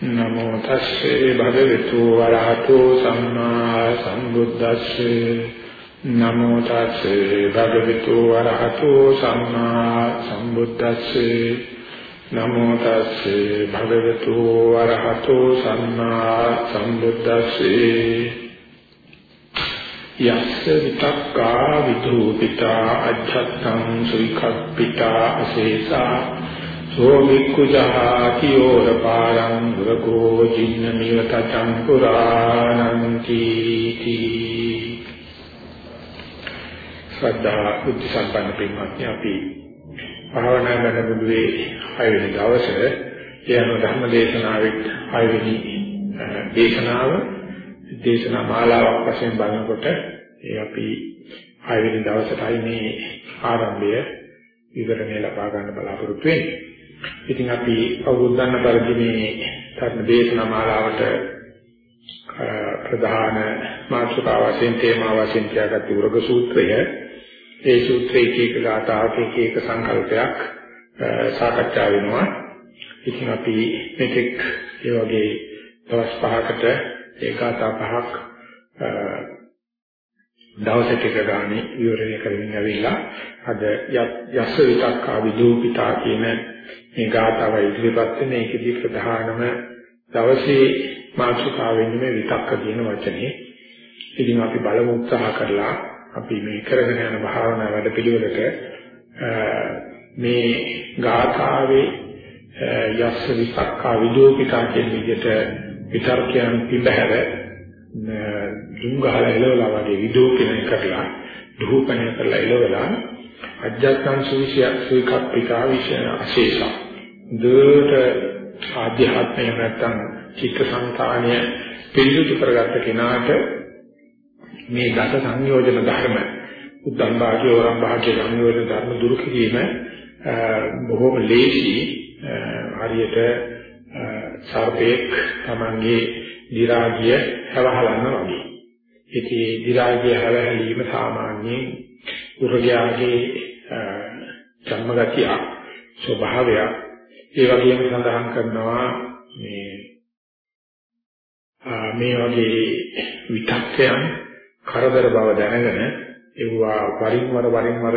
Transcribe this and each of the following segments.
නමෝ තස්සේ භගවතු වරහතෝ සම්මා සම්බුද්දස්සේ. නමෝ තස්සේ භගවතු වරහතෝ සම්මා සම්බුද්දස්සේ. නමෝ තස්සේ භගවතු වරහතෝ සම්මා සම්බුද්දස්සේ. යස්ස විතක්කා විදූපිතා අජ්ජත්තං සුවිකප්පිතා අසේසා. සෝ වික්ඛුජාති යෝරපාරං දුරකෝ ජින්න නිවත චම්පුරාණන්ති තී ශ්‍රද්ධා බුද්ධ සම්පන්න පින්වත්නි අපි භාවනා කරනකොට හයවෙනි දවසේ යන ධර්ම දේශනාවෙත් හයවෙනි දේශනාව දේශනා මාලාවක් වශයෙන් බලනකොට ඒ අපි හයවෙනි දවසටයි මේ ආරම්භය විවරණය ලබා ගන්න බලාපොරොත්තු වෙන්නේ. ඉතින් අපි කවුරුත් දන්න පරිදි මේ ධර්ම දේශනා මාලාවට ප්‍රධාන මාතෘකාව වශයෙන් තේමා වශයෙන් තියාගත්තු උරග සූත්‍රය ඒ සූත්‍රයේ කීක ගාථාවක කීක සංකල්පයක් සාකච්ඡා වෙනවා. ඉතින් අපි මෙතෙක් ඒ වගේ දවස් පහකට ඒ ගාථා පහක් දවසට එක ගානේ විවරණය කරමින් ඇවිල්ලා අද යස්ස විතක්කා විදූපිතා කියන මේ ගාථාව ඉදිරිපත් වෙන ඒකෙදි ප්‍රධානම දවසේ මාතෘකාවෙන් මේ විතක්ක කියන වචනේ. ඉතින් අපි බලමු උත්සාහ කරලා අපි මේ කරගෙන යන භාවනා වැඩ පිළිවෙලට මේ ගාථාවේ යස්ස විතක්කා විදූපිතා කියන විදිහට විතර්කයන් පිබහැර දුංගහල එළවලා වගේ විදූපනය කරලා දුහපනය කරලා එළවලා අජත්තං සුවිසිය සුවිකප්පිකා විශේෂ අශේෂ. දුරට ආධ්‍යාත්මය නැත්තම් චිත්ත සංතානය පිළිසුදු කරගත්ත කෙනාට මේ දස සංයෝජන ධර්ම උද්දම් භාග්‍ය වරම් භාග්‍ය සංයෝජන ධර්ම දුරු කිරීම බොහෝම ලේසි. හරියට සර්පෙක් තමන්ගේ දි සලහලනවා වගේ. ඒකේ දිලාගේ හැලහැලීම සාමාන්‍යයෙන් උරගයාගේ ධම්මගතිය ස්වභාවය ඒ වගේම සඳහන් කරනවා මේ මේ වගේ විතක්කයන් කරදර බව දැනගෙන ඒවා වරින් වර වරින් වර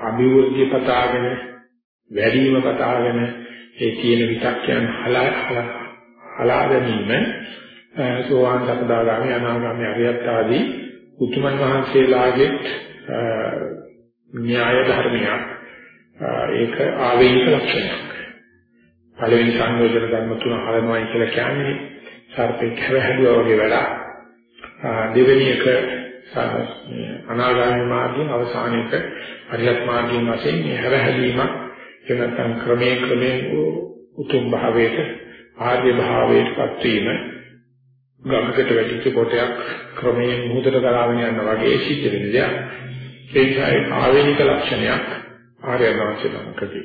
අභිවෘද්ධිය පතාගෙන වැඩිම පතාගෙන ඒ කියන විතක්කයන් හලා හලා ගැනීම සෝවාන් සකදාගාමී අනාගාමී අරියත් ආදී උතුමන් වහන්සේලාගේ න්‍යාය ධර්මයක් ඒක ආවේනික ලක්ෂණයක්. පළවෙනි සංයෝජන ධර්ම තුන හලනවායි කියලා කියන්නේ සර්පෙක් හැවහැදුවා වගේ වැඩ දෙවෙනි එක අනාගාමී මාර්ගයෙන් අවසානයේක අරියත් මාර්ගයෙන් වශයෙන් මේ හැවහැදීමක් එනතන් ක්‍රමයෙන් ක්‍රමයෙන් උතුම් භාවයට ආර්ය භාවයටපත් වීම ගමකට වැටිච්ච කොටයක් ක්‍රමයෙන් මුහුදට ගලාගෙන යන වගේ සිද්ධ වෙන දෙයක්. ඒ නිසා ආවේනික ලක්ෂණයක් ආර්ය වාචනකදී.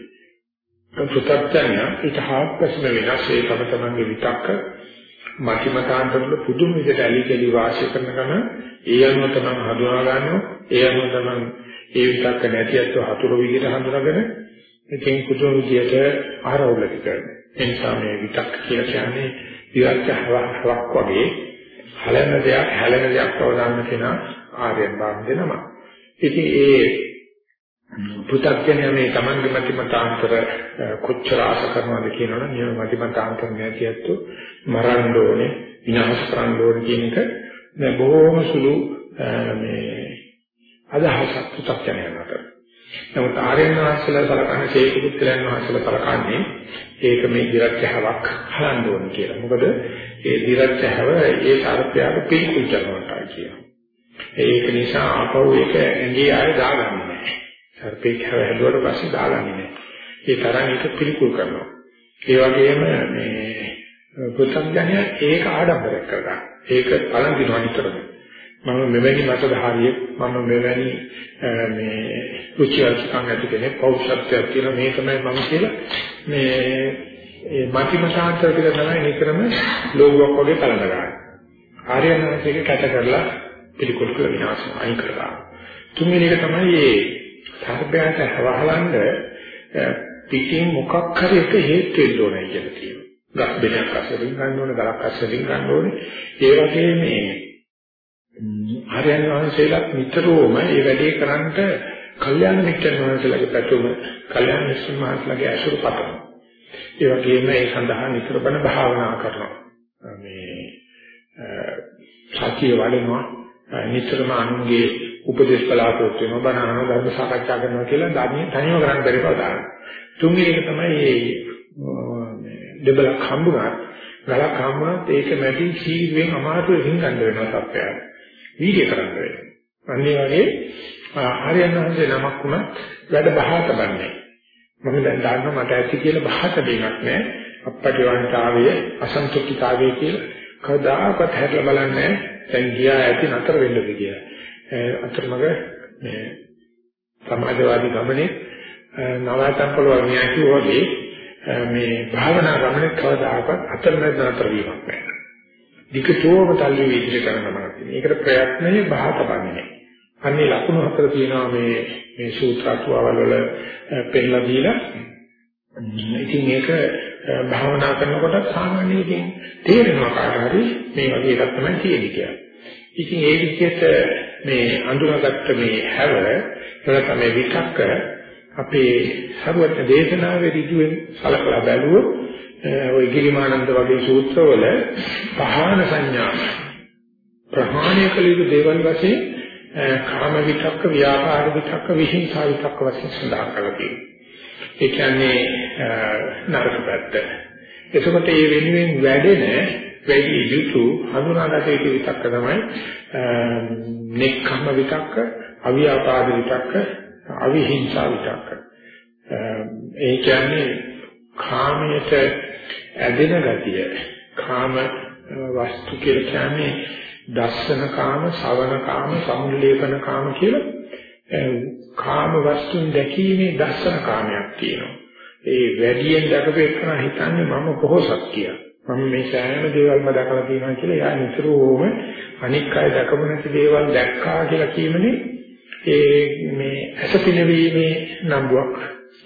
පුතත්ඥය ඊටහාත්පසම වෙනස් ඒ තම තමන්ගේ විතක්ක මතිමතාන්තරවල පුදුම විදිහට ඇලි කෙලි වාසය කරන ගමන් ඒ අනුව තමයි හඳුනා ගන්නවා ඒ අනුව තමයි ඒ විතක්ක නැතිවත් හතුරු විදිහට හඳුනාගෙන ඉතින් පුදුම විදිහට ආරවුලක කරනවා ඒ නිසා මේ විතක් කියලා කියන්නේ විරක්ත හවක් වගේ හලන දෙයක් හැලෙන දෙයක් බව දන්න කෙනා ආර්යයන් වහන්සේනම. ඉතින් ඒ පුතග්ජනය මේ Tamange මතිමතාන්තර කොච්චර ආශ කරනවද කියනවනේ නියම මතිමතාන්තර නැතිවතු මරන්න ඕනේ විනාශ කරන්න ඕනේ කියන එක දැන් බොහොම සුළු මේ අදහසක් පුතග්ජනයකට. නමුත් ආර්යයන් වහන්සේලා සලකන්නේ ශේක පුත්‍රයන් වහන්සේලා සලකන්නේ ඒක මේ දිරච්චහවක් හලන්න ඕන කියලා. මොකද ඒ දිරච්චහව ඒ සර්පයාට පිළිකුල් කරනවා කියනවා. ඒක නිසා ආපහු ඒක ඇඟේ ආය දාගන්නේ නැහැ. සර්පෙක් හැදුවට පස්සේ දාගන්නේ නැහැ. ඒ තරම් ඒක පිළිකුල් කරනවා. ඒ වගේම මේ පුත්තඥය ඒක ආඩම්බරයක් කරගන්න. ඒක අලංකිනවා නිතරම. මම මෙවැනි මතධාරියෙක් මම මෙවැනි මේ රුචි අරුචිකම් ඇති කෙනෙක් පෞෂත්වයක් කියලා මේ තමයි මම කියලා මේ ඒ මතිමතාන්තර ටික තමයි නිතරම ලෝගුවක් වගේ කලඳ ගන්න. ආර්යනාථයේ කැට කරලා පිළිකුල් කර විනාශ අයින් කරලා. තුන්වෙනි එක තමයි මේ සර්පයාට හවහලන්න පිටින් මොකක් හරි එක හේතු වෙන්න ඕනේ කියලා කියනවා. ගස් බෙදයක් අස්සෙන් ගන්න ඕනේ, ගලක් අස්සෙන් ගන්න ඕනේ. ඒ වගේ මේ ආර්යයන් වහන්සේලාත් නිතරම මේ වැඩේ කරන්නට කල්යාණ මිත්‍රයන් වහන්සේලාගේ පැතුම, කල්යාණ මිත්‍රන් වහන්සේලාගේ අසුරු පතන. ඒ වගේම ඒ සඳහා නිතර බණ භාවනා කරනවා. මේ සතිය වඩනවා නිතරම අනුන්ගේ උපදේශ බලාපොරොත්තු වෙනවා බණ අහනවා ධර්ම සාකච්ඡා කරනවා කියලා ධර්මයෙන් තනියම කරන්න බැරි බව දාන්න. තුන්වෙනි එක තමයි මේ දෙබලක් හම්බුනා. ගලක් හම්බුනත් ඒක මැදි සීරුවෙන් අමාරුවෙන් හින්ගන්න වෙනවා සත්‍යය. වීර්ය කරන්න වෙනවා. අනිත් වගේ ආර්යයන් වහන්සේ නමක් වුණත් වැඩ බහා තබන්නේ. මම දැන් දන්නවා මට ඇති කියලා බහා තබීමක් නෑ. අපටිවන්තාවය අසන්තුෂ්ඨිතාවය කියලා කවදාකවත් හැදලා බලන්නේ දැන් ගියා ඇති නතර වෙන්නද කියලා. අතරමඟ මේ සමාජවාදී ගමනේ නවතම් පොළොව මියකි වගේ මේ භාවනා ගමනේ කවදාකවත් අතරමැද නතර වීමක් නැහැ. විකතෝම තල්ලි විදිහට කරන මනස. මේකට ප්‍රයත්නයේ බහතපන්නේ. අන්නේ ලකුණු හතර තියෙනවා මේ මේ සූත්‍රාතුවවල වල පෙන්නලා දීලා. ඉතින් මේක භාවනා කරනකොට සාමාන්‍යයෙන් තේරෙනවා කාට හරි මේ වගේ එකක් තමයි තියෙන්නේ කියලා. ඉතින් ඒ විදිහට මේ අඳුනගත්ත මේ හැව එතන මේ විචක්ක අපේ සරුවත් දේශනාවේ ඍජුවෙන් සලකලා බැලුවොත් ওই ගිරිමානන්ද වගේ සූත්‍රවල පහාන සංඥා ප්‍රහාණය කළ යුතු දේවල් වශයෙන් කාම විචක්ක, ව්‍යාපාර විචක්ක, විහිංසා විචක්ක වශයෙන් සඳහන් කරලා තියෙනවා. ඒ කියන්නේ නරක පැත්ත. එතකොට මේ වෙනුවෙන් වැඩෙන වැඩි යුතු හඳුනාගත යුතු විතක්ක තමයි නෙක්ඛම්ම විතක්ක, අව්‍යාපාද විතක්ක, අවිහිංසා විතක්ක. ඒ කියන්නේ කාමයට ඇදෙන ගතිය, කාම වස්තු කියලා කියන්නේ දස්සන කාම, ශවන කාම, සමුල්ලේපන කාම කියලා කාම වස්තුන් දැකීමේ දස්සන කාමයක් තියෙනවා. ඒ වැඩියෙන් දැකපු එකන හිතන්නේ මම කොහොසක් කියලා. මම මේ සෑම දේවල්ම දැකලා තියෙනවා කියලා එයා නිතරම අනික් අය දැකපු නැති දේවල් දැක්කා කියලා කියමනේ ඒ මේ අසපිනවීමේ නම්බුවක්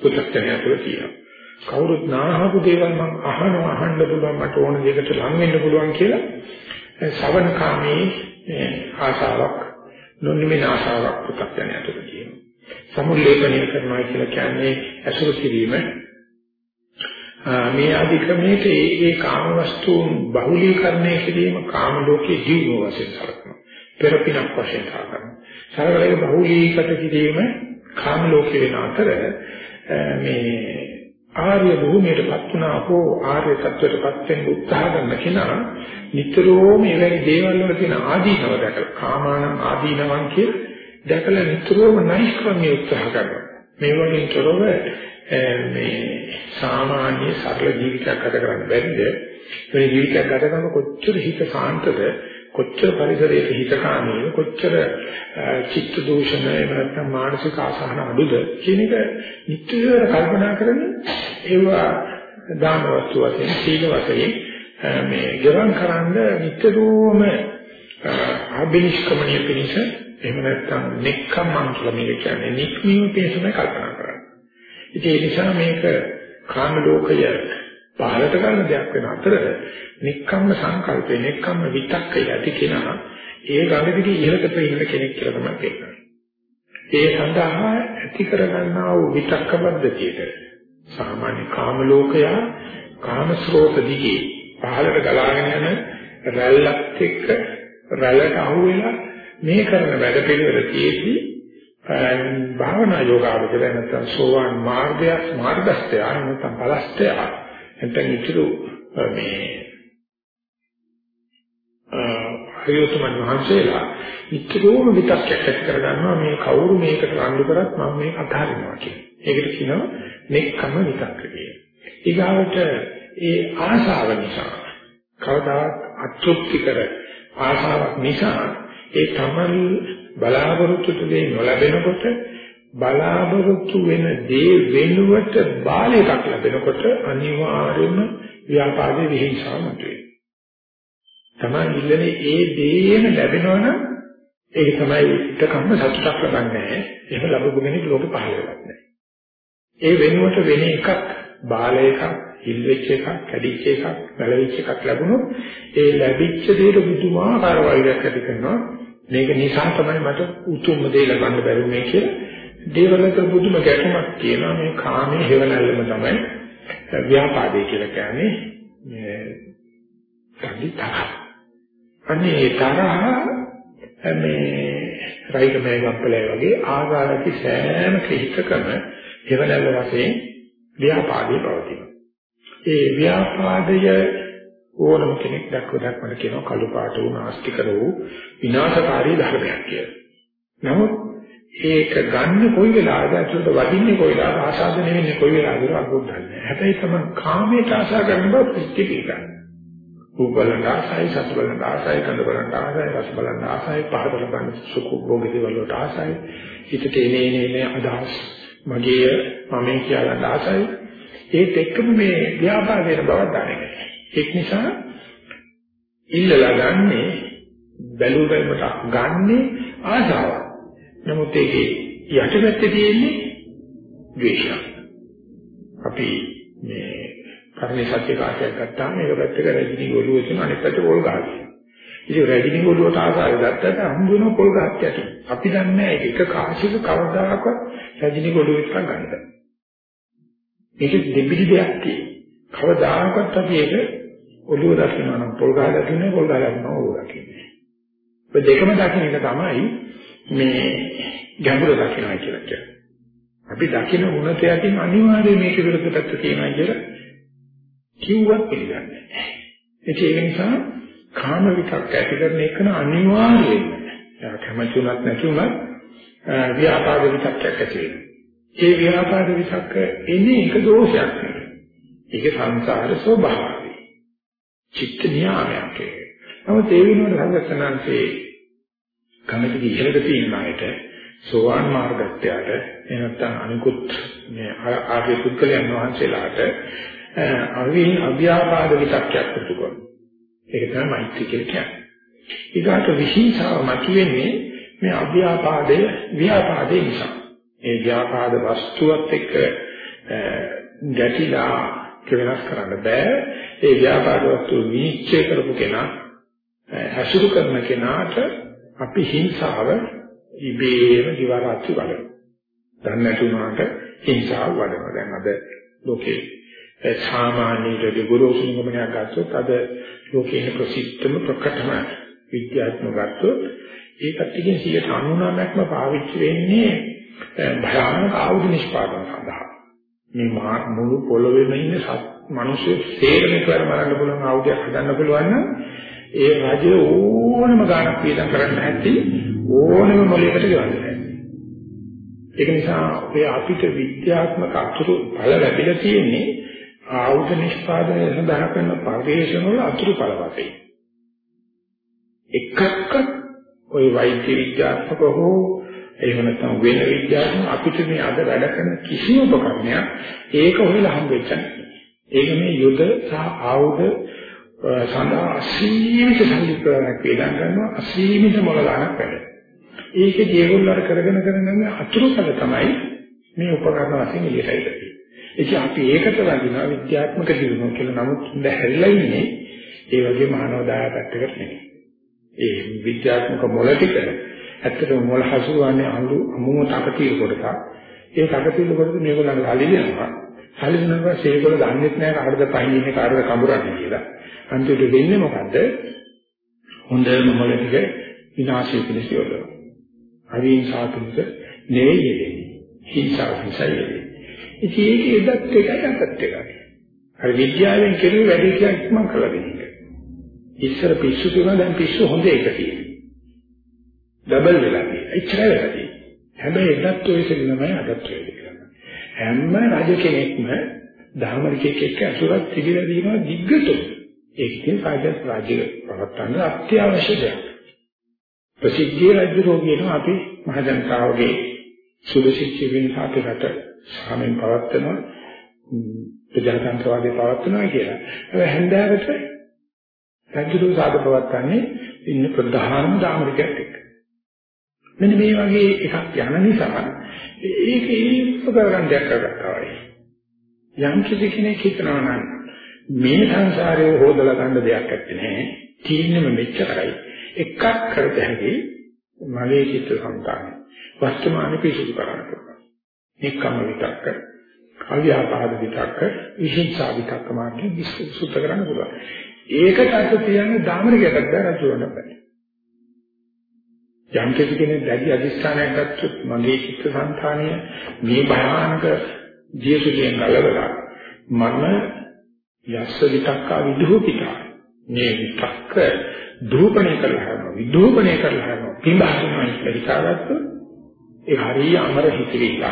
පුතත්තරය තුළ තියෙනවා. කවුරුත් නාහපු දේවල් මම අහනවා අහන්න පුළුවන් මට ඕන දෙයකට ලං වෙන්න පුළුවන් කියලා ශ්‍රවණ කාමී ආශාවක් නොනිමින ආශාවක් පුතත්තරය තුළ තියෙනවා. සමුල්ලේපනය කරනවා කියලා කියන්නේ අසුරු කිරීම මේ අධික්‍රමයේ ඒ ඒ කාම වස්තුන් බහුලීකරණය කිරීම කාම ලෝකයේ ජීව වශයෙන් සලකනවා. පෙරපිනක් වශයෙන් සලකනවා. සරලව බහුලීකත කිරීම කාම ලෝකේ වෙන අතර මේ ආර්ය භූමියටපත් වුණා හෝ ආර්ය තත්වයටපත් වෙන්න උත්සාහ කරන කෙනා නිතරම එවැනි දේවල් වල තියෙන ආදීනව දැකලා කාමානම් ආදීනවන් කිය දැකලා නිතරම නෛෂ්ක්‍රම්‍ය උත්සාහ කරනවා. මේ වගේ තොරව මේ සාමාන්‍ය සරල ජීවිතයක් ගත කරන්න බැරිද? මේ ජීවිතයක් ගත කරන කොච්චර හිත සාන්තද, කොච්චර පරිසරයක හිතකාමීද, කොච්චර චිත්ත දූෂණ එහෙම නැත්නම් මානසික ආසහන අඩුද කියන එක නිතර කල්පනා කරමින් ඒවා දාන වස්තු වශයෙන්, සීල වශයෙන් මේ ගෙවන් කරන්න නිතරම අභිනිෂ්ක්‍මණය පිණිස එහෙම නැත්නම් නික්කම්මන් කියලා මේක කියන්නේ නික්මීම පිණිසම කල්පනා කරන්නේ. ඉතින් ඒ නිසා මේක කාම ලෝකය පහලට ගන්න දෙයක් වෙන අතර නික්කම්ම සංකල්පේ නික්කම්ම විතක්කය ඇති කෙනා ඒ ගඟ දිගේ ඉහළට පෙළ කෙනෙක් කියලා තමයි කියන්නේ. ඒ සඳහා ඇති කරගන්නා වූ විතක්ක පද්ධතියට සාමාන්‍ය කාම ලෝකය කාම ස්රෝත දිගේ පහලට ගලාගෙන යන රැල්ලත් එක්ක රැල්ලට අහු වෙලා මේ කරන වැඩ පිළිවෙල තියෙද්දි භාවනා යෝගාවචරය නැත්නම් සෝවාන් මාර්ගයක් මාර්ගස්ත්‍ය නැත්නම් බලස්ත්‍ය නැත්නම් ඉතුරු මේ හයෝතුමන් වහන්සේලා ඉතුරුම විතක්යක් ඇති කරගන්නවා මේ කවුරු මේකට රණ්ඩු කරත් මම මේක අත්හරිනවා කියන. ඒකට කියනවා නෙක්කම විතක්ක කියලා. ඊගාවට ඒ ආශාව නිසා කවදා අතෘප්තිකර ආශාවක් නිසා ඒ තමයි බලාපොරොත්තු දෙය නොලැබෙනකොට බලාපොරොත්තු වෙන දේ වෙනුවට බාලයක් ලැබෙනකොට අනිවාර්යයෙන්ම ව්‍යාපාදේ විහිංසාව මතුවේ. තමයි ඉන්නේ ඒ දේම ලැබෙනවනම් ඒක තමයි එකකම්ම සතුටක් ලබන්නේ. එහෙම ලැබුණු කෙනෙක් ලෝකෙ පහළ වෙලක් නැහැ. ඒ වෙනුවට වෙන එකක් බාලයක ඉල්වෙච්ච එකක්, කැඩිච්ච එකක්, බැලවිච්ච එකක් ලැබුණොත් ඒ ලැබිච්ච දේට බුදුමාකාර වෛරයක් ඇති කරනවා. මේක නිසා තමයි මට උතුම්ම දේ ලබන්න බැරිුනේ කියලා. දේවලක බුදුම ගැටුමක් තියෙනවා මේ කාමයේ හේවණල්ලම තමයි ව්‍යාපාදේ කියලා කියන්නේ මේ සම්දිතහ. අනේ තරහ මේ රයික මේගප්පලයි වගේ ආගාරති සෑම ක්‍රිහිතකම හේවණල්ල වශයෙන් ව්‍යාපාදේ පවතිනවා. ඒ ව්‍යාපාදය ඕනම කෙනෙක් දක්ව දක්වන කියනවා කළු පාට වූ නාස්තිකර වූ විනාශකාරී ධර්මයක් කියලා. නමුත් ඒක ගන්න කොයි වෙලාවද ඇතුළට වදින්නේ කොයි වෙලාවද ආසාදනය වෙන්නේ කොයි වෙලාවද අකුද්දන්නේ. හැබැයි තමයි කාමයට ආශා කරන බව ප්‍රතිපීකයි. රූප බලන ආසයි, සත් බලන ආසයි, කඳ බලන ආසයි, රස බලන ආසයි, පහත බලන සුඛ භෝග දේවල් වලට ආසයි. හිතට එනේ එනේ අදහස් මගේ මම කියලා ආසයි. ඒත් එක්කම මේ ව්‍යාපාරයේ බවක් දැනෙන්නේ. ඒක නිසා ඉල්ලලා ගන්නේ බැලුවකට ගන්නේ ආසාව. නමුත් ඒකේ යටපැත්තේ තියෙන්නේ ද්වේෂය. අපි මේ කර්මයේ සත්‍ය කාශයක් ගත්තාම මේක පැත්තක රැජිනි ගොළුව තියෙන අනිත් පැත්තේ පොල් ගහක්. ඉතින් රැජිනි ගොළුවට ආසාව ගත්තට හම්බ වෙන පොල් ගහක් යටි. අපි දන්නේ එක කාශික කවදාකවත් රැජිනි ගොළුව එක්ක ගන්නද. මේක දෙබිඩි දෙයක් තියෙනවා. කවදාකවත් අපි ඒක ඔළුව දකින්න නම් පොල් ගහ දකින්නේ පොල් ගහ දකින්න ඔළුව දකින්නේ. ඔය දෙකම දකින්න එක තමයි මේ ගැඹුර දකින්නයි කියලා කියන්නේ. අපි දකින්න උනත යටින් අනිවාර්යයෙන් මේක විරුද්ධ පැත්ත තියෙනවා කියලා කිව්වත් පිළිගන්නේ නැහැ. ඒක නිසා කාම විතක් ඇති කරන එක අනිවාර්යයෙන්ම එයා කැමති උනත් නැති උනත් ව්‍යාපාද විතක්යක් ඇති වෙනවා. ඒ ව්‍යාපාද විතක්ක එන්නේ එක දෝෂයක් නෙවෙයි. ඒක සංසාර ස්වභාවය. චිත්ත නියාමයක් ඒක. නමුත් ඒ වෙනුවට සංගතනාංශේ කමිටු ඉහළට තියෙන අයට සෝවාන් මාර්ගත්‍යයට එනත්තම් අනිකුත් මේ ආර්ය පුද්ගලයන් වහන්සේලාට අවිහිං අභ්‍යාපාද විතක්යක් පුතු කරනවා. ඒක තමයි මෛත්‍රී කියලා කියන්නේ. ඊගාට විහිංසාව මතුවෙන්නේ මේ අභ්‍යාපාදයේ ව්‍යාපාදේ නිසා. ඒ ව්‍යාපාද වස්තුවත් එක්ක ගැටිලා වෙනස් කරන්න බෑ. ඒ ව්‍යාපාද වස්තු විනිශ්චය කරපු කෙනා හසුරු කරන කෙනාට අපි හිංසාව ඉබේම දිවාරාත්‍රි වඩනවා. දැන් නැතුණාට හිංසාව වඩනවා. දැන් අද ලෝකේ සාමාන්‍ය දෙවි ගුරුසුන් ගමනක් ගත්තොත් අද ලෝකයේ ප්‍රසිද්ධම ප්‍රකටම විද්‍යාත්මක ගත්තොත් ඒකත් ඉතින් 99%ක්ම පාවිච්චි වෙන්නේ භයානක ආයුධ නිෂ්පාදන සඳහා. මේ මුළු පොළොවේම ඉන්න මිනිස්සු සේරම කර මරන්න පුළුවන් ආයුධයක් හදන්න පුළුවන් නම් ඒ රජය ඕනම ගාණක් පිටම් කරන්න නැති ඕනම මොලයකට ගෙවන්නේ. ඒක නිසා ඔය අපිට විද්‍යාත්මක අතුරු ඵල ලැබිලා තියෙන්නේ ආයුධ නිෂ්පාදනය සඳහා කරන පරිශ්‍රම වල අතුරු ඵල වශයෙන්. එකක්ක ওই වෛද්‍ය විද්‍යාත්මක හෝ එහෙම නැත්නම් වෙන විද්‍යාවෙන් අපිට මේ අද වැඩ කරන කිසිම උපකරණයක් ඒක හොයලා හම්බෙච්ච නැහැ. ඒක මේ යුද සහ ආයුධ සඳහා අසීමිත සම්පූර්ණයක් වේදන් කරනවා අසීමිත මොළ ගන්නක් වැඩ. ඒකේ ඒගොල්ලෝ කරගෙන කරගෙන අතුරුකල තමයි මේ උපකරණ වශයෙන් එළියට එන්නේ. ඒක අපි ඒකට වදිනවා විද්‍යාත්මක දිනුන කියලා නමුත් හොඳ හැරිලා ඉන්නේ ඒ වගේ මානව දාය පැත්තකට නෙමෙයි. ඒ විද්‍යාත්මක මොළ ටික ඇත්තටම මොළ හසුරුවන්නේ අඳු අමුම තකතිර කොටස. ඒ තකතිර කොටස මේගොල්ලන්ට අලියනවා. අලියනවා ඒගොල්ලෝ දන්නේ නැහැ කාටද පහින්නේ කාටද කඹරන්නේ කියලා. අන්තිමට වෙන්නේ මොකද්ද? හොඳම මොළ ටික විනාශය පිණිස යොදවනවා. අවිහිංසා පිණිස නෙවෙයි හිංසාව හිසයි. ඉතින් ඒක එදත් එකයි අතත් එකයි. අර විද්‍යාවෙන් කෙරුවේ වැඩි කියලා මම කළා දෙන්නේ. ඉස්සර පිස්සු තුන දැන් පිස්සු හොඳ එක තියෙනවා. ඩබල් වෙලා තියෙනවා. එච්චරයි වෙලා තියෙන්නේ. හැබැයි එදත් ඔය සෙල්ලමයි අදත් ඔය දෙකම. හැම රජ කෙනෙක්ම ධර්මරිකෙක් එක්ක අසුරක් තිබිලා දිනවා දිග්ගටම. ඒක ඉතින් කාජස් රාජ්‍ය පවත්තන්න අත්‍යවශ්‍ය දෙයක්. ප්‍රසිද්ධිය රාජ්‍ය රෝගීන අපි මහජනතාවගේ සුදුසිච්ච වෙනස අපේ රට සාමෙන් පවත්නවා ප්‍රජාතන්ත්‍රවාදී පවත්නවා කියලා. ඒ හැන්දෑවට රාජ්‍ය සාධ පවත්න්නේ ඉන්න ප්‍රධානම ධාමරිකයෙක් එක්ක. මෙන්න මේ වගේ එකක් යන නිසා ඒක ඒකව කරගන්න දෙයක් කරගත්තා වගේ. යම් කිසි කෙනෙක් හිතනවා නම් මේ සංසාරේ හොදලා ගන්න දෙයක් නැත්තේ. තීන්නෙම මෙච්චරයි. එකක් කරත හැකි මගේ චිත්ත සංතානය. වර්තමාන පිසුදු කරන්න පුළුවන්. එක්කම විතක්ක, අව්‍යාපාද විතක්ක, විහිංසා විතක්ක මාර්ගයෙන් විසුද්ධ කරන්න පුළුවන්. ඒකට අත තියන්නේ ධාමරිකයක් බෑ රජුවන්න බෑ. යම් කෙනෙක් දැඩි අධිෂ්ඨානයක් ගත්තොත් මගේ චිත්ත සංතානය මේ භයානක ජීවිතයෙන් ගලවලා මම යස්ස විතක්කා විදුපිතා මේ විතක්ක දූපණය කරලා හරනවා. විදූපණය කරලා හරනවා. පිඹාසුමයි පරිකාරත්ව ඒ හරිය අමර හිතවිල්ල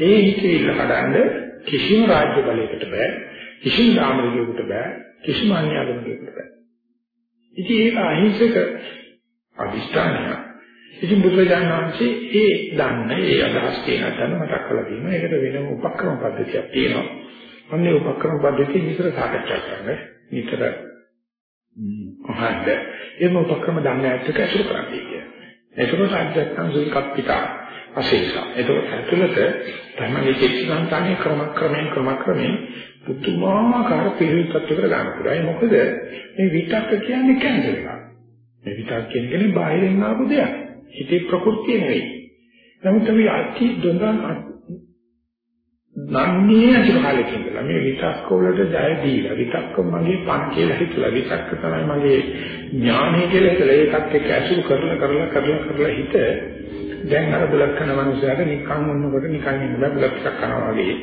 ඒ හිතවිල්ල හදන්න කිසිම රාජ්‍ය බලයකට බෑ කිසිම ධාමරිකයකට බෑ කිසිම අන්‍යාගමකට බෑ. ඉතින් ඒක අහිංසක අදිෂ්ඨානය ඉතින් බුදුරජාණන් වහන්සේ ඒ දන්න ඒ අදහස් කියන තැන මතක් කරලා තියෙනවා ඒකට වෙනම උපක්‍රම පද්ධතියක් තියෙනවා අන්නේ උපක්‍රම පද්ධතිය විතර සාකච්ඡා කරන්න විතර කොහොමද එහෙම උපක්‍රම දන්න ඇත්තට ඇසුරු කරන්නේ කියන්නේ. ඒකෝට අධ්‍යාත්ම සුල්කප්පිතා අශේෂ. ඒකෝට ඇතුළත තමයි චිත්තසංතානයේ ක්‍රම ක්‍රමයෙන් ක්‍රම ක්‍රමයෙන් පුදුමාකාර පිළිවිතත් කර ගන්න පුළුවන්. ඒ මොකද මේ විතක්ක කියන්නේ කැන්සර් එකක්. මේ විතක් කියන්නේ බාහිරින් ආපු දෙයක්. හිතේ ප්‍රകൃතිය නෙවෙයි. නමුත් අපි අති දොඳන් නන්නේ අතිභාලේ කියලා මේ විතක්ක වලට ජය දීලා විතක්ක මගේ පන් කියලා හිතලා විතක්ක තමයි මගේ ඥානය කියලා හිතලා ඒකත් එක්ක ඇසුරු කරලා කරලා කරලා කරලා හිත දැන් අර බුලක් කරන මනුස්සයාට නිකන් වන්නකොට නිකන් ඉන්න බෑ. බුලක් එකක් කරනවා වගේ.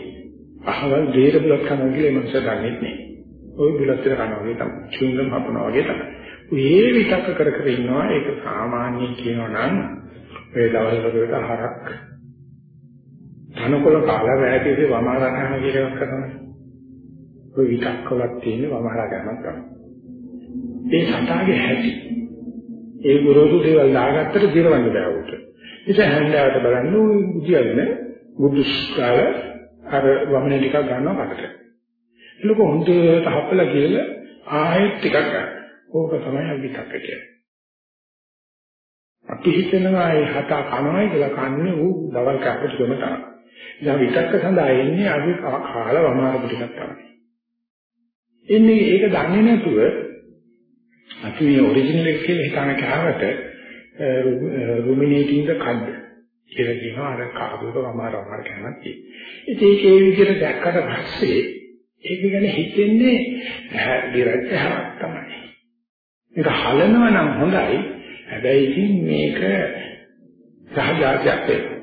අහවල් දේර බුලක් කරනවා කියලා මනුස්සයා දන්නේ නැහැ. ওই බුලත් එක කරනවා වගේ තමයි. චුංගම් හපනවා වගේ තමයි. මේ විතක්ක කර කර ඉන්නවා ඒක සාමාන්‍ය කියනවා නම් ඔය දවල් වලට හරක් තනකොළ කාලා වැටිසේ වමාරා කරන කියලා කරනවා. ඔය විතක්කලක් තියෙන වමාරා ගන්නක් තමයි. ඒ සතාගේ හැටි. ඒ ගුරුසු දේවල් දාගත්තට දිරවන්න බෑ උට. ඉතින් හැන්දාවට බලන්න ওই බුදියල්නේ බුදුස්කාර අර වමනේ ටිකක් ගන්නවාකට. ඒක හොඳට හපලා කියලා ආයෙත් ටිකක් ගන්න. ඕක තමයි විතක්ක කියන්නේ. අපි හිතනවා ඒ හත කනවයි කියලා කන්නේ ඌ දවල් කැපට ගම තමයි. දැන් විතක්ක සඳහා එන්නේ අපි කාල වමාරපු ටිකක් තමයි. එන්නේ ඒක දන්නේ නැතුව අපි මේ ඔරිජිනල් එක කියලා හිතන කාවට රුමිනේටිං ද කඩ කියලා කියනවා අර කාබුක වමාර වමාර කරනවා කිය. ඉතින් ඒක ඒ විදිහට දැක්කට පස්සේ ඒක ගැන හිතෙන්නේ දිරච්ච හරක් තමයි. මේක හලනවා නම් හොඳයි. හැබැයි ඉතින් මේක සහජාතයක් වෙනවා.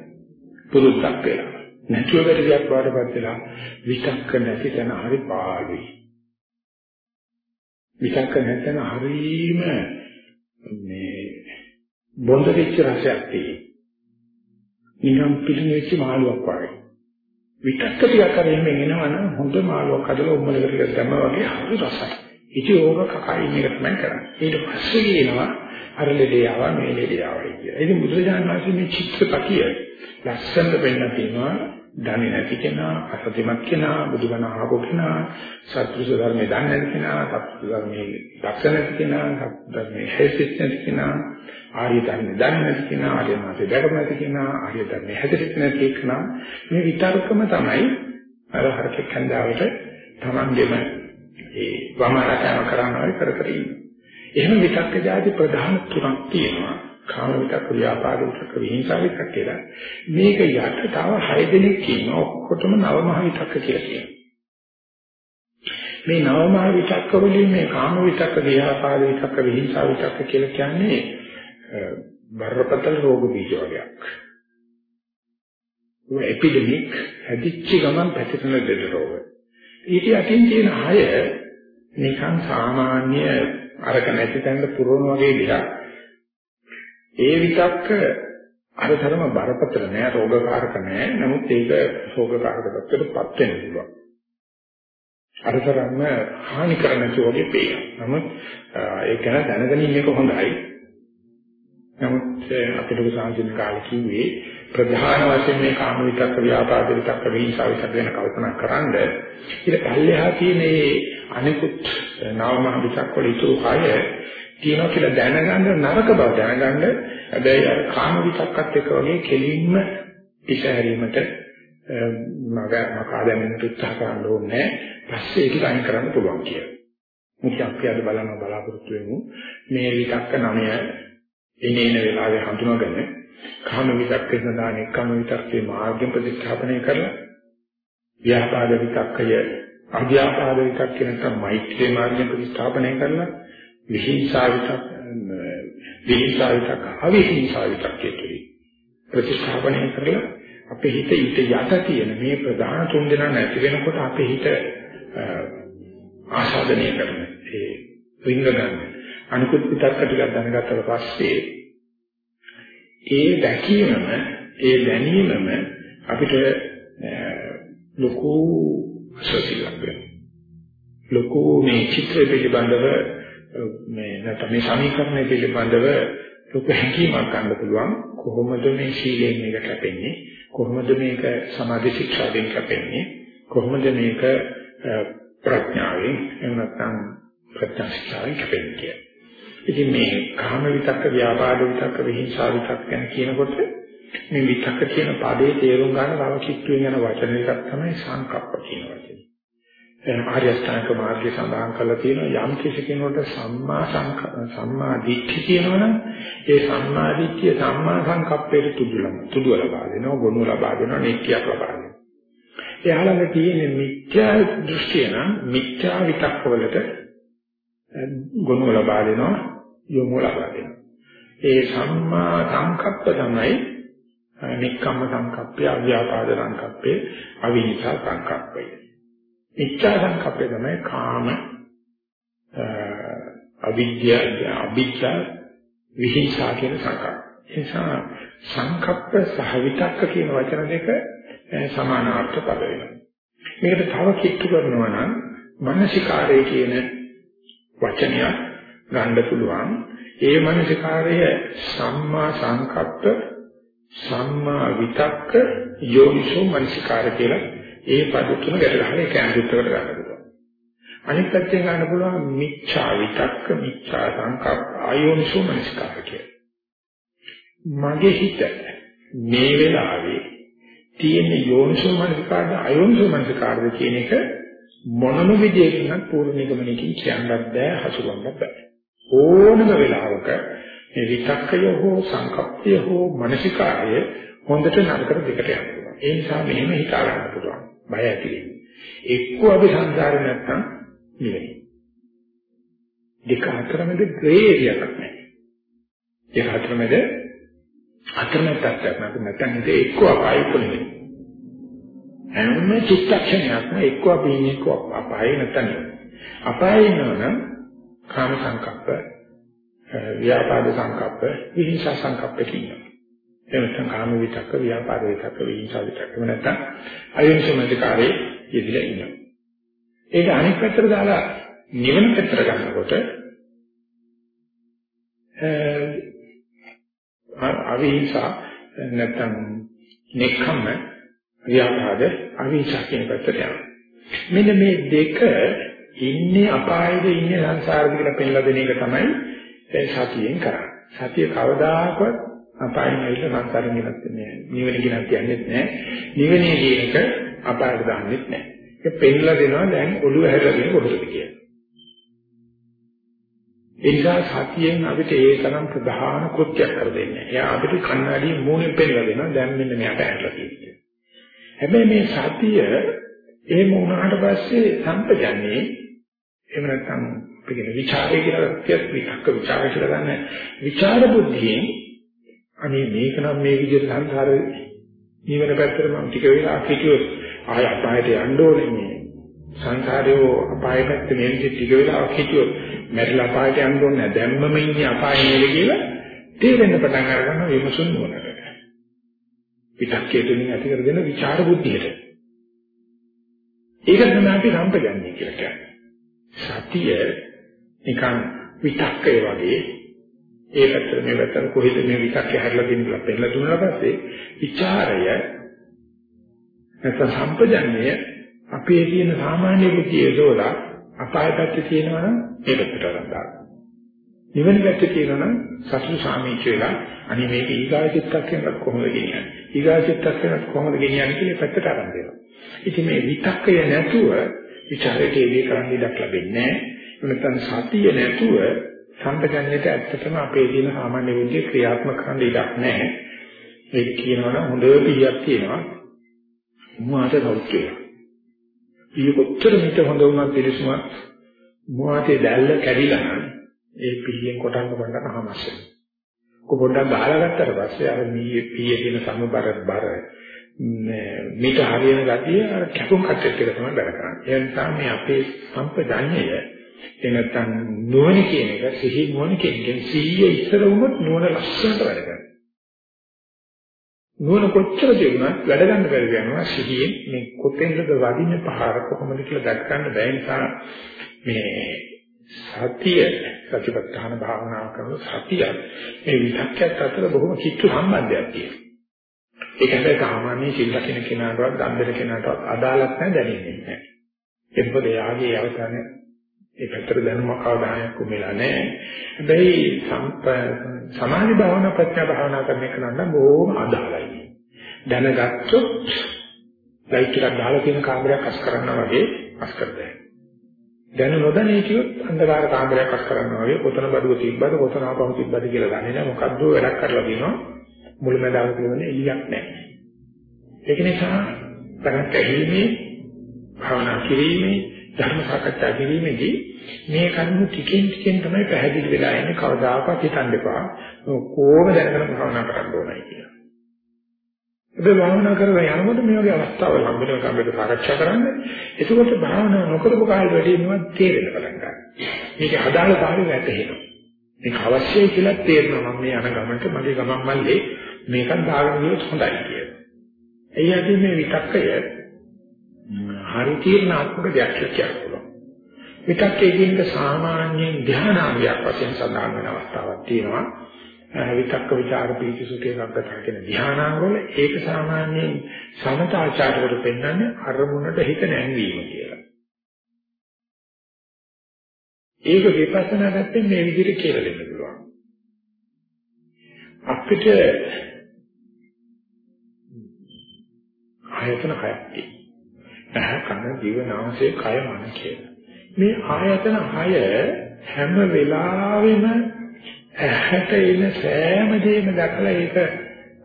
පුරුද්දක් වෙනවා. නැතුව වැඩියක් වඩපත් වෙලා විතක්ක නැති තැන හරි පාළුයි. විතක්ක නැත්නම් හරීම මේ බොඳ වෙච්ච රසයක් තියෙයි. නිකම් පිළිනෙච්ච මාළුවක් වගේ. විතක්ක ටිකක් කරගෙන එනවනම් හොඳ මාළුවක් හදලා උම්මලකට දැම්මා වගේ හරි රසයි. ඉතින් ඕක කකයි මේක තමයි කරන්නේ. ඊට පස්සේ කියනවා අර ලෙඩේ ආවා මේ ලෙඩේ ආවා කියලා. ඉතින් බුදුරජාණන් වහන්සේ මේ චිත්තපතිය ලස්සනට පෙන්නන තියෙනවා දන්නේ නැති කෙනා, අසතිමත් කෙනා, බුදුබණ අහපු කෙනා, සත්‍විස ධර්මයේ දන්නේ නැති කෙනා, සත්‍විස ධර්මයේ දක්ෂ නැති කෙනා, ධර්මයේ හැසිරෙත් නැති කෙනා, ආර්ය ධර්මයේ දන්නේ නැති කෙනා, ආර්ය මාතේ දැකම නැති කෙනා, ආර්ය ධර්මයේ හැසිරෙත් නැති කෙනා මේ විතරකම තමයි අර හරකෙක් හන්දාවට Tamanගෙම ඒ වමාරකම කරනවා කර කර ඉන්නේ. එහෙම විතක්ක જાති ප්‍රධාන තුනක් තියෙනවා. කාම විතක්ක ව්‍යාපාද විතක්ක විහිංසාව විතක්ක කියලා. මේක යට තව 6 දෙනෙක් ඉන්නවා. ඔක්කොටම නව මහ විතක්ක කියලා කියනවා. මේ නව මහ විතක්ක වලින් මේ කාම විතක්ක ව්‍යාපාද විතක්ක විහිංසාව විතක්ක කියලා කියන්නේ බරපතල රෝග බීජ වර්ගයක්. ඒ එපිඩෙමික් හැදිච්ච ගමන් පැතිරෙන දෙද රෝග. ඊට යටින් තියෙන 6 නිකන් සාමාන්‍ය අරක නැති තැනක පුරවන වගේ දෙයක්. ඒ විතක්ක අරතරම බරපතල නෑ රෝගකාරක නෑ. නමුත් ඒක රෝගකාරක තත්ත්වයටපත් වෙන්න පුළුවන්. අරතරම හානි කරන චෝගේ පේන. නමුත් ඒක ගැන දැනගෙන ඉන්න එක හොඳයි. නමුත් අපිට සාංශික කාලේ කිව්වේ ප්‍රධාන වශයෙන් මේ කාම විතක්ක ව්‍යාපාද විතක්ක විහිංසාව විතක්ක ගැන කල්පනා කරන්ද ඊට පල්ලෙහා තියෙන මේ අනිකුත් නාම විතක්ක වල ඉතුරු කය තියෙනවා කියලා දැනගන්න නරක බව දැනගන්න. හැබැයි අර කාම විතක්කත් එක්ක වගේ කෙලින්ම ඉසහැරීමට මග මකා දැනෙන්න උත්සාහ කරන්න ඕනේ පස්සේ ඒක අයින් කරන්න පුළුවන් කියලා. මුත් අපි අද බලන බලාපොරොත්තු වෙමු. මේ විතක්ක නමය එනේන වෙලාවේ හඳුනාගෙන කාම විතක්ක සඳහා නික්කම විතක්කේ මාර්ගයෙන් ප්‍රතිස්ථාපනය කරලා ව්‍යාපාද විතක්කය අධ්‍යාපාද විතක්ක නැත්නම් මෛත්‍රී මාර්ගයෙන් ප්‍රතිස්ථාපනය කරලා විහිංසා විතක්ක විහිංසා විතක්ක අවිහිංසා විතක්කේ තුලින් ප්‍රතිස්ථාපනය කරලා අපේ හිත ඊට යට තියෙන මේ ප්‍රධාන තුන් දෙනා නැති වෙනකොට අපේ හිත ආසාදනය කරන ඒ විඳ ගන්න අනිකුත් විතර්ක ටිකක් දැනගත්තට පස්සේ ඒ දැකීමම ඒ දැනීමම අපිට ලොකු අසතියක් වෙනවා. ලොකු මේ චිත්‍ර පිළිබඳව මේ නැත්නම් මේ සමීකරණය පිළිබඳව ලොකු හැඟීමක් ගන්න පුළුවන්. කොහොමද මේ සීලයෙන් මේක කැපෙන්නේ? කොහොමද මේක සමාධි ශික්ෂාවෙන් කැපෙන්නේ? කොහොමද මේක ප්‍රඥාවෙන් එහෙම නැත්නම් ප්‍රඥා ශික්ෂාවෙන් කැපෙන්නේ ඉතින් මේ කාම විතක්ක ව්‍යාපාද විතක්ක විහිංසා විතක්ක ගැන කියනකොට මේ විතක්ක කියන පදේ තේරුම් ගන්න තව කිට්ටුවෙන් යන වචන එකක් තමයි සංකප්ප කියන වචනේ. ආර්ය අෂ්ටාංග මාර්ගය සඳහන් කරලා තියෙනවා යම් කිසි කෙනෙකුට සම්මා සම්මා දිට්ඨිය කියනවනම් ඒ සම්මා දිට්ඨිය සම්මා සංකප්පයට තුඩුලම තුඩුව ලබා දෙනවා ගුණ ලබා දෙනවා නිත්‍යයක් ලබා දෙනවා. එයාලඟ තියෙන මිත්‍යා දෘෂ්ටිය නම් මිත්‍යා විතක්කවලට ගුණ ලබා දෙනවා යොමු ලබා දෙනවා. ඒ සම්මා සංකප්ප තමයි නික්කම්ම සංකප්පය අව්‍යාපාද සංකප්පේ අවිහිංසා සංකප්පය මිච්ඡා සංකප්පය තමයි කාම අවිද්‍යාව අවිද්‍යා විහිංසා කියන සංකප්ප. ඒ නිසා සංකප්ප සහ විතක්ක කියන වචන දෙක සමානාර්ථ පද වෙනවා. මේකට තව කිට්ටු කරනවා නම් මානසිකාරය කියන වචනය ගන්න පුළුවන්. ඒ මානසිකාරය සම්මා සංකප්ප සම්මා විතක්ක යෝනිසෝ මානසිකාර කියලා ඒ පද තුන ගැට ගහලා ඒක අඳුත්තකට ගන්න පුළුවන්. අනිත් පැත්තෙන් ගන්න පුළුවන් මිච්ඡා විතක්ක මිච්ඡා සංකප්ප ආයෝනිසෝ මනස්කාර කියලා. මගේ හිත මේ වෙලාවේ තියෙන යෝනිසෝ මනස්කාරද ආයෝනිසෝ මනස්කාරද කියන එක මොනම විදියකින්වත් පූර්ණ නිගමනයකින් කියන්නත් බෑ හසුරවන්න බෑ. ඕනම වෙලාවක මේ විතක්කය හෝ සංකප්පය හෝ මනසිකාරය හොඳට නරකට දෙකට යනවා. ඒ නිසා මෙහෙම හිතා ගන්න පුළුවන්. බය ඇති වෙන්නේ. එක්ක අපි සංසාරේ නැත්තම් නිවෙයි. දෙක අතරමැද ග්‍රේ ඒරියාවක් නැහැ. දෙක අතරමැද අතරමැද තත්ත්වයක් නැත්නම් ඉත එක්ක අපායක නෙවෙයි. හැම චිත්තක්ෂණයක්ම එක්ක අපි ඉන්නේ එක්ක අපායේ නැත්නම් අපායේ ඉන්නවනම් කාම සංකප්ප ව්‍යාපාද සංකප්ප විහිංසා සංකප්ප කියනවා. එනසම් කාම විතක්ක ව්‍යාපාද විතක්ක විහිංසා විතක්ක නැත්නම් අයෝනිසමනිකාරේ යෙදিলা ඉන්නවා. ඒක අනිත් පැත්තට දාලා නිවන පැත්තට ගන්නකොට අවිහිංසා නැත්නම් නෙක්ඛම්ම ව්‍යාපාද අවිහිංසා කියන පැත්තට යනවා. මෙන්න මේ දෙක ඉන්නේ අපායේද ඉන්නේ සංසාරෙද කියලා පෙන්ලා දෙන එක තමයි සතියෙන් කරන්නේ. සතිය කවදාකවත් අපායෙන් ඇවිල්ලා සංසාරෙන් ගෙනත් නෑ. නිවන ගෙනත් යන්නේ නෑ. නිවනේ කියන එක අපායට දාන්නෙත් නෑ. ඒක පෙන්නලා දෙනවා දැන් ඔළුව හැරගෙන කොටසද කියලා. ඒ නිසා සතියෙන් අපිට ඒ තරම් ප්‍රධාන කෘත්‍යයක් කර දෙන්නේ. එයා අපිට කන්නඩියේ මූණෙන් පෙන්නලා දෙනවා දැන් මෙන්න මෙයාට ඇරලා තියෙන්නේ. හැබැයි මේ සතිය එහෙම වුණාට පස්සේ සම්පජන්නේ එහෙම නැත්නම් අපිට විචාරය කියලා කියත් විතක්ක විචාරය කියලා ගන්න. විචාර බුද්ධියෙන් අනේ මේක නම් මේ විදිහට සංසාරේ නිවන පැත්තට මම ටික වෙලා හිටියොත් ආය අපායට යන්න ඕනේ මේ සංසාරේ අපාය පැත්තේ මේ විදිහට ටික වෙලා හිටියොත් මැරිලා අපායට යන්න ඕනේ දැම්මම ඉන්නේ අපායේ නේද කියලා තේරෙන්න පටන් අරගන්න විමසුන් නොනකට පිටක්කේ තුලින් ඇති කරගෙන විචාර බුද්ධියට. ඒක තමයි අපි සම්පජන්ණය කියලා කියන්නේ. සතිය නිකන් විතක්කේ වගේ ඒ පැත්තට මේ පැත්තට කොහෙද මේ විතක්කේ හැරලා දෙන්නේ පෙන්නලා දුන්නා පස්සේ ਵਿਚාරය නැත්නම් සම්පජන්ණය අපේ තියෙන සාමාන්‍ය බුද්ධිය දෝලා අපාය පැත්තේ තියෙනවා නම් ඒ පැත්තට ගන්නවා. නිවන පැත්තේ තියෙනවා නම් සසු සාමීච වෙලා අනේ මේක ඊගාව චිත්තක්ෂණයක් කොහොමද කියන්නේ. ඊගාචිත්තක්ෂණත් කොහොමද ගෙනියන්නේ කියලා පැත්තට අරන් දෙනවා. ඉතින් මේ විතක්කය නැතුව විචාරයට එළිය කරන්න ඉඩක් ලැබෙන්නේ නැහැ. නැත්නම් සතිය නැතුව සම්පජන්ණයට ඇත්තටම අපේ දින සාමාන්‍ය විදිහේ ක්‍රියාත්මක කරන්න ඉඩක් නැහැ. ඒක කියනවනම් හොඳ පිළියක් තියෙනවා. මුවාට සෞඛ්‍යය. ඊ කොච්චර මිට හොඳ වුණත් පිළිසුමක් මුවාතේ දැල්ල කැඩිලා නම් ඒ පිළියෙන් කොටන්න බණ්ඩ අහමස්සෙ. කො පොඩ්ඩක් ගහලා ගත්තට පස්සේ අර මී පීයේ තියෙන සමබර බර මේක හරියන ගතිය අර කැපුම් කට්ටෙත් එක තමයි වැඩ කරන්නේ. ඒ නිසා මේ අපේ සම්පජඤ්ඤය එනතන් නුවණ කියන එක සිහි නුවණ කියන එක සිහිය ඉස්සර වුණොත් නුවණ ලස්සනට වැඩ කරනවා. නුවණ කොච්චර දෙුණත් වැඩ ගන්න බැරි වෙනවා සිහියෙන් මේ කොතෙන්ද වදින්නේ පහර කොහොමද කියලා දැක් ගන්න බැහැ නිසා මේ සතිය සතිපට්ඨාන භාවනාව කරන සතිය මේ විචක්කයත් අතර බොහොම කිච්චු සම්බන්ධයක් තියෙනවා. ඒක හැබැයි සාමාන්‍ය සිල් රකින්න කෙනාටවත් ගම්බර කෙනාටවත් අදාළක් නැහැ දැනෙන්නේ නැහැ. ඒක මොකද යාගේ අවසාන ඒ පැත්තට දැනුමක් අවධානයක් උමෙලා නැහැ. හැබැයි සමාධි භාවනා ප්‍රඥා භාවනා කරන එක නම් බොහොම අදාළයි. දැනගත්තොත් ලයිට් එකක් දාලා තියෙන කාමරයක් අස් කරනවා වගේ අස් කරදැයි. දැන නොදැනී කියොත් අන්ධකාර කාමරයක් අස් කරනවා වගේ කොතන බඩුව තිබ්බද කොතන ආපහු තිබ්බද කියලා දන්නේ නැහැ. මොකද්ද වැඩක් කරලා දිනවා. මුලමඳාව කියන්නේ එළියක් නැහැ. ඒක නිසා තරක් ඇහිීමේ භාවනා කිරීමේ ධර්ම සාකච්ඡා කිරීමේදී මේ කරුණු ටිකෙන් ටිකෙන් තමයි පැහැදිලි වෙලා යන්නේ කවදාකවත් හිතන්න එපා. කොහොම දැනගෙන භාවනා කරන්න ඕනයි කියලා. ඔබ භාවනා කරලා යනකොට මේ වගේ අවස්ථාවල් හම්බෙන කම්බෙද සාකච්ඡා කරන්න. එතකොට භාවනා නොකරපු කාලේ වැඩි වෙනවා තේරෙන්න පටන් ගන්නවා. මේක අදාළ කාර්යය වැටහෙනවා. මේක අවශ්‍යයි කියලා තේරෙනවා මම මේ යන ගමනට මගේ ගමන් මල්ලේ මේකත් දාගෙන ගියොත් හොඳයි කියලා. එයාදී මේ විතක්කය හරි තීර්ණාත්මක දෙයක් කියලා පුළුවන්. විතක්කේ කියන්නේ සාමාන්‍යයෙන් ධානාංගයක් වශයෙන් සඳහන් වෙන අවස්ථාවක් තියෙනවා. විතක්ක ਵਿਚාර පීති සුඛ ඒකග්ගතා කියන ධානාංගවල ඒක සාමාන්‍යයෙන් සමතාචාරවල පෙන්වන්නේ අරමුණට හිත නැංවීම කියලා. ඒක විපස්සනා පැත්තෙන් මේ විදිහට කියලා දෙන්න පුළුවන්. අපිට ආයතන හයක් තියෙනවා. කන දිව නාසය කය මන කියලා. මේ ආයතන හය හැම වෙලාවෙම ඇහැට එන සෑම දෙයක්ම දැකලා ඒක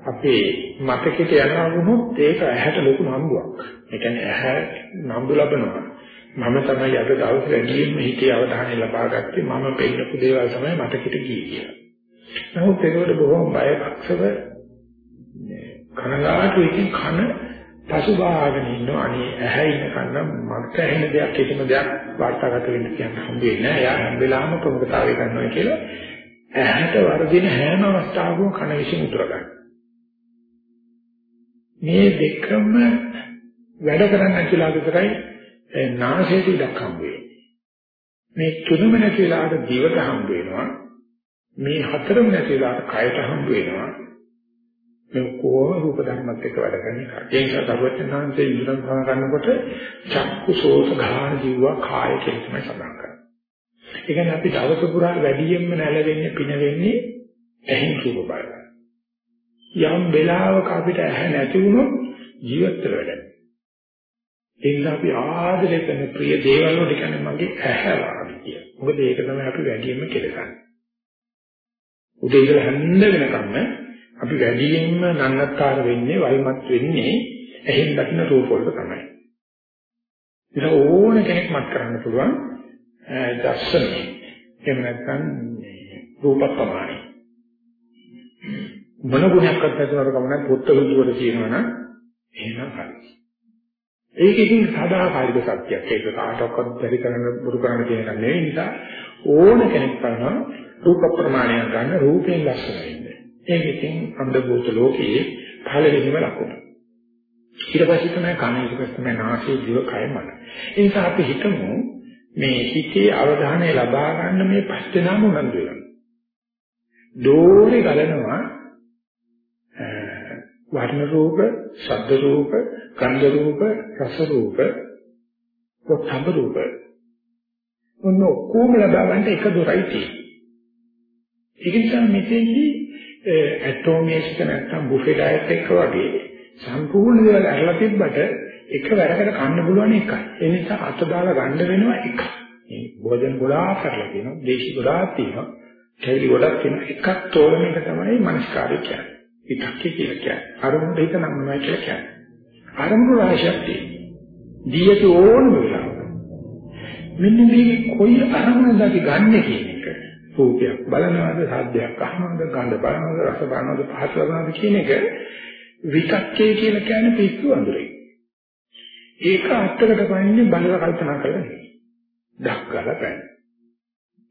අපේ මතකෙට යනවා වුණොත් ඒක ඇහැට ලොකු නම්බුවක්. ඒ කියන්නේ ඇහැ නම්බු ලබනවා. මම තමයි අද දවසේ වැඩියෙන්ම හිතේ අවධානය ලබා ගත්තේ මම පෙන්නපු දේවල් තමයි මතකෙට ගියේ කියලා. නමුත් ඒකට බොහොම බයක්ෂව කනගාටු එකකින් කන පසුබාගෙන ඉන්නවා. අනේ ඇහැ ඉන්න කන්න මට ඇහෙන දෙයක් කිසිම දෙයක් වාර්තාගත වෙන්න කියන්න හම්බෙන්නේ නැහැ. එයා හැම වෙලාවෙම ප්‍රමුඛතාවය ගන්නවා කියලා ඇහැට වර්ධින හැම අවස්ථාවකම කන විශ්ින් උතුර ගන්න. මේ දෙකම වැඩ කරන්න කියලා විතරයි නාසයට ඉඩක් හම්බ වෙන්නේ. මේ තුනම නැති වෙලාවට දිවට හම්බ වෙනවා. මේ හතරම නැති වෙලාවට කයට හම්බ වෙනවා. මේ කොහොම රූප ධර්මත් එක්ක වැඩ කරන එක. ඒ නිසා දරුවචනාංශයේ ඉඳන් සමහර කරනකොට චක්කු සෝත ගාන ජීව කාය කියන තමයි සඳහන් කරන්නේ. ඒ කියන්නේ අපි දවස පුරා වැඩියෙන්ම නැලෙන්නේ පින වෙන්නේ ඇහෙන් රූප බලන. යම් වෙලාවක අපිට ඇහැ නැති වුණොත් ජීවිත වැඩ. ඒ නිසා අපි ආදරය කරන ප්‍රිය දේවල් වලට කියන්නේ මගේ ඇහැ වාගේ කියලා. මොකද ඒක තමයි අපි වැඩියෙන්ම කෙලකන්නේ. උදේ ඉඳලා හැන්ද වෙනකම්ම අපි වැඩියෙන්ම නන්නත්තර වෙන්නේ වල්මත් වෙන්නේ ඇහෙන් දකින්න රූප වලට තමයි. ඒක ඕන කෙනෙක් මත් කරන්න පුළුවන් දර්ශනය. එහෙම නැත්නම් රූප ප්‍රමාණය. මොන ගුණයක්වත් නැතුවර කමන පොත්ත රුදුවල කියනවනම් එහෙනම් හරි. ඒක ඉතින් සදාකාලික සත්‍යයක්. ඒක කාටවත් බැරි කරන්න බුරු කරන්න කියන එක නෙවෙයි නිසා ඕන කෙනෙක් කරනවා රූප ප්‍රමාණයක් ගන්න රූපයෙන් ලක්ෂණ වෙන්නේ. ඒක ඉතින් අන්ධභූත ලෝකයේ පළවෙනිම ලකුණ. ඊට පස්සේ තමයි කන ඊට පස්සේ තමයි නාසය දිව කය මන. ඒ නිසා අපි හිතමු මේ හිතේ අවධානය ලබා ගන්න මේ පස් දෙනාම උනන්දු වෙනවා. දෝරේ ගලනවා වර්ණ රූප, ශබ්ද රූප, ගන්ධ රූප, රස රූප, පොත්හබ රූප. මොන කොහොම ලබා ගන්න එක දොරයි තියෙන්නේ. ඒක නිසා මෙතෙන්දී ඇටෝමේෂ්ක නැත්තම් බුෆේ ඩයට් එක වගේ සම්පූර්ණ දේවල් අරලා තිබ්බට එක වැරකට කන්න පුළුවන් එකයි. ඒ නිසා අත දාලා ගන්න වෙනවා එකයි. මේ භෝජන ගොඩාක් කරලා තියෙනවා. දේශි ගොඩාක් තියෙනවා. කැලි ගොඩක් තියෙනවා. එකක් තෝරන එක තමයි මනස්කාරය කියන්නේ. විතක්කේ කියලා කියන්නේ. අරමුණ හිත නම්නවා කියලා කියන්නේ. අරමුණු රාශියක් තියෙනවා. දීයට ඕනම වෙලාවක. මෙන්න මේ කොයි අරමුණද අපි ගන්නෙ කියන එක. රූපයක් බලනවාද, සාද්දයක් අහනවාද, ගඳ බලනවාද, රස බලනවාද, පහස බලනවාද කියන එක විතක්කේ කියලා කියන්නේ පිස්සු අඳුරේ. ඒක අත්තකට පන්නේ බලව කල්පනා කරලා නෙවෙයි. දක්කලා පැන.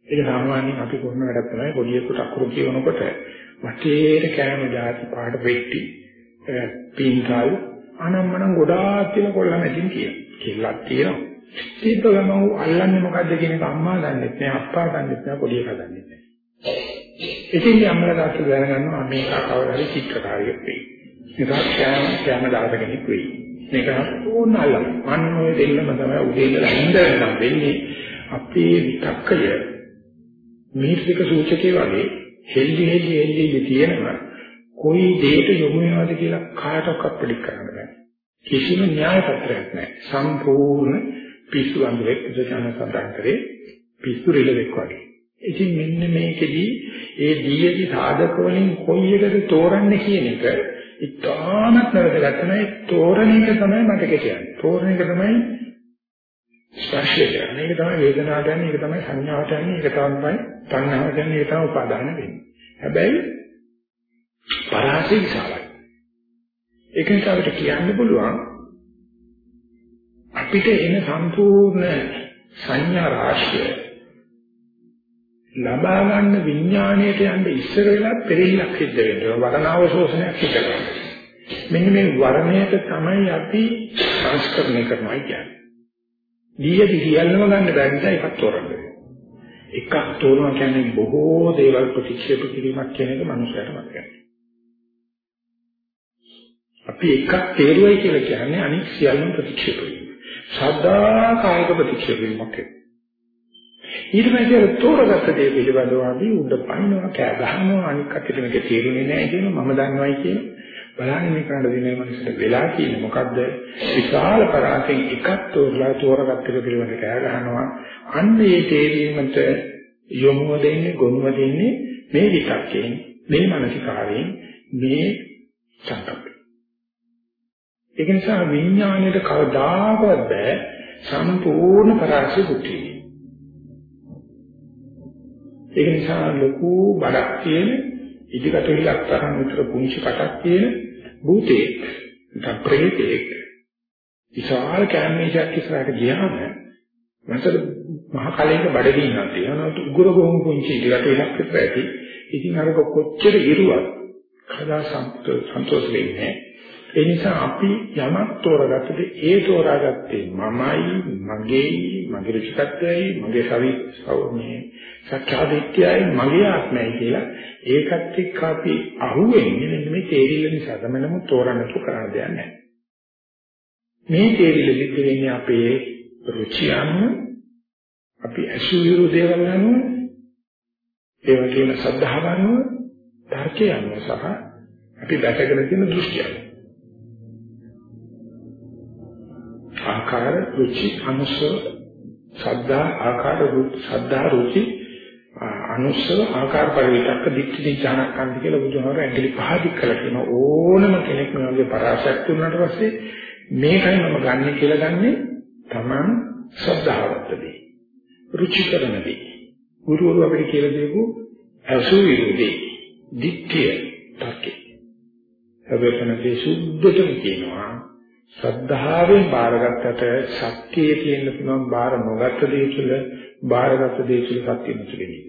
ඒක සාමාන්‍යයෙන් අපි කරන වැඩක් තමයි පොඩියෙකුට අකුරු කියනකොට වටේට කෑම જાති පාට වෙට්ටි පින්කල් අනම්මනම් ගොඩාක් තියෙන කොල්ල මැදින් කියන. කෙල්ලක් තියෙනවා. ඊට ගම අල්ලන්නේ මොකද්ද කියන එක අම්මා දන්නේ නැහැ අප්පා දන්නේ නැහැ පොඩි එකා දන්නේ නැහැ. ඉතින් අම්මලා තාත්තා දැනගන්නවා මේක කවදා හරි චිත්‍රකාරියෙක් වෙයි. ඒක කෑම කෑම දාත කෙනෙක් වෙයි. මේක ඕන අල්ලන. අන්න ඔය දෙන්නම තමයි උදේ ඉඳලා හින්ද වෙනකම් වෙන්නේ. අපේ විතක්කය මේක සූචකේ වගේ හෙල්ලි හෙල්ලි හෙල්ලි තියෙනවා කොයි දෙයක යොමු වෙනවද කියලා කාටවත් පිළික් කරන්න බෑ කිසිම න්‍යාය පත්‍රයක් නැහැ සම්පූර්ණ පිස්සු අඳුරෙක් ඉඳලා සඳහන් කරේ පිස්සු රිලෙක් වගේ ඉතින් මෙන්න මේකෙදී ඒ දීයේදී සාධක වලින් කොයි එකද තෝරන්නේ කියන එක ඉතාමත් වැදගත් තමයි තෝරන එක තමයි මතක කියන්නේ තෝරන එක තමයි ස්පර්ශය කියන්නේ. ඒක තමයි වේදනාව කියන්නේ, ඒක තමයි සංඥාව කියන්නේ, ඒක තමයි තණ්හාව කියන්නේ, ඒක තමයි උපාදාන වෙන්නේ. හැබැයි පරාසය විශාලයි. ඒක නිසා අපිට කියන්න පුළුවන් අපිට එන සම්පූර්ණ සංඥා රාශිය ලබා ගන්න විඥාණයට යන්න ඉස්සර වෙලා පෙරහිලක් සිද්ධ වෙනවා. වරණාව ශෝෂණයක් සිද්ධ වෙනවා. මෙන්න මේ වර්ණයට තමයි අපි සංස්කරණය කරනවා කියන්නේ. දීයදි සියල්ලම ගන්න බැරි නිසා එකක් තෝරන්න එකක් තෝරනවා කියන්නේ බොහෝ දේවල් ප්‍රතික්ෂේප කිරීමක් කියන එක මනුස්සයට මතකයි. අපි එකක් තේරුවයි කියලා කියන්නේ අනිත් සියල්ලම ප්‍රතික්ෂේප වීම. සදා කායික ප්‍රතික්ෂේප වීමක්. ඊට පස්සේ තෝරගත්ත දේ පිළිබඳව අපි උඩ පනිනවා කෑ ගහනවා අනිත් කටට මේක තේරුනේ නැහැ කියනවා මම දන්නවයි කියනවා. බලන්නේ මේ කරන්න දෙන්නේ මනසට වෙලා තියෙන්නේ මොකද්ද විශාල පරාසයෙන් එකක් තෝරලා තෝරගත්ත එක පිළිවෙල කෑ ගහනවා අන්න ඒ තේරීමට යොමුව දෙන්නේ ගොනුව දෙන්නේ මේ විතක්කයෙන් මේ මානසිකාරයෙන් මේ සංකල්පය ඒක නිසා විඥාණයට කවදාකවත් බෑ සම්පූර්ණ පරාසය පුටි ඒක නිසා ලොකු බඩක් තියෙන ඉදිකට හිලක් තරම් විතර පුංචි කටක් තියෙන භූතේ නැත්නම් ප්‍රේතෙක් විශාල කැමේජයක් ඉස්සරහට ගියාම මනසට මහ කලයක බඩගින්නක් තියෙනවා. උගුර බොහොම පුංචි ඉලක්ක වෙනක් විතර ඇති ඉතින් අර කොච්චර ඉරුවක් කදා සන්තෝෂ වෙන්නේ ඒ නිසා අපි යමක් තෝරගත්තද ඒ තෝරාගත්තේ මමයි මගේයි මගේ රුචිකත්වයයි මගේ සවි සෞමේ සත්‍යාදිත්‍යයි මගේ ආත්මයයි කියලා ඒකත් එක්ක අපි අහුවෙන්නේ මෙන්න මේ තේරිල්ල නිසා. තමයි නමුත් තෝරන්න තු කරන්න දෙයක් නැහැ. මේ තේරිල්ල සිද්ධ වෙන්නේ අපේ රුචි අනුව අපි අසුවිරු දේවල් අනුව ඒ වගේම සද්ධාව අනුව තර්කය අනුව සහ අපි දැකගෙන තියෙන දෘෂ්ටිය අනුව ආකාර රුචි අනුසව සද්ධා ආකාර රුචි සද්ධා රුචි අනුසව ආකාර පරිවිතක්ක දික්ටි දිචානකන්ද කියලා බුදුහාමර ඇඟිලි පහදික් කළා කියන ඕනම කෙනෙක් මේ වගේ පරාසයක් දුන්නාට පස්සේ මේකයි මම ගන්න කියලා ගන්නේ Taman ශ්‍රද්ධාවත්දී රුචිකරණදී ගුරුවරු අපිට කියලා දීපු අසුවිරුදී දික්තිය තර්කේ හැබැයි සුද්ධතම කියනවා සද්ධාවෙන් බාරගත්තට සත්‍යයේ තියෙන පුළුවන් බාර නොගත් දේ තුළ බාරගත් දේ තුළ සත්‍ය නැතිවෙන්නේ.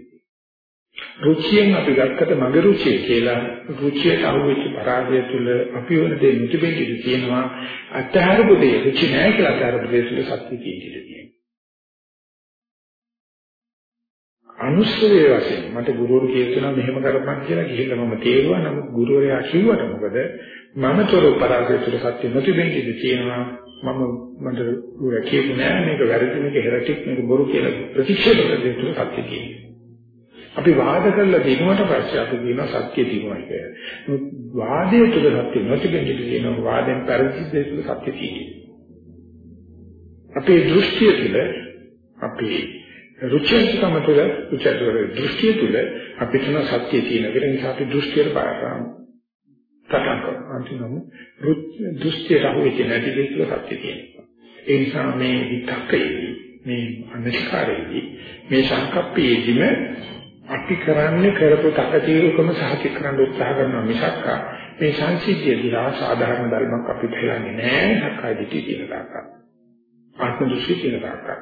රුචියෙන් අපි ගත්තට මගේ රුචිය කියලා රුචියට අහුවෙච්ච පරාජය තුළ අපි වල දේ නිතිබෙන්නේ තියෙනවා අත්‍යහරපු දේ රුචි නැහැ කියලා අත්‍යහරපු දේ තුළ සත්‍ය තියෙන්නේ. අනුස්සවේ වශයෙන් මට ගුරුවරු කියනවා මෙහෙම කරපන් කියලා ගිහිල්ලා මම තේරුවා නමුත් ගුරුවරයා කිව්වට මොකද මම තොර පරාසය තුළ සත්‍ය නොතිබෙන්නේ කියනවා මම මට ගුරුවරයා කියපු නෑ මේක වැරදි මේක හෙරටික් මේක බොරු කියලා ප්‍රතික්ෂේප කරලා තුළ සත්‍ය කියන්නේ අපි වාද කරලා දිනුවට පස්සේ අපි කියනවා සත්‍ය දිනුවයි කියලා. වාදයේ තුල සත්‍ය නොතිබෙන්නේ කියනවා වාදෙන් පරිච්ඡේදයේ තුල සත්‍ය තියෙනවා. අපේ දෘෂ්ටිය තුළ අපේ රුචිකම තුළ රුචිතවල දෘෂ්ටිය තුළ අපිට නම් සත්‍ය තියෙන. ඒ නිසා අපි දෘෂ්ටියට පාරාම තකක අන්තිමම දෘෂ්ටියට අහු වෙච්ච නැති දෙයක් තුළ සත්‍ය තියෙනවා. ඒ නිසා මේ විතක්කේදී මේ අනිෂ්කාරයේදී මේ සංකප්පයේදීම අපි කරන්නේ කරපු තකතිරුකම සාහිත කරන්න උත්සාහ කරනවා මිසක් මේ සංසිද්ධිය දිහා සාධාරණ ධර්මයක් අපිට හෙලන්නේ නැහැ සක්කාය දිට්ඨිය කියන දායකා. ආත්ම දෘෂ්ටි කියන දායකා.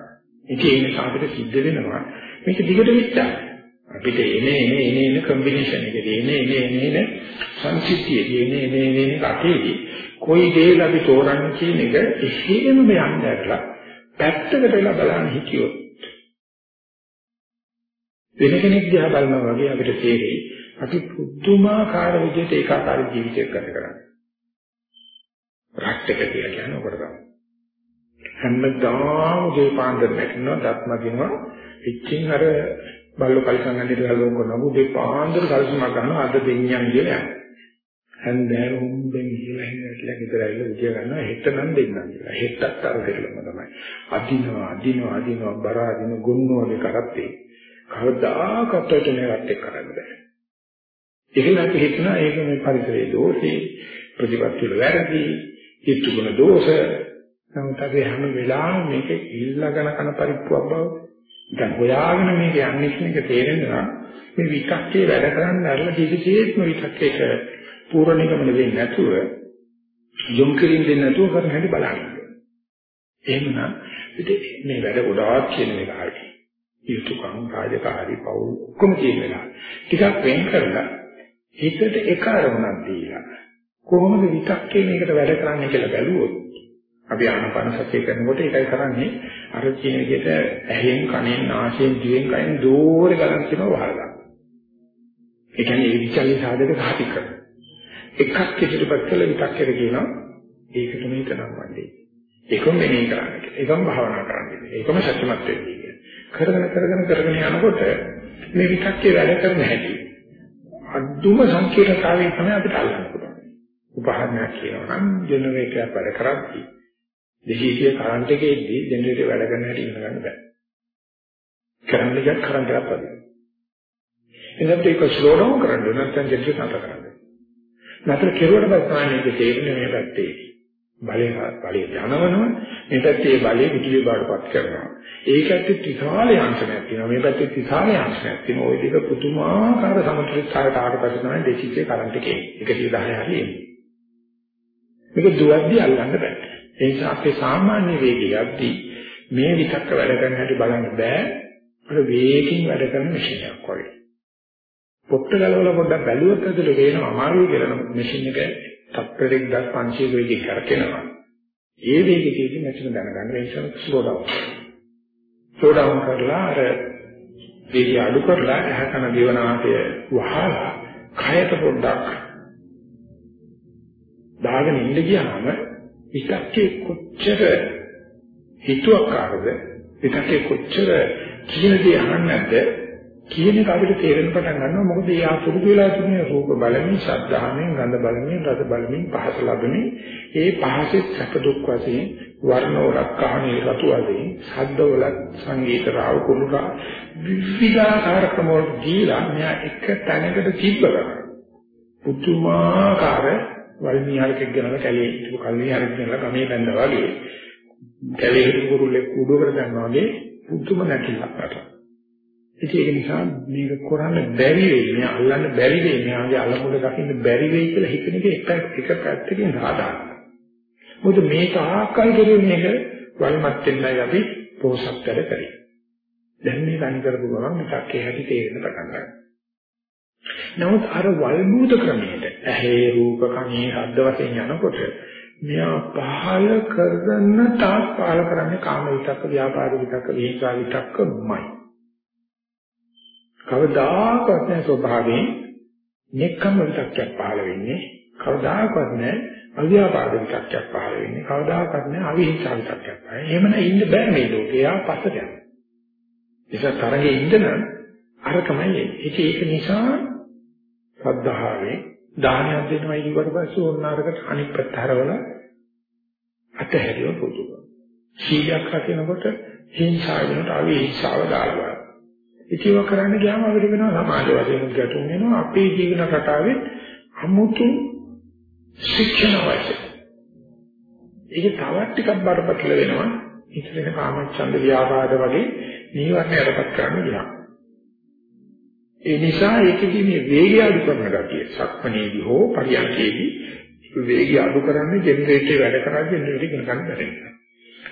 ඒකේ ඉන්න සාපිට සිද්ධ වෙනවා මේක දිගට විස්තර. අපිට එනේ එනේ එනේ එනේ කම්බිනේෂන් එකේ එනේ එනේ එනේ එනේ සංසිද්ධියේ එනේ එනේ එනේ එනේ කටේදී කොයි දේද අපි තෝරන්නේ කියන එක එහෙමම යන්න ඇරලා පැත්තකට වෙලා බලන්න හිතියොත් වෙන කෙනෙක් දිහා බලනවා වගේ අපිට තේරෙයි අපි පුදුමාකාර විදිහට ඒකාකාර ජීවිතයක් ගත කරන්නේ. රට්ටක කියලා කියන්නේ ඔකට තමයි. හැමදාම උදේ පාන්දර නැගිනවා දත්ම දිනවා ඉච්චින් අර බල්ලෝ කල්සන් ගන්නට ගලවන කරනවා උදේ පාන්දර කල්සමක් ගන්නවා අද දෙඤ්ඤන් කියලා යනවා. හන්දෑර හොම්බෙන් කියලා හිනట్లా විතරයිල විදිය ගන්නවා හෙට නම් දෙන්නම් කියලා. හෙටත් අර දෙලම තමයි. අදිනවා අදිනවා අදිනවා බර අදින ගොන්නෝ වගේ කරත්තේ. කවදාකවත් ඔය මේවත් එක්ක කරන්න බෑ. එහෙම අපි හිතනවා ඒක මේ පරිසරයේ දෝෂේ ප්‍රතිපත්ති වල වැරදි, ඊතුගුණ දෝෂ. නමුත් අපි හැම වෙලාවෙම මේක ඉල්ලගෙන කරන පරිප්පුවක් බව. දැන් හොයාගෙන මේක යන්නේ කියන එක තේරෙනවා මේ විකක්කේ වැඩ කරන්න අරලා කිසිසේත්ම විකක්කේට පූර්ණ නිගමන වෙන්නේ නැතුව යොමු කිරීම දෙන්නේ නැතුව කරන හැටි බලන්න. එහෙමනම් ඉතින් මේ වැඩ ගොඩාක් කියන එක හරියි. යුතුයකම් රාජකාරී පවුල් ඔක්කොම තියෙන වෙලාව. ටිකක් වෙන් කරලා හිතට එක අරමුණක් දීලා කොහොමද විතක්කේ මේකට වැඩ කරන්නේ කියලා බැලුවොත් අපි ආනපන සතිය කරනකොට ඒකයි කරන්නේ අර කියන විදිහට ඇහෙන් කනෙන් නාසයෙන් දිවෙන් කයෙන් දෝරේ ගලන් කියනවා වහලා. ඒ කියන්නේ ඒ විචල්්‍ය සාධක සාති කරනවා. එකක් ඉදිරිපත් කළ විතක්කේට කියනවා ඒකට මේක නම් වන්නේ. ඒකම මෙනෙහි කරන්න කියලා. ඒකම භාවනා කරන්න කියලා. ඒකම සත්‍යමත් වෙන්නේ කියලා. කරගෙන කරගෙන කරගෙන යනකොට මේ විතක්කේ වැඩ කරන හැටි අදුම සංකීර්ණතාවයෙන් තමයි අපිට අල්ලන්න පුළුවන්. උදාහරණයක් කියනවා නම් ජෙනරේටරයක් වැඩ කරද්දී දෙහිසිය කරන්ට් එකේදී ජෙනරේටර් වැඩ කරන හැටි ඉගෙන ගන්න බෑ. කරන්ට් එකක් කරන්ට් එකක් වගේ. එතකොට ඒක ස්ලෝ ඩවුන් කරන්න නැත්නම් ජෙනරේටර් නතර කරන්න. නතර කෙරුවට පස්සේ මේක තේරෙන්නේ මේ පැත්තේ. බලය බලය යනවනම මේ පැත්තේ බලය විදුලිය බාටපත් කරනවා. ඒකත් විශාල යන්ත්‍රයක් තියෙනවා. මේ පැත්තේ විශාල යන්ත්‍රයක් තියෙනවා. ওই දෙක පුදුමාකාර සමතුලිතතාවයට ආවට පස්සේ තමයි දෙසිසේ කරන්ට් එකේ 110 හරි එන්නේ. මේක දුවද්දී අල්ලන්න බෑ. ඒ නිසා අපේ සාමාන්‍ය වේගයක්දී මේ විතක්ක වැඩ කරන හැටි බලන්න බෑ. අර වේගකින් වැඩ කරන මැෂින් එකක් වගේ. පොට්ට ගලවලා පොඩ්ඩක් බැලුවොත් ඇතුලේ වෙනවා අමාරුයි කියලා මැෂින් එක තත්පරයක් 1500 වේගයක කරකිනවා. ඒ වේගයකදී මැෂින දැනගන්න ඒ නිසා ස්ලෝ ඩවුන්. ස්ලෝ ඩවුන් කරලා අර වේගය අඩු කරලා එහකන දිවනාසය වහලා කයට පොඩ්ඩක් දාගෙන ඉඳ ගියාම විකක්කේ කොච්චර හිතුවක්කාරද විකක්කේ කොච්චර කියන දේ අහන්නේ නැද්ද කියන එක අපිට තේරෙන්න පටන් ගන්නවා. මොකද ඒ ආපුරුදු වෙලා තිබුණේ රූප බලමින් ශබ්දාමෙන් ගන්ධ බලමින් රස බලමින් පහස ලැබෙමින්. ඒ පහසේ සැප දුක් වශයෙන් වර්ණ වලක් කහනේ රතු වශයෙන් ශබ්ද වල සංගීත රාව කුරුකා විවිධාකාර ක්‍රම වල දීලා මෙයා එක තැනකට තිබ්බ කරා පුදුමාකාර වල්මිහරකෙක් ගෙනලා කැලේ ඉතුරු කල්ලි හරක් ගෙනලා ගමේ බැඳා වගේ කැලේ හිටපු කුරුල්ලෙක් උඩුවකට දැම්මා වගේ පුදුම නැතිලක් රටා ඉතින් ඒක නිසා මේක කරන්න බැරි වෙයි. මේ අල්ලන්න බැරි වෙයි. මෙයාගේ අලමුල දකින්න බැරි වෙයි කියලා හිතන එක එක එක පැත්තකින් සාධාරණයි. මොකද මේක ආකල් කරුවේ මේක වල්මත් වෙන්නයි අපි පෝසත් වැඩ කරේ. දැන් මේ තනි කරපු ගමන් මේකක් ඒ හැටි තේරෙන්න පටන් ගන්නවා. නමුත් අර වල්බූත ක්‍රමයට ඇහි රූප කණේ ශබ්ද වශයෙන් යනකොට මෙයා පහල කරගන්න තාක් පහල කරන්නේ කාම විතක්ක ව්‍යාපාද විතක්ක විහිංසා විතක්කමයි. කවදාකවත් නැහැ ස්වභාවයෙන් නෙක්ඛම් විතක්යක් පහළ වෙන්නේ. කවදාකවත් නැහැ අව්‍යාපාද විතක්යක් පහළ වෙන්නේ. කවදාකවත් නැහැ අවිහිංසා විතක්යක් පහළ එහෙම නැ ඉන්න බෑ මේ ලෝකේ. යා පස්සට යනවා. ඒක තරගේ ඉන්න නම් අර තමයි ඒක ඒක නිසා සද්ධාවේ දානයක් දෙනවා ඊට පස්සේ ඕනාරකට අනිත් පැත්ත හරවල අතහැරියෝ පුදුම. සීලයක් රකිනකොට හිංසාවෙන්ට අවි හිංසාව දාලා. ඉතිව කරන්න ගියාම අපිට වෙනවා සමාජ වශයෙන් ගැටුම් වෙනවා අපේ ජීවන රටාවේ අමුතු ශික්ෂණ අවශ්‍යයි. ඒක තවත් ටිකක් බරපතල වෙනවා. ඉතින් කාමච්ඡන්ද ව්‍යාපාද වගේ නීවරණ යටපත් කරන්න ගියා. ඒ නිසා ඒකදී මේ වේගය අඩු කරන ගතිය සක්මණේදී හෝ පරියන්කේදී වේගය අඩු කරන්නේ ජෙනරේටරේ වැඩ කරද්දී ජෙනරේටරේ ගන්න ගන්න බැහැ.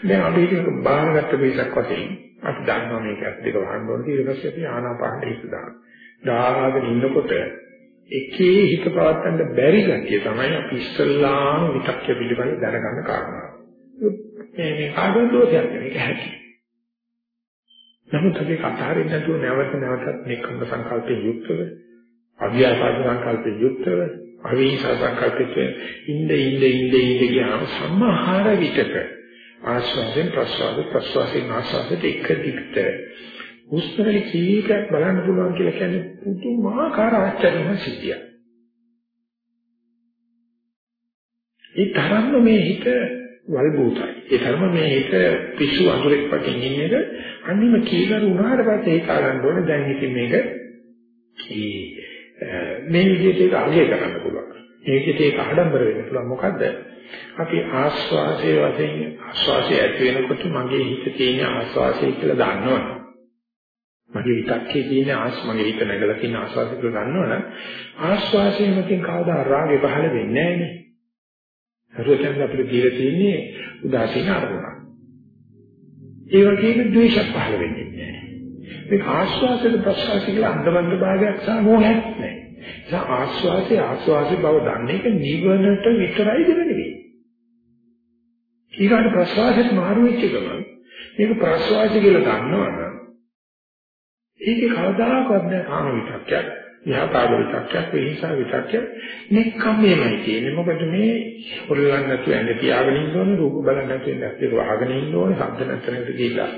දැන් අපි ඒක බාහගත්ත බේසක් වශයෙන් අපි දන්නවා මේක ඇස් දෙක වහන්න ඕනේ ඊට පස්සේ අපි ආනාපානට හිත දානවා. දාගෙන ඉන්නකොට එකේ හිත පවත්තන්න බැරි ගැතිය තමයි අපි ඉස්සල්ලාම විතක්්‍ය පිළිබඳ දැනගන්න කාරණා. මේ මේ ආගම දෝෂයක් නෙවෙයි හැටි. නමුත් අපි කතාරින් නැතුව නැවත නැවතත් නිකම්ම සංකල්පේ යුක්තව අභ්‍යාපාද සංකල්පේ යුක්තව අවිහිංසා සංකල්පේ ඉnde ඉnde ඉnde ඉnde කියන සම්මහාර විතක ආස්වාදෙන් ප්‍රසවාද ප්‍රසවාසයෙන් ආස්වාදයට එක දිගට උස්තරේ කීකක් බලන්න පුළුවන් කියලා කියන්නේ පුදුමාකාර ආශ්චර්යමය සිද්ධියක්. ඒ තරම්ම මේ හිත වල්බූතයි. ඒ තරම මේ හිත පිස්සු අඳුරෙක් වගේ ඉන්න එක අනිම කීකරු වුණාට පස්සේ හිතා ගන්න ඕනේ දැන් ඉතින් මේක මේ විදිහට ඒක අගය කරන්න පුළුවන්. මේ විදිහට ඒක ආඩම්බර වෙන්න පුළුවන්. මොකද්ද? අපි ආස්වාදයේ වශයෙන් ආස්වාදය ඇති වෙනකොට මගේ හිතේ තියෙන ආස්වාදය කියලා දන්නවනේ. මගේ හිතක්ේ තියෙන ආස් මගේ හිත නැගලා තියෙන ආස්වාදය කියලා දන්නවනේ. ආස්වාදයෙන් මතින් කවදා රාගේ පහළ වෙන්නේ නැහැ නේ. හරුවෙන් අපිට දීලා තියෙන්නේ උදාසීන අරමුණ. ඒ වගේම ද්වේෂ පහළ වෙන්නේ නැහැ. මේ ආස්වාදයේ ප්‍රසවාස කියලා අන්දමන්ද භාගයක් සහ මොහයක් නැහැ. ඒ ආස්වාදයේ ආස්වාදයේ බව දන්නේ එක නිවනට විතරයි දෙන්නේ. ඊගාට ප්‍රසවාසයට මාරු වෙච්ච ගමන් මේක ප්‍රසවාසය කියලා දන්නවනම් ඒකේ කවදාකවත් නෑ කාම විතක්යක් ව්‍යාපාද විතක්යක් විහිංසා විතක්යක් නෙක්ඛම්මේමයි කියන්නේ මොකද මේ හොල්ලන්න නැතුව ඇඟ තියාගෙන ඉන්න ඕනේ රූප බලන්න නැතුව ඉන්න ඇත්තට වහගෙන ඉන්න ඕනේ ශබ්ද නැතරකට ගිහිල්ලා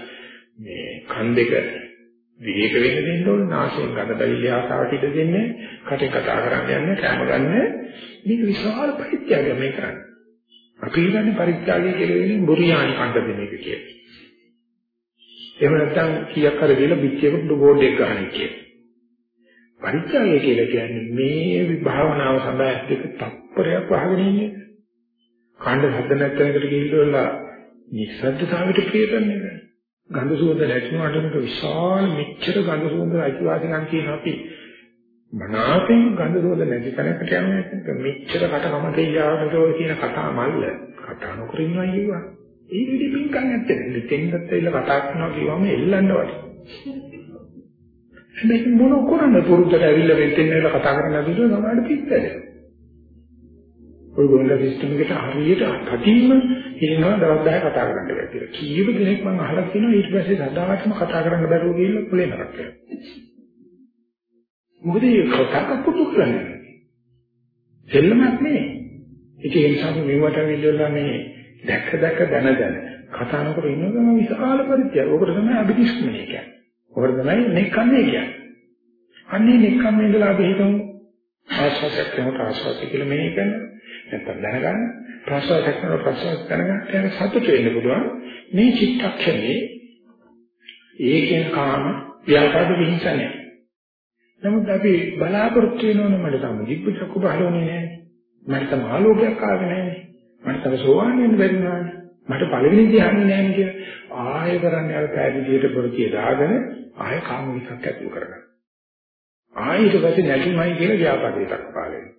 මේ කන් දෙක විවේක වෙන්න දෙන්න ඕනේ නාසයෙන් ගඳ බැලිලි ආසාවට ඉඩ දෙන්නේ කටෙන් කතා කරන්න යන්නේ කැම ගන්න. මේක විශාල පරිත්‍යාගයක් මේ කරන්නේ. අපි හිතන්නේ පරිත්‍යාගය කියලා වෙන්නේ බුරියානි කණ්ඩ දෙන එක කියලා. එහෙම නැත්නම් කීයක් හරි දීලා පිටියකට බෝඩ් එක ගන්න කියලා. පරිත්‍යාගය කියලා කියන්නේ මේ විභාවනාව සඳහා එක්ක තප්පරයක් වහගෙන ඉන්නේ. කාණ්ඩ හද නැත්නම්කට ගිහිල්ලා නිස්සද්දතාවයට ප්‍රිය කරන එක. ගඳ සුවඳ නැතිවට මේක විශාල මෙච්චර ගඳ සුවඳ අයිතිවාසිකම් කියන අපි මනාපෙන් ගඳ සුවඳ නැති තැනකට යන්නේ මෙච්චර කටකම දෙයියාවටෝ කියන කතා මල්ල කතා නොකර ඉන්නවා කියුවා. ඒ විදිහින් පින්කම් නැත්තේ. දෙතෙන්දත් ඇවිල්ලා කතා කරනවා කිව්වම එල්ලන්න වගේ. මේක මොන කරන්නේ පුරුද්දට ඇවිල්ලා වෙන්ටෙන් වල කතා කරන්න හදුවා සමහරට පිටතට. ඔය ගොල්ල සිස්ටම් එකට හරියට කටින්ම කියනවා දවස් 10 කතා කරන්න බැහැ කියලා. කීප දෙනෙක් මම අහලා තියෙනවා ඊට පස්සේ සදාටම කතා කරන්න බැරුව ගිහිල්ලා පොලේ නරක කරනවා. මොකද මේ කතා පුතු කරන්නේ. දෙල්ලමක් නෙමෙයි. ඒක ඒ නිසා මෙවට ඇවිල්ලා මේ දැක දැක දන දන කතා නොකර ඉන්නකම විශාල පරිත්‍යාග. ඔකට තමයි අභිනිෂ්ක්‍මණය කියන්නේ. ඔකට තමයි නෙක්ඛම්මේ කියන්නේ. අන්නේ නෙක්ඛම්මේ ඉඳලා අපි හිතමු ආස්වාදයක් කරනකොට ආස්වාද කියලා මෙහෙ කරන නැත්නම් දැනගන්න ප්‍රසවාසයක් කරනකොට ප්‍රසවාස දැනගන්න යන සතුට වෙන්න පුළුවන්. මේ චිත්තක්ෂණේ ඒකෙන් කාම ව්‍යාපාද විහිංසන්නේ නමුත් අපි බලාපොරොත්තු වෙනවනේ මට තම දිබ්බ චක්කු පහළෝනේ නැහැ. මට තම ආලෝකයක් ආවේ නැහැ. මට තම සෝවාන් වෙන්න බැරි නෑනේ මට පළවෙනි ධ්‍යානෙ නැහැ කියලා ආයෙ කරන්නේ අර පෑදීට පොරතිය දාගෙන ආයෙ කාම විසක් ඇතුළු කරගන්න. ආයෙ ඊට පස්සේ නැතිමයි කියලා ව්‍යාපාදයටක් පාල වෙනවා.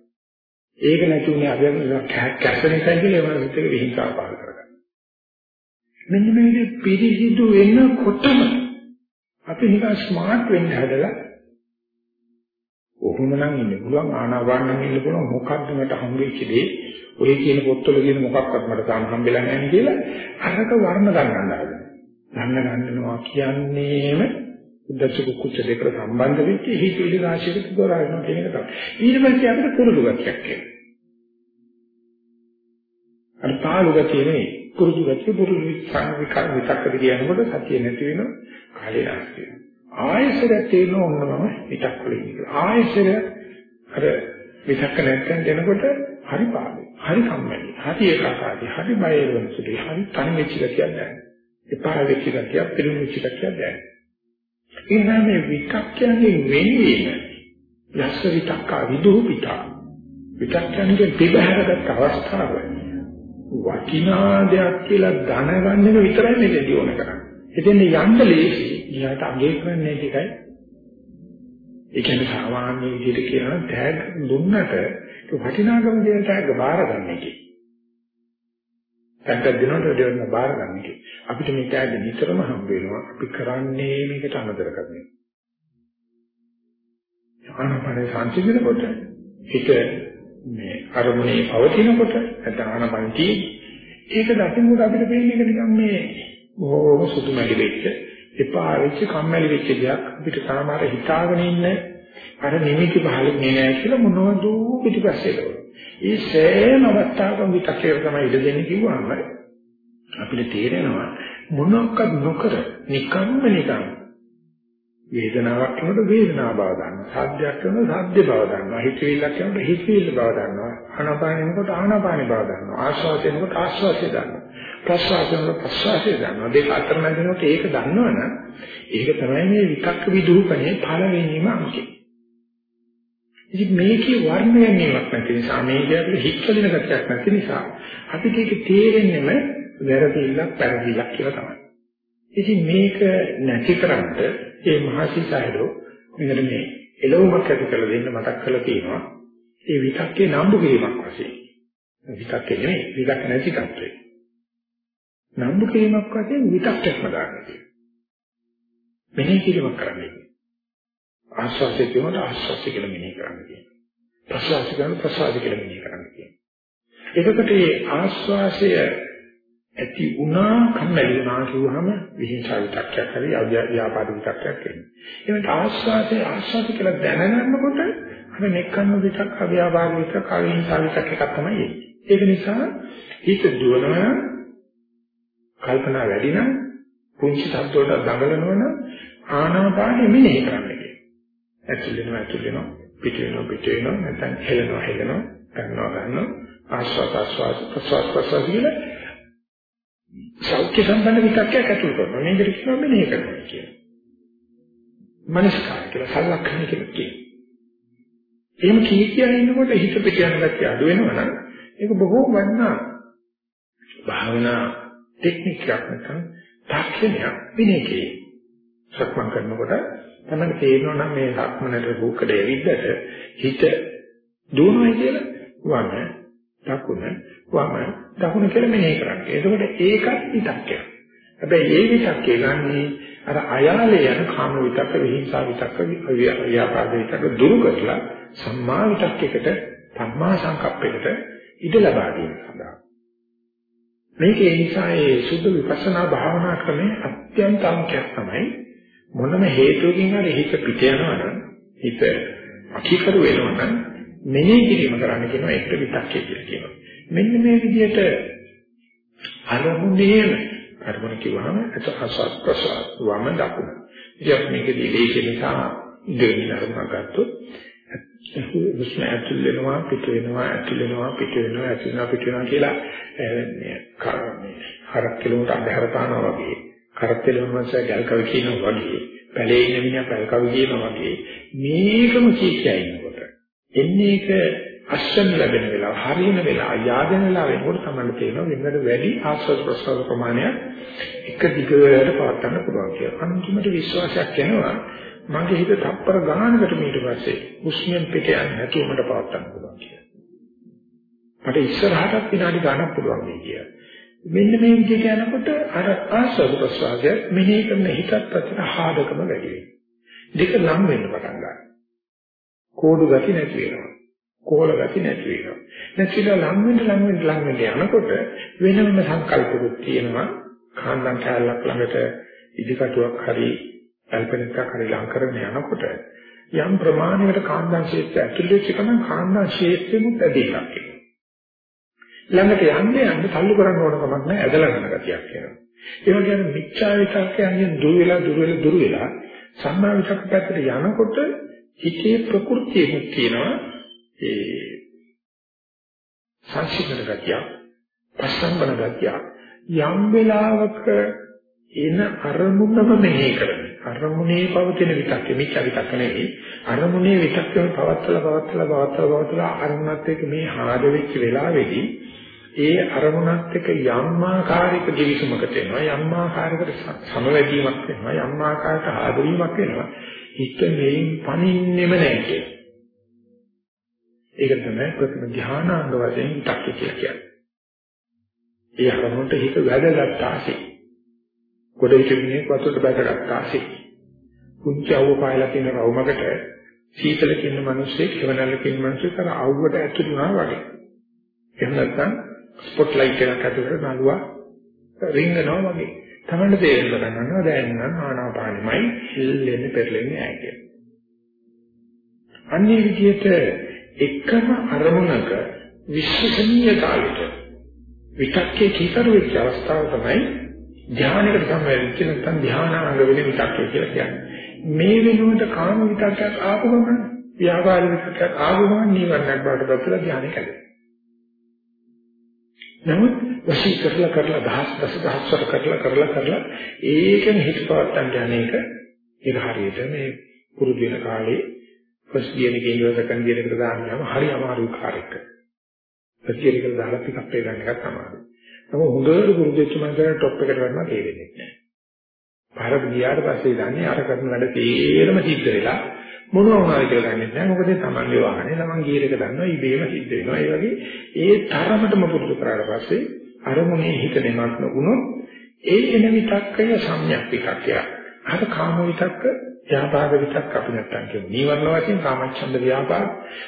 ඒක නැතුනේ අපි කැපෙනකයි කියලා ඒ වගේ විහිංසාව පාල කරගන්න. මෙන්න මේ විදිහට පිළිසිදු වෙනකොටම අපි නිකන් ස්මාර්ට් වෙන්න හදලා ඔහොම නම් ඉන්න පුළුවන් ආනාපාන නම් ඉන්න පුළුවන් මොකද්ද මට හම්බෙච්ච දේ ඔය කියන පොත්වල කියන මොකක්වත් මට තාම හම්බෙලා නැහැ කියලා අරක වර්ණ ගන්න හදනවා. ගන්න ගන්නවා කියන්නේම උද්දච්ච කුච්ච දෙක සම්බන්ධ වෙච්ච හිතේලි රාශියකට දොරාගෙන කියන එක තමයි. ඊට පස්සේ අපිට කුරුදු ගතියක් එනවා. අර පාළු ගතිය නෙවෙයි කුරුදු ගතිය පුරුදු විචාර විකාර විතක්කද කියනකොට සතිය නැති වෙනවා කාලේ නැති වෙනවා. ආයසර තේරෙන ඕනම විතක් වලින් කියලා. ආයසර අර විතක්ක නැත්නම් දෙනකොට හරි පාළුයි. හරි කම්මැලි. හරි ඒකාකාරී. හරි බය වෙන සුළුයි. හරි තනි වෙච්ච ගතියක් දැනෙනවා. එපා වෙච්ච ගතියක්, පිළිමු වෙච්ච ගතියක් දැනෙනවා. ඒ නම් විතක්කයන්ගේ වෙන්නේ යස්ස විතක්කා විදුපිතා. විතක්කයන්ගේ පිබහැරගත් අවස්ථාව වටිනා දෙයක් කියලා දැනගන්න එක විතරයි මේකදී ඕන කරන්නේ. එතෙන් යන්න ලේසි. ඊට අගේ කරන්නේ ටිකයි. ඒ කියන්නේ සාමාන්‍ය විදිහට කියනවා ටැග් දුන්නට වටිනාකම කියන ටැග් බාර ගන්න එකයි. ටැග් දෙනකොට දෙන්න බාර ගන්න එකයි. අපිට මේ ටැග් නිතරම හම්බ වෙනවා. අපි කරන්නේ මේකට අමතර කරන්නේ. ආනපන සංසිඳනකොට හිත මේ අරමුණේ පවතිනකොට නැත්නම් ආනපන තියෙන්නේ ඒක දකින්නකොට අපිට පේන්නේ ඒක නිකන් මේ බොහොම සුදු මැලි වෙච්ච එපා වෙච්ච කම්මැලි වෙච්ච දෙයක් අපිට සාමාර හිතාගෙන ඉන්න අර නිමිති පහළින්නේ නැහැ කියලා මොනවද පිටිපස්සේ ලෝන. ඒ සෑම අවස්ථාවකම විතක්කේ තමයි ඉඩ දෙන්නේ කිව්වම අපිට තේරෙනවා මොනක්වත් නොකර නිකම්ම නිකම් වේදනාවක් වෙනකොට වේදනාව බව ගන්නවා. සාධ්‍යයක් වෙනකොට සාධ්‍ය බව ගන්නවා. හිතවිල්ලක් වෙනකොට හිතවිල්ල බව ගන්නවා. ආනාපාන වෙනකොට ආනාපාන බව ගන්නවා. ආශ්වාස වෙනකොට ආශ්වාසය ගන්නවා. ප්‍රශ්වාස වෙනකොට ප්‍රශ්වාසය ගන්නවා. දෙක අතර මැදනකොට ඒක දන්නවනම් ඒක තමයි මේ විතක්ක විදුහකනේ පළවෙනිම අංකය. ඉතින් මේකේ වර්ණය මේවක් නැති නිසා මේ කියන්නේ හික්කලින ගැටයක් නැති නිසා අපිට ඒක තේරෙන්නේම වැරදිල්ලක් පැරදිල්ලක් කියලා තමයි. ඉතින් මේක නැතිකරන්නේ ඒ මහසිසයරෝ මෙන්න මේ එළවුමක් ඇති කරලා දෙන්න මතක් කරලා තියෙනවා. ඒ විතක්කේ නම්බු කිරීමක් වශයෙන්. විතක්කේ නෙමෙයි විතක් නැති කන්ත්‍රේ. නම්බු කිරීමක් වශයෙන් විතක්කක්ම දාන්නේ. මෙනෙහි කිරීමක් කරන්නේ. ආස්වාදයේ තියෙනට ආස්වාද කියලා මෙනෙහි කරන්නේ. ප්‍රසවාස කරන ප්‍රසවාස කියලා මෙනෙහි කරන්නේ. එතකොට මේ ආස්වාසය ඇති වුණා කම්මැලි වුණා කියුවහම විහිංසාව විතක්යක් හරි ව්‍යාපාද විතක්යක් එන්නේ. එහෙනම් ආස්වාදේ ආස්වාද කියලා දැනගන්නකොට අර නෙක්කන්න විතක් අව්‍යාපාද විතක් අවිහිංසාව විතක් එකක් තමයි එන්නේ. ඒක නිසා හිත දුවනවා කල්පනා වැඩි නම් පුංචි තත්ත්වවලට දඟලනවන ආනාපානෙ මෙනෙහි කරන්න කියලා. ඇතුල් වෙනවා ඇතුල් වෙනවා පිට වෙනවා පිට වෙනවා නැත්නම් හෙලනවා හෙලනවා ගන්නවා ගන්නවා ආස්වාද ආස්වාද ප්‍රසවාස ප්‍රසවාස කියලා සෞඛ්‍ය සම්බන්ධ විතක්කයක් ඇතුල් කරනවා. මේකට කියනවා මෙනෙහි කරනවා කියලා. මනස්කාර කියලා සලක්ෂණ කියලා කියනවා. එහෙම කී කියන ඉන්නකොට හිත පිට යන ගැතිය අඩු වෙනවා නම් ඒක බොහෝ වන්නා භාවනා ටෙක්නික් එකක් නැත්නම් තාක්ෂණයක් විනේකේ. සක්මන් කරනකොට තමයි තේරෙනවා නම් මේ සක්මනට රූකඩ එවිද්දට හිත දුවනවා කියලා වම දකුණ වම දකුණ කියලා මෙහෙ කරන්නේ. එතකොට ඒකත් විතක්කයක්. හැබැයි ඒ විතක්කේ ගන්නේ අර අයාලේ යන කාම විතක්ක විහිංසා විතක්ක ව්‍යාපාද විතක්ක දුරු කරලා සම්මා විතක්කයකට සම්මා සංකප්පයකට ඉඩ ලබා දීම සඳහා. මේක ඒ නිසා ඒ සුද්ධ විපස්සනා භාවනා ක්‍රමේ අත්‍යන්ත අංකයක් තමයි මොනම හේතුවකින් හරි හිත පිට යනවනම් හිත අකීකරු වෙනවනම් මෙනෙහි කිරීම කරන්න කියනවා ඒක විතක්කේ කියලා කියනවා. මෙන්න මේ විදිහට අරමුණේම අරමුණ කිව්වම අසස් ප්‍රසාර වම දකුණ. ඉතින් මේකදී ලේසි නිසා ඉඳගෙන අරමුණ ගත්තොත් විශ්ම ඇතුල් වෙනවා පිට වෙනවා ඇතුල් වෙනවා පිට වෙනවා ඇතුල් වෙනවා පිට වෙනවා කියලා මේ හරක් කිලෝමීටර අධහර පානවා වගේ කරත් කිලෝමීටර ගල් කවි කියනවා වගේ පැලේ ඉන්න මිනිහා පැල් කවි කියනවා වගේ මේකම කීකියා ඉන්නකොට එන්නේ ඒක අශ්‍රම ලැබෙන වෙලාව, හරියන වෙලාව, යාදෙන වෙලාව වෙනකොට තමයි තේරෙනවා වෙනකට වැඩි ආස්වාද ප්‍රසවාස ප්‍රමාණයක් එක දිගට පවත් ගන්න පුළුවන් කියලා. අන්තිමට විශ්වාසයක් එනවා මගේ හිත තප්පර ගානකට ඊට පස්සේ හුස්මෙන් පිට යන්නේ නැතුව මට පවත් ගන්න පුළුවන් කියලා. මට ඉස්සරහටත් විනාඩි ගාණක් පුළුවන් මේ කියලා. මෙන්න මේ විදිහට යනකොට අර ආස්වාද ප්‍රසවාසය මෙනෙහි කරන හිතත් අතර හාදකම වැඩි වෙනවා. දෙක නම් වෙන්න පටන් ගන්නවා. කෝඩු ගති නැති වෙනවා. කෝල ගති නැති වෙනවා. නැතිලා ලඟ වෙන්න ලඟ වෙන්න ලඟ වෙන්න යනකොට වෙනම සංකල්පකුත් තියෙනවා. කාන්දන් කැලලක් ළඟට ඉදිකටුවක් හරි කල්පනිකක් හරි ලං කරගෙන යනකොට යම් ප්‍රමාණයකට කාන්දන් ශේෂ්ත්‍ය ඇතුළේ සිකන කාන්දන් ශේෂ්ත්‍යෙමුත් ඇදීලා කියනවා. ළඟට යන්නේ යන්න තල්ලු කරන්න ඕන කමක් නැහැ ඇදලා යන ගතියක් එනවා. ඒ වගේම මිච්ඡා විතක්කයන්ගෙන් දුර වෙලා දුර වෙලා දුර වෙලා සම්මා විතක්ක පැත්තට යනකොට හිතේ ප්‍රകൃතියක් තියෙනවා ඒ සංසිඳන ගතිය, පස්සම්බන ගතිය යම් වෙලාවක එන අරමුණම මෙහෙ කරන අරමුණේ පවතින විතක්ක මිච්ඡ විතක්ක නෙවෙයි අරමුණේ විතක්කම පවත්තලා පවත්තලා පවත්තලා පවත්තලා අරමුණත් එක්ක මේ හාද වෙච්ච වෙලාවේදී ඒ අරමුණත් එක්ක යම් ආකාරයක දිවිසුමකට එනවා යම් ආකාරයකට සමවැදීමක් වෙනවා යම් ආකාරයක ආදරීමක් වෙනවා හිත මෙයින් පණින්නෙම නැහැ කියන්නේ. ඒක තමයි ප්‍රථම ධානාංග වශයෙන් විතක්ක කියලා කියන්නේ. ඒ අරමුණට හිත වැඩගත් ආසේ. කොට හිතන්නේ වතුරට බැසගත් ආසේ. කුංචි අවුව පායලා තියෙන රවුමකට සීතල කියන මිනිස්සෙක් එවනල්ල කියන මිනිස්සෙක් අර අවුවට ඇතුළු වුණා වගේ. එහෙම නැත්නම් ස්පොට් ලයිට් එකක් ඇතුළට නළුවා රිංගනවා වගේ. තමන්න තේරෙන්න ගන්නවා දැන් නම් ආනාපානෙමයි හිල්ලෙන්නේ පෙරලෙන්නේ නැහැ කියලා. අන්නේ විදිහට එකම අරමුණක විශ්වසනීයතාවයට විතක්කේ කීකරු වෙච්ච අවස්ථාව තමයි ධානයකට සම්බන්ධ නැත්නම් ධානාංග වෙන විතක්කේ කියලා කියන්නේ. මේ වෙනුවට කාම විතක්කයක් ආපු ගමන් ව්‍යාපාර විතක්කයක් ආපු ගමන් නිවර්ණයක් බවට පත්වලා ධානය කැදේ. නමුත් වශී කරලා කරලා දහස් දස දහස්වර කරලා කරලා කරලා ඒකෙන් හිත පවත්තන් යන එක ඒක හරියට මේ පුරුදු වෙන කාලේ ෆස්ට් ගියර් එකේ ඉවර සෙකන්ඩ් ගියර් එකට දාන්නාම හරි අමාරු කාර්යයක්. ෆස්ට් ගියර් එකට දාලා පිටක් වේ ගන්න එකත් අමාරුයි. නමුත් හොඳට පුරුදු වෙච්ච මනසට টොප් එකට වරනවා තේරෙන්නේ නැහැ. පාර ගියාට පස්සේ දන්නේ අර කරන වැඩ තේරම සිද්ධ වෙලා මොනවා වුණාද කියලා දන්නේ නැහැ. මොකද තමන්ගේ වාහනේ ළමන් ගියර එක දන්නවා ඉබේම සිද්ධ වෙනවා. ඒ වගේ ඒ තරමටම පුරුදු කරාට පස්සේ අරමුණේ හිත දෙමක්න වුණොත් ඒ එන විතක්කය සම්‍යක් විතක්කය. අර කාම විතක්ක, ව්‍යාපාද විතක්ක අපි නැත්තම් කියමු. නීවරණ වශයෙන් කාමච්ඡන්ද ව්‍යාපාද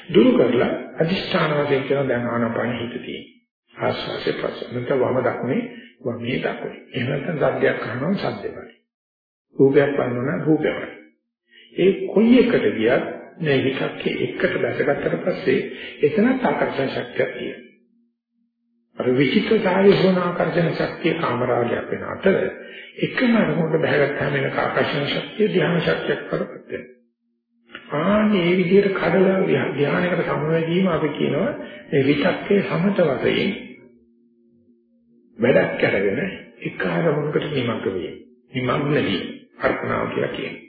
දුරු කරලා අදිෂ්ඨාන වශයෙන් කියන දැන් ආනාපාන හිත තියෙනවා. ආස්වාසේ ප්‍රසන්නත වම දක්නේ වමේ දක්නේ. එහෙම නැත්නම් සද්දයක් කරනවා සද්දෙමයි. රූපයක් බලනවා රූපෙමයි. ඒ කොයි එකට ගියත් මේ විකක්කේ එකට දැසගත්තට පස්සේ එතනත් ආකර්ෂණ ශක්තියක් තියෙනවා. අර විචිත්‍රතාවයේ වුණ ආකර්ෂණ ශක්තිය කාමරාගයක් වෙන අතර එකම අරමුණට බහගත්තාම එන ආකර්ෂණ ශක්තිය ධ්‍යාන ශක්තියක් කරපත් වෙනවා. ආන්නේ මේ විදිහට කඩලා ධ්‍යානයකට සමවැදීම අපි කියනවා මේ විචක්කේ සමත වශයෙන් වැඩක් කරගෙන එක අරමුණකට නිමග්න වේ. නිමග්න වී අර්පණාව කියලා කියනවා.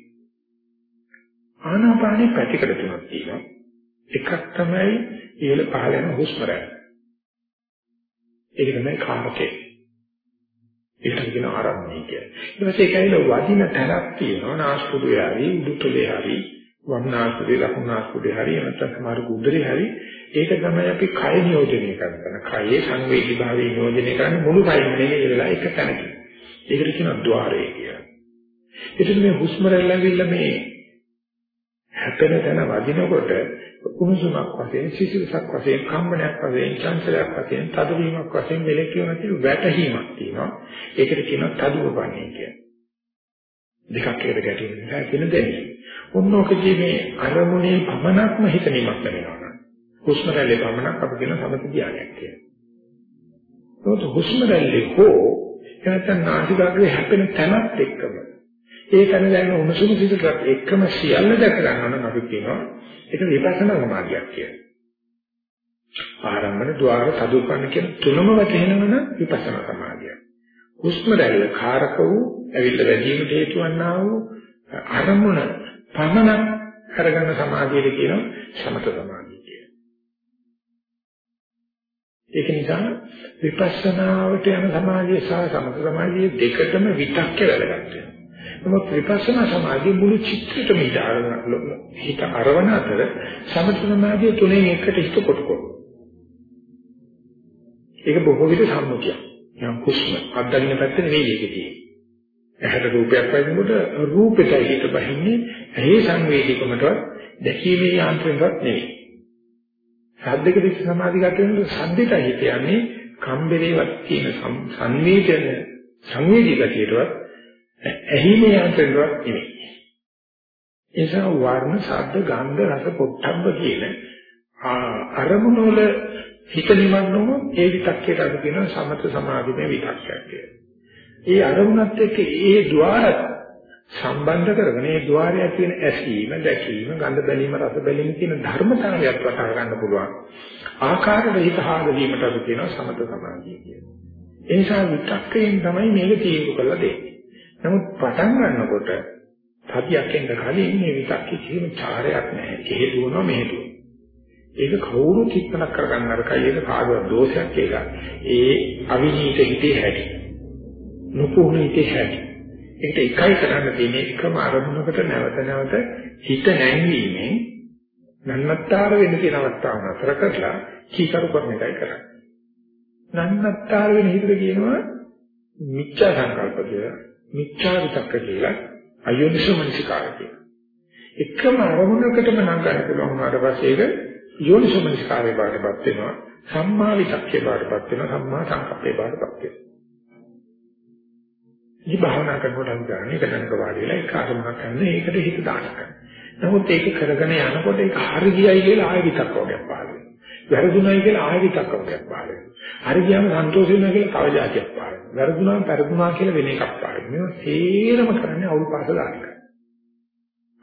ආනාපානේ පැතිකඩ තුනක් තියෙනවා. එකක් තමයි ඉහළ පහළ යන හුස්ම රැල්ල. ඒක තමයි කාමකේ. ඒකට කියන ආරම්භය කියන්නේ. ඊට පස්සේ ඒකයිල වදින තැනක් තියෙනවා නාස්පුඩුවේ හරි උඩුතලේ හරි වම්නාස්පුඩේ ලකුණාස්පුඩේ හරි නැත්නම් සමහර කුද්දරේ හරි ඒක තමයි අපි කය නියෝජනය කරන. කයේ සංවේදී භාවය නියෝජනය කරන්නේ මුළු කයම නෙවෙයි ඒ වෙලාව එක තැනකින්. ඒකට කියනවා ద్వාරය කියලා. ඒකට මේ හුස්ම රැල්ල ඇවිල්ලා මේ හැපෙන තැන වදිනකොට කුණුසුමක් වශයෙන් සිසිලසක් වශයෙන් කම්මනයක් වශයෙන් චංචලයක් වශයෙන් තදවීමක් වශයෙන් මෙලෙකියන තියෙන වැටහීමක් තියෙනවා ඒකට කියනවා තදුවපන්නේ කියලා දෙකක් එකට ගැටෙන නිසා කියන දෙන්නේ ඔන්නෝකදී මේ අරමුණේ පමණක්ම හිත නිමක් වෙනවා හුස්ම රැල්ලේ පමණක් අපි කියන සමථ ධානයක් කියලා ඒත් හුස්ම රැල්ලේ හෝ එනතන නාසිකාග්‍රේ හැපෙන තැනත් එක්කම ඒ තැන දැන උණුසුම සිදුලත් එකම සියල්ල දැක ගන්නවා නම් අපි කියනවා ඒක විපස්සනා සමාධියක් කියලා. ආරම්භන ద్వාර තදුපන්න කියන තුනම වැටෙනවන විපස්සනා සමාධිය. හුස්ම රැල්ල කාරක වූ ඇවිල්ලා වැඩිවීමට හේතු වන්නා වූ අරමුණ පමණ කරගන්න සමාධියට කියනවා සමත සමාධිය කියලා. ඒක නිසා විපස්සනාවට යන සමාධිය සහ සමත සමාධිය දෙකටම විතක්ක වැදගත් වෙනවා. නමුත් විපස්සනා සමාධිය මුළු චිත්‍රෙටම හිත අරවන අතර සමථ සමාධිය තුනෙන් එකට හිත කොට කොට. ඒක බොහෝ විට සම්මුතියක්. යම් කුස්ම අත්දකින්න පැත්ත නෙවෙයි ඒකදී. ඇහැට රූපයක් වයින්කොට රූපෙටයි හිත බහින්නේ ඇහි සංවේදීකමටවත් දැකීමේ යාන්ත්‍රණයක් නෙවෙයි. සද්දක දිස් සමාධිගත වෙනකොට සද්දෙටයි හිත යන්නේ කම්බරේවත් තියෙන සංවේදන සංවේදී ගතියටවත් ඇහිමේ යන්ත්‍රයක් නෙමෙයි. ඒ නිසා වර්ණ, ශබ්ද, ගන්ධ, රස, පොට්ටබ්බ කියන අරමුණු වල හිත නිමන්නම ඒ විතක්කයට අපි කියන සමත සමාධිමේ විතක්කයක් කියලා. ඒ අරමුණත් එක්ක ඒ ద్వාරත් සම්බන්ධ කරගෙන ඒ ద్వාරය කියන ඇසීම, දැකීම, ගඳ බැලීම, රස බැලීම කියන ධර්මතාවයත් වටහා ගන්න පුළුවන්. ආකාර රහිත හාගීමට අපි කියනවා සමත සමාධිය කියලා. ඒ නිසා විචක්කයෙන් තමයි මේක තීරු කරලා දෙන්නේ. නමුත් පටන් ගන්නකොට සතියක් එන්න කලින් මේ විචක්ක කිසිම චාරයක් නැහැ. එහෙ දුවනවා මෙහෙ දුවනවා. ඒක කවුරු කික්කනක් කරගන්න අරකයි ඒක කාගවත් දෝෂයක් ඒක. ඒ අවිජීත හිතේ හැටි. නුපුහුණු හිතේ හැටි. ඒකට එකයි කරන්න තියෙන්නේ එකම අරමුණකට නැවත නැවත හිත නැංවීමෙන් නන්නත්තර වෙන්න තියෙන අවස්ථාව නතර කරලා කීකරු කරන එකයි කරන්නේ. නන්නත්තර වෙන හිතට කියනවා මිච්ඡා සංකල්ප කියලා. මිච්ඡා විතක්ක කියලා අයෝනිසෝ මනසිකාර කියලා. එකම අරමුණකටම නම් ගන්න පුළුවන් වුණාට පස්සේ ඒක යෝනිසෝ මනසිකාරේ බාටපත් වෙනවා. සම්මා විතක්කේ බාටපත් වෙනවා. සම්මා සංකප්පේ බාටපත් වෙනවා. මේ භාවනා කරනකොට අපි ගන්න එක දැනක වාඩි වෙලා ඒක අරමුණක් ගන්න ඒකට හිත දානවා. නමුත් ඒක කරගෙන යනකොට ඒක හරි ගියයි කියලා ආයෙ විතක්ක වගේක් පහළ වෙනවා. වැරදුණයි කියලා ආයෙ විතක්ක වගේක් පහළ වෙනවා. හරි ගියාම සන්තෝෂ වෙනවා කියලා තව જાතියක් පහළ වෙනවා. වැරදුනාම පෙරදුනා කියලා වෙන එකක් පහළ වෙනවා. මේවා සේරම කරන්නේ අවුල් පාස දාන එක.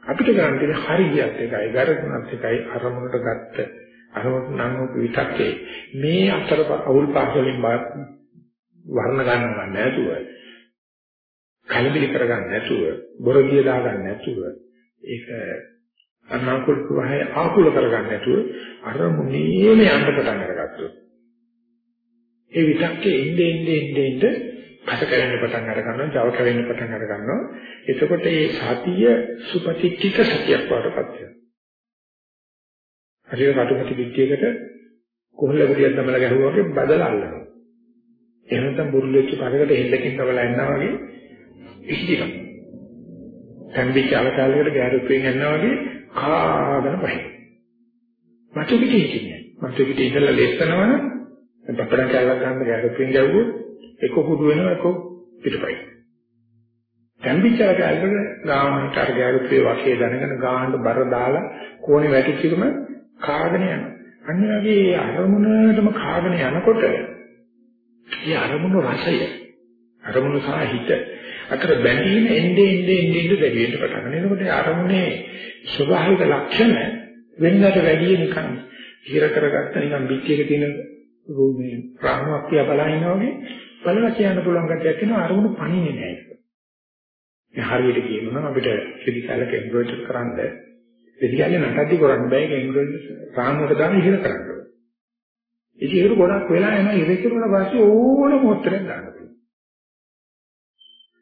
අපිට ගන්න තියෙන හරි ගියත් එකයි වැරදුනත් එකයි අරමුණට ගත්ත අරමුණ නම් විතක්කේ මේ අතර අවුල් පාස වලින් වර්ණ ගන්නව නැතුව කලබල කරගන්න නැතුව බොරදිය දාගන්න නැතුව ඒක අනාකූල ප්‍රවාහය ආකූල කරගන්න නැතුව අර මුනේම යන්න පටන් අරගත්තොත් ඒ විතක්කේ ඉnde ඉnde ඉnde ඉnde පස කරන්න පටන් අර ගන්නවා ජව කරන්න පටන් අර ගන්නවා එතකොට මේ සතිය සුපතිච්චිත සතියක් වඩපත් වෙනවා. හරියට කටුමැටි පිටියකට කොහොල්ල ගුඩියක් තමලා ගැහුවා වගේ බදලා අල්ලනවා. එහෙම නැත්නම් බුරුල් වෙච්ච පරකට හෙල්ලකින් තමලා එන්නා වගේ ඉහිදිනවා. තැම්බිච්ච අලකාලයකට ගෑරුප්පෙන් යනවා වගේ කාගෙන පහින්. මට පිට හිටින්නේ. මට පිට ඉඳලා ලෙස්සනවන පපඩම් කෑල්ලක් ගන්න ගෑරුප්පෙන් ගැව්වොත් එක කුඩු වෙනවා එක පිටපයි. තැම්බිච්ච අලකාලයකට ගාමන්ට අර ගෑරුප්පේ වශයෙන් දැනගෙන ගාහන්න බර දාලා කෝණේ වැටිච්චකම කාගෙන යනවා. අන්න වගේ අරමුණටම කාගෙන යනකොට ඒ අරමුණු රසය අරමුණු සහ හිත අතර බැඳීම එන්නේ එන්නේ එන්නේ වැඩි වෙන්න පටන් ගන්නවා. එතකොට අරමුණේ ස්වභාවික ලක්ෂණ වෙනකට වැඩි නිකන් හිර කරගත්ත නිකන් පිටියක තියෙන රූමේ ප්‍රාණයක් තියා බලනවා වගේ බලලා කියන්න පුළුවන් ගැටයක් වෙනවා අරමුණු පණින්නේ නැහැ. ඒ හරියට කියනවා නම් අපිට ෆිසිකල්ක එම්බ්‍රොයිඩර් කරන්න ෆිසිකල්ල නටද්දි කරන්න බෑ ඒක එම්බ්‍රොයිඩර් රාමුවට දාන ඉහිර කරන්න ඕනේ. ඒක ඉහිර ගොඩක් වෙලා යනවා ඉහිර කරන පස්සේ ඕන මොහොතෙන් දාන්න.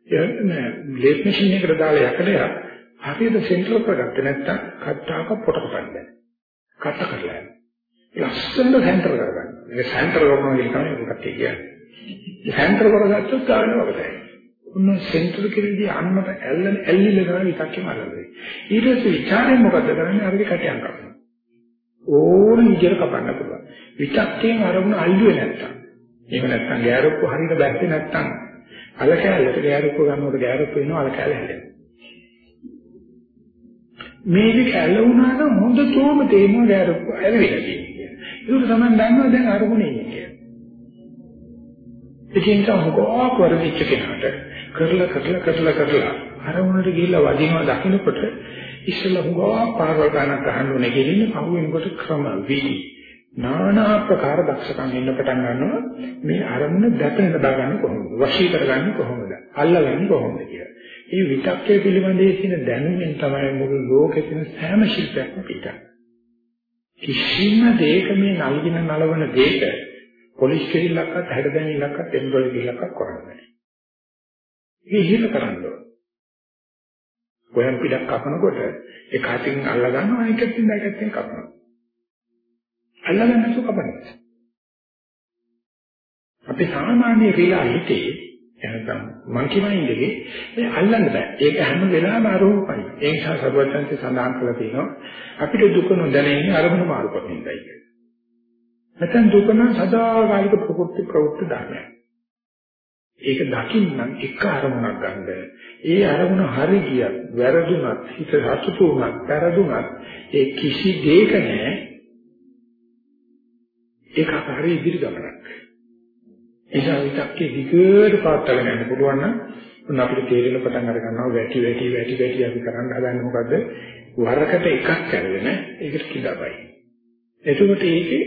නෑ ලේත් මැෂින් එකට දාලා යකඩයක් හරියට සෙන්ටර් කරගත්තේ නැත්නම් කට්ටාක පොට කපන්න බෑ. කට කරලා යනවා. ලස්සනට සෙන්ටර් කරගන්න. මේක සෙන්ටර් කරනවා කියන තමයි ඔකට කියන්නේ. සෙන්ටර් කරගත්තොත් ගන්න වගේ. උන්න සෙන්ටර් කෙරෙහිදී අන්නට ඇල්ලන ඇල්ලිල කරන විතක්කේ මරන්නේ. ඊට පස්සේ ਵਿਚාරයෙන් මොකද කරන්නේ? අරගේ කටයන් කපනවා. ඕන විදිහට කපන්න පුළුවන්. විතක්කේම අරමුණ අල්ලුවේ නැත්තම්. එහෙම නැත්තම් ගෑරොක්ක හරියට බැස්සේ නැත්තම් අල කැලේට ගෑරුප්ප ගන්නකොට ගෑරුප්ප වෙනවා අල කැලේ හැදෙනවා. මේක කැල වුණා නම් හොඳටම තේරෙනවා ගෑරුප්ප ඇලවිලා තියෙන්නේ. ඒක තමයි දන්නවා දැන් අරමුණේ ඉන්නේ කියලා. ඉතින් තමයි වරදිච්ච කෙනාට කරලා කරලා කරලා කරලා අරමුණට ගිහිල්ලා වදිනවා දකින්නකොට ඉස්සෙල්ලා හුඟා පාරවල් ගන්නත් අහන්න ඕනේ කියන්නේ පහුවෙනකොට ක්‍රම විදි নানা ආකාර දක්ෂකම් එන්න පටන් ගන්නවා මේ අරමුණ දැපෙන දාගන්නේ කොහොමද වශී කරගන්නේ කොහොමද අල්ලගන්නේ කොහොමද කියලා. මේ විතක්කේ පිළිබඳේ තියෙන දැනුමෙන් තමයි මුළු ලෝකෙ තියෙන සෑම ශිල්පයක්ම පිටන්නේ. කිසිම දෙයක මේ නල්ගින නලවන දෙයක පොලිස් කෙල්ලක්වත් හැඩදැමිල්ලක්වත් එම්බ්‍රොයිඩරි කෙල්ලක්වත් කරන්නේ නැහැ. මේ හිල කරන්න ඕන. ගොයන් පිටක් කපනකොට එක අතින් අල්ල ගන්නවා අනිත් අතින් දෙකකින් කපනවා. අල්ලගන්න නැතුව කපනවා. අපි සාමාන්‍ය ක්‍රියා හිතේ එහෙනම් මංකි මයින්ඩේ මේ අල්ලන්න බෑ. ඒක හැම වෙලාවෙම අරෝපයි. ඒ නිසා සර්වඥන්සේ සඳහන් කරලා තියෙනවා අපිට දුක නොදැනෙන්නේ අරමුණු මාරු කරන ඉඳයි කියලා. නැත්නම් දුක නම් සදාකාලික ප්‍රකෘති ප්‍රවෘත්ති ධර්මයක්. ඒක දකින්නම් එක අරමුණක් ගන්න. ඒ අරමුණ හරි ගියත් වැරදුනත් හිත සතුටු වුණත් වැරදුනත් ඒ කිසි දෙයක නෑ ඒක හරි ඉදිරි ගමනක්. එසා විතක්කේ දිගට පාත්තගෙන යන්න පුළුවන් නම් උන් අපිට තේරෙන පටන් අර ගන්නවා වැටි වැටි වැටි වැටි අපි කරන්න හදන්නේ මොකද්ද? වරකට එකක් කරගෙන ඒකට කිදාපයි. එතකොට ඒකේ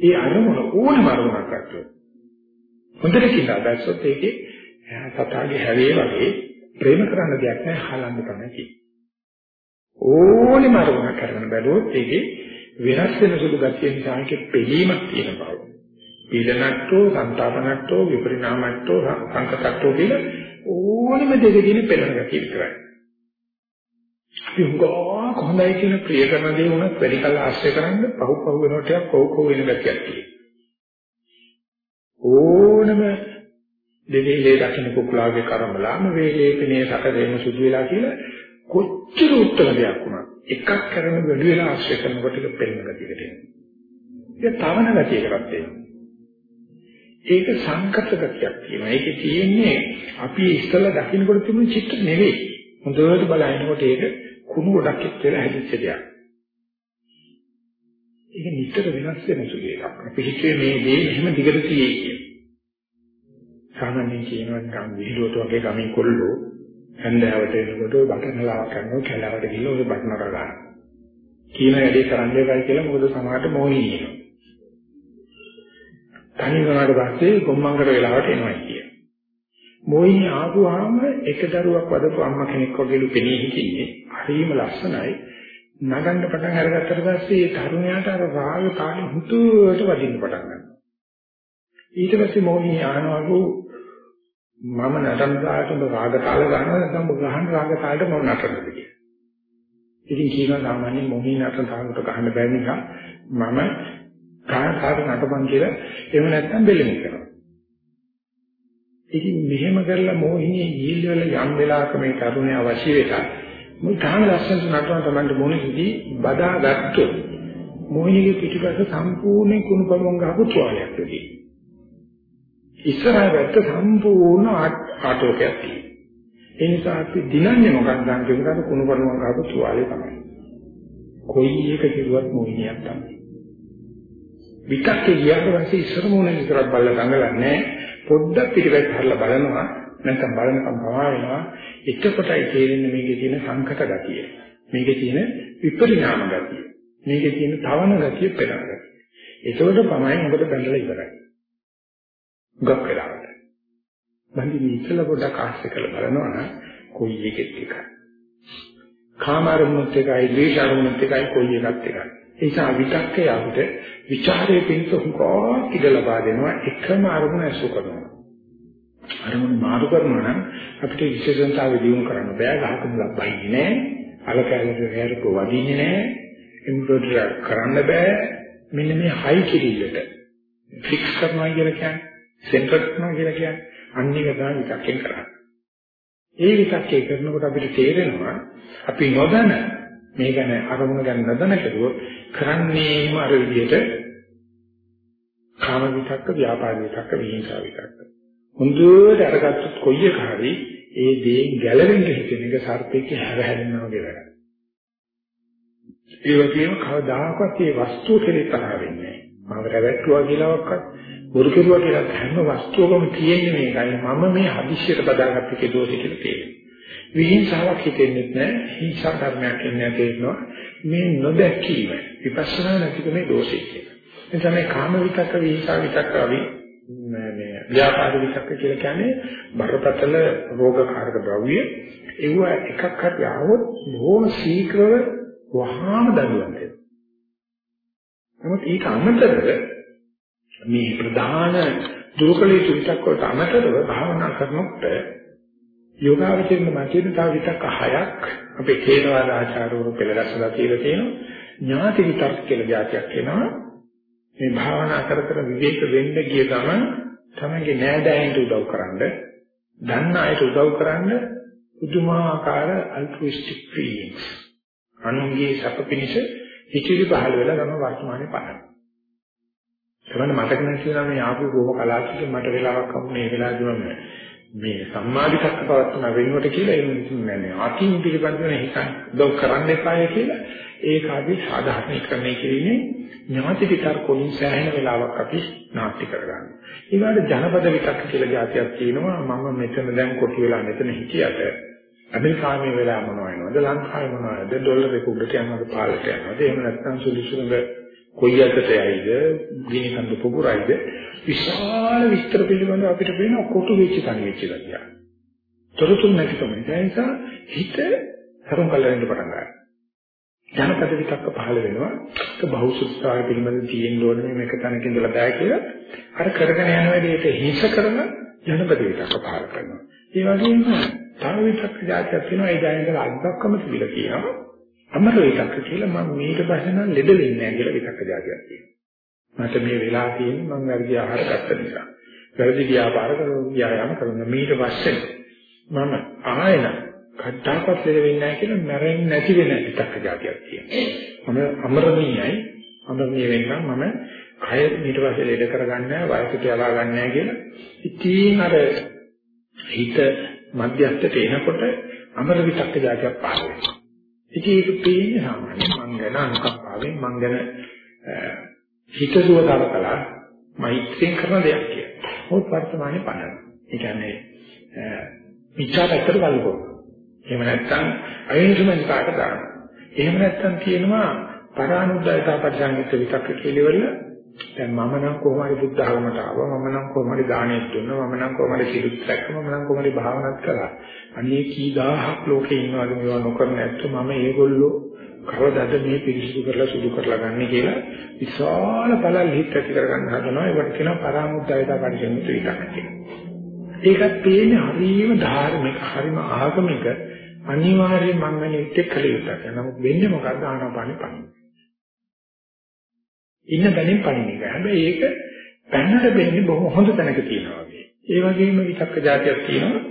ඒ අරමුණ ඕනම අරමුණක් අත්වෙයි. හොඳට කියලා දැක්සොත් ඒකේ සතාගේ හැවේ වගේ ප්‍රේම කරන්න දෙයක් නැහැ හලන්න තමයි තියෙන්නේ. ඕනෙම අරමුණක් කරගෙන බැලුවොත් ඒකේ වෙනස් වෙන සුළු ගතිය නිසා ඒකේ පිළීමක් තියෙන බව. පීඩනට්ටෝ, සංතාපනට්ටෝ, විපරිණාමට්ටෝ, සංකතට්ටෝ කියලා ඕනෙම දෙකකින් පෙළෙන ගතිය විතරයි. අපි උගා කොහොමයි කියන ප්‍රිය කරන දේ වුණත් වැඩි කල ආශ්‍රය කරන්න පහු පහු වෙනකොට ටිකක් පහු පහු වෙන ගතියක් තියෙනවා. ඕනම දෙවිලේ දකින්න කුකුලාගේ කරමලාම වේලේ පිනේ සැකදෙන සුදු වෙලා කියලා කොච්චර උත්තර දෙයක් වුණත් එකක් කරන වැඩි වෙලා ආශ්‍රය කරනකොට ඒක පෙළෙන ගතියකට එනවා. ඒක තවන ගතියකටත් එනවා. ඒක සංකත ගතියක් තියෙනවා. ඒකේ තියෙන්නේ අපි ඉස්සලා දකින්නකොට තිබුණු චිත්ත නෙවෙයි. හොඳට බලනකොට ඒක කුණු ගොඩක් එක්කලා හැදිච්ච දෙයක්. ඒක නිතර වෙනස් වෙන සුළු එකක්. අපි හිතුවේ මේ දේ එහෙම දිගට තියෙයි කියලා. සාමාන්‍යයෙන් කියනවා නිකන් විහිළුවට වගේ ගමින් කොල්ලෝ හන්දෑවට එනකොට ඔය බටනලා කරනවා කැලවට ගිහලා ඔය බටන කරගන්න. කියන වැඩේ කරන්න එපා කියලා මොකද සමහරට මොහි කියනවා. තනි වුණාට පස්සේ ගොම්මංගර වෙලාවට එනවා කිය. මොහිනී ආපුවාම එක දරුවක් වදපු අම්මා කෙනෙක් වගේලු පෙනී හිටින්නේ. හරිම ලස්සනයි. නගන්න පටන් අරගත්තට පස්සේ ඒ තරුණයාට අර රාග තාලෙ හුතුවට වදින්න පටන් ගන්නවා. ඊට පස්සේ මොහිනී ආනවලු මම නටන දාට ඔබ රාග තාල ගන්නවා නැත්නම් ඔබ ගහන රාග තාලට මම නටනද කියලා. ඉතින් කියනවා සාමාන්‍යයෙන් මොහිනී නටන තාලට ගහන්න බැරි නිසා මම කාට නටපන් කියලා එහෙම නැත්නම් බෙල්ලෙමු කරනවා. ඉතින් මෙහෙම කරලා මොහිනී ගිහිල් වල යම් වෙලාවක මේ තරුණයා අවශ්‍ය වෙලා මුල් තාම ලස්සනට නටන තමන්ට මොනිසදී බදා ගත්තොත් මොහිනීගේ පිටිපස්ස සම්පූර්ණ කුණුපමුන් ගහපු තුවාලයක් වෙදී. ඉස්සරහ පැත්ත සම්පූර්ණ ආටෝකයක් තියෙනවා. ඒ නිසා අපි දිනන්නේ මොකක්ද කියනකොට කුණුපමුන් ගහපු තුවාලේ තමයි. කොයි එක කිව්වත් මොහිනියක් තමයි. විකක්කේ ගියාට පස්සේ ඉස්සර මොන විතරක් බලලා දඟලන්නේ පොඩ්ඩක් පිටිපස්ස හරලා බලනවා. නැත්නම් බලනකම් පවා වෙනවා එතකොටයි තේරෙන්නේ මේකේ තියෙන සංකත ගතිය. මේකේ තියෙන විපරිණාම ගතිය. මේකේ තියෙන තවන ගතිය පෙරන ගතිය. එතකොට තමයි මොකද බැලලා ඉවරයි. ගොක් වෙලාවට බන්දි ඉස්සල පොඩ්ඩක් ආශ්‍රය කරලා බලනවා නම් කොයි එකෙත් එකයි කාමාරමුණත් එකයි ද්වේෂාරමුණත් එකයි කොයි එකත් එකයි ඒ නිසා විතක්කේ අපිට ਵਿਚාරයේ පිණිස හුඟක් ඉඩ ලබා දෙනවා එකම අරමුණ ඇසු කරනවා. අරමුණ මාරු කරනවා නම් අපිට විශේෂතාව දියුණු කරන්න බෑ ගහකම ලබන්නේ නෑ. අලකැලට හැරක වදින්නේ නෑ. එම්බ්‍රොයිඩරි කරන්න බෑ. මෙන්න මේ හයි කිරිල්ලට ෆික්ස් කරනවා කියලා කියන්නේ සෙන්ටර් කරනවා කියලා කියන්නේ අනික තමයි විතක්කෙන් කරන්නේ. ඒ විතක්කේ කරනකොට අපිට තේරෙනවා අපි නොදැන මේ ගැන අරමුණ ගැන නොදැන කෙරුවොත් කරන්නේම අර විදිහට කාම විතක්ක, ව්‍යාපාර විතක්ක, විහිංසාව විතක්ක. හොඳට අරගත්තොත් කොයි එක හරි ඒ දේ ගැලවෙන්න හිතෙන එක සර්පෙක හැරහැරෙනවා වගේ වැඩක්. ඒ වගේම කවදාකවත් මේ වස්තුව කෙරේ තරහ වෙන්නේ නැහැ. මම රැවට්ටුවා කියලාවත් බොරු කෙරුවා කියලා හැම වස්තුවකම තියෙන්නේ මේකයි. මම මේ හදිස්සියට බදාගත්ත එකේ දෝෂෙ කියලා තියෙනවා. විහිංසාවක් හිතෙන්නේ නැහැ. හිංසා ධර්මයක් එන්නේ තේරෙනවා. මේ නොදැකීම විපස්සනා නැතිකමේ දෝෂය කියලා. එතන මේ කාම විතක්ක විහිංසා විතක්ක අවි මේ ව්‍යාපාද විතක්ක කියලා කියන්නේ බරපතල රෝගකාරක ද්‍රව්‍ය. ඒව එකක් හරි ආවොත් බොහොම ශීඝ්‍රව වහාම දඬුවම් දෙනවා. නමුත් ඒක අමතරව මේ ප්‍රධාන දුරුකලී විතක්ක වලට අමතරව භාවනා කරනකොට යෝගාවචරණ මතින් තව විතක් හයක් අපේ තේරවාද ආචාර්යවරු පෙළගස්සලා කියලා තියෙනවා. ඥාති විතක් කියලා જાතියක් එනවා. මේ භාවනා කර කර විවේක වෙන්න ගිය ගමන් තමයි නෑදෑයන්ට උදව් කරන්න දන්න අයට උදව් කරන්න පුදුමාකාර altruistic feelings. අනුන්ගේ සැප පිණිස හිතිරි පහළ වෙලා තම වර්තමානයේ පහළ කරන්න මතක නැතිනම් මේ ආපු බොහොම කලාතුරකින් මට වෙලාවක් වුණ මේ වෙලාවදිම මේ සම්මාදිකත්ව පවත්වන වෙනුවට කියලා එහෙම නෑ අකින් පිළිබඳව හිතන් උදව් කරන්න එපාය කියලා ඒක අපි සාධාරණීකරණය කිරීමේ ඥාති විතර කොලින් සෑහෙන වෙලාවක් අපි නාට්‍ය කරගන්නවා. ඊළඟට ජනපද විතක් කියලා જાතියක් තියෙනවා. මම මෙතන දැන් කොටි වෙලා මෙතන හිටියට ඇමරිකාවේ වෙලා මොනව වෙනවද ලංකාවේ මොනවද ඩොලර් එක උඩට යනවද පහළට යනවද එහෙම නැත්නම් සුළුසුලුඟ කොයි අතට යයිද ගිනි කඳු පුපුරයිද විශාල විස්තර පිළිබඳව අපිට පේන කොටු වෙච්ච තනි වෙච්ච ගතිය. තොරතුරු නැතිකම නිසා හිත හරුම් කල්ලෙන්න පටන් ගන්නවා. ජනපද විතක්ක පහළ වෙනවා. ඒක බහුසුත්කාර පිළිබඳ තියෙන්න ඕනේ මේක තනක ඉඳලා බෑ කියලා. අර කරගෙන යන වැඩේට හිස කරන ජනපද විතක්ක පහළ කරනවා. ඒ වගේම තව විතක්ක જાතියක් වෙනවා ඒ ජයන්තල අද්දක්කම තිබිලා තියෙනවා. අමර එකක් කියලා මම මේක පස්සේ නම් ලෙඩ වෙන්නේ නැහැ කියලා එකක් අදාගියක් තියෙනවා. මට මේ වෙලා තියෙන්නේ මම වැඩි ආහාර ගත්ත නිසා. වැඩි ව්‍යාපාර ව්‍යායාම කරනවා. මීට පස්සේ මම ආයෙන කඩදාපත් ලෙඩ වෙන්නේ නැහැ කියලා මැරෙන්නේ නැති වෙන එකක් අදාගියක් තියෙනවා. මම අමරණීයයි. මම මේ වෙන්නම් මම කය ඊට පස්සේ ලෙඩ කරගන්නේ නැහැ, වයසට යවා ගන්න නැහැ කියලා. ඉතින් අර හිත මධ්‍යස්ථට එනකොට අමර විතක්ක જાතියක් පාවෙනවා. ඉතින් ඒක පේන්නේ සාමාන්‍ය මං ගැන අනුකම්පාවෙන් මං ගැන හිතසුව තරකලා මෛත්‍රියෙන් කරන දෙයක් කියලා. මොකද වර්තමානයේ පණන. ඒ කියන්නේ මිච්ඡාපත්තට බලපොන. එහෙම නැත්නම් අයෝනිසමෙන් කාට දානවා. එහෙම නැත්නම් කියනවා පරානුද්යතා පරිසංගිත විතක්ක කෙලවල දැන් මම නම් කොහොම හරි බුද්ධ ධර්මයට ආවා මම නම් කොහොම හරි දානෙත් දුන්නා මම නම් කොහොම හරි සිරුත් රැක්කම මම නම් කොහොම හරි භාවනාත් කළා. අනේ කී දහහක් ලෝකේ ඉන්නවද මේවා නොකරන ඇත්තෝ මම ඒගොල්ලෝ කවදාද මේ පිරිසිදු කරලා සුදු කරලා ගන්න කියලා විශාල බලල් හිත ඇති කරගන්න හදනවා. ඒකට කියනවා පරාමුද්දයතා පරිසම්මිත විතක් කියලා ඒකත් පේන්නේ හරියම ධාර්මික හරිම ආගමික අනිවාර්යයෙන් මම මේ ඉත්තේ කළ යුතුයි නමුත් වෙන්නේ මොකක්ද ආනාපානෙ පන්නේ ඉන්න තැනින් පණින එක. හැබැයි ඒක පැනනට වෙන්නේ බොහොම හොඳ තැනක තියෙනවා වගේ. ඒ වගේම විතක්ක જાතියක් තියෙනවා.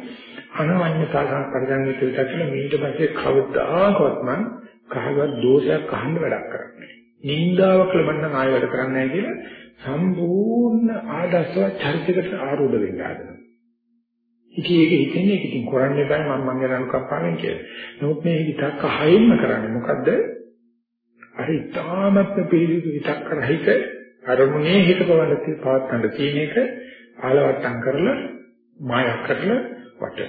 අනවඤ්ඤතා සංකරණිත විතක් කියලා ඊට පස්සේ කවදාකවත් මං කහවත් දෝෂයක් අහන්න වැඩක් කරන්නේ. නින්දාවක් ලබන්න ආයෙ වැඩ කරන්නේ නැහැ කියලා සම්පූර්ණ ආදර්ශවත් චරිතයකට ආරූඪ වෙන්න හදනවා. ඉතින් ඒක හිතන්නේ ඉතින් කරන්න එපා මම මං ගැන අනුකම්පාවෙන් කියලා. නමුත් මේ විතක්ක හයින්ම කරන්නේ මොකද්ද? අර ඉතාමත්ම පිළිසිදු විතක් රහිත අරමුණේ හිත පවන්න පවත්තන්න තියෙන එක ආලවට්ටම් කරලා මායක් කරලා වට.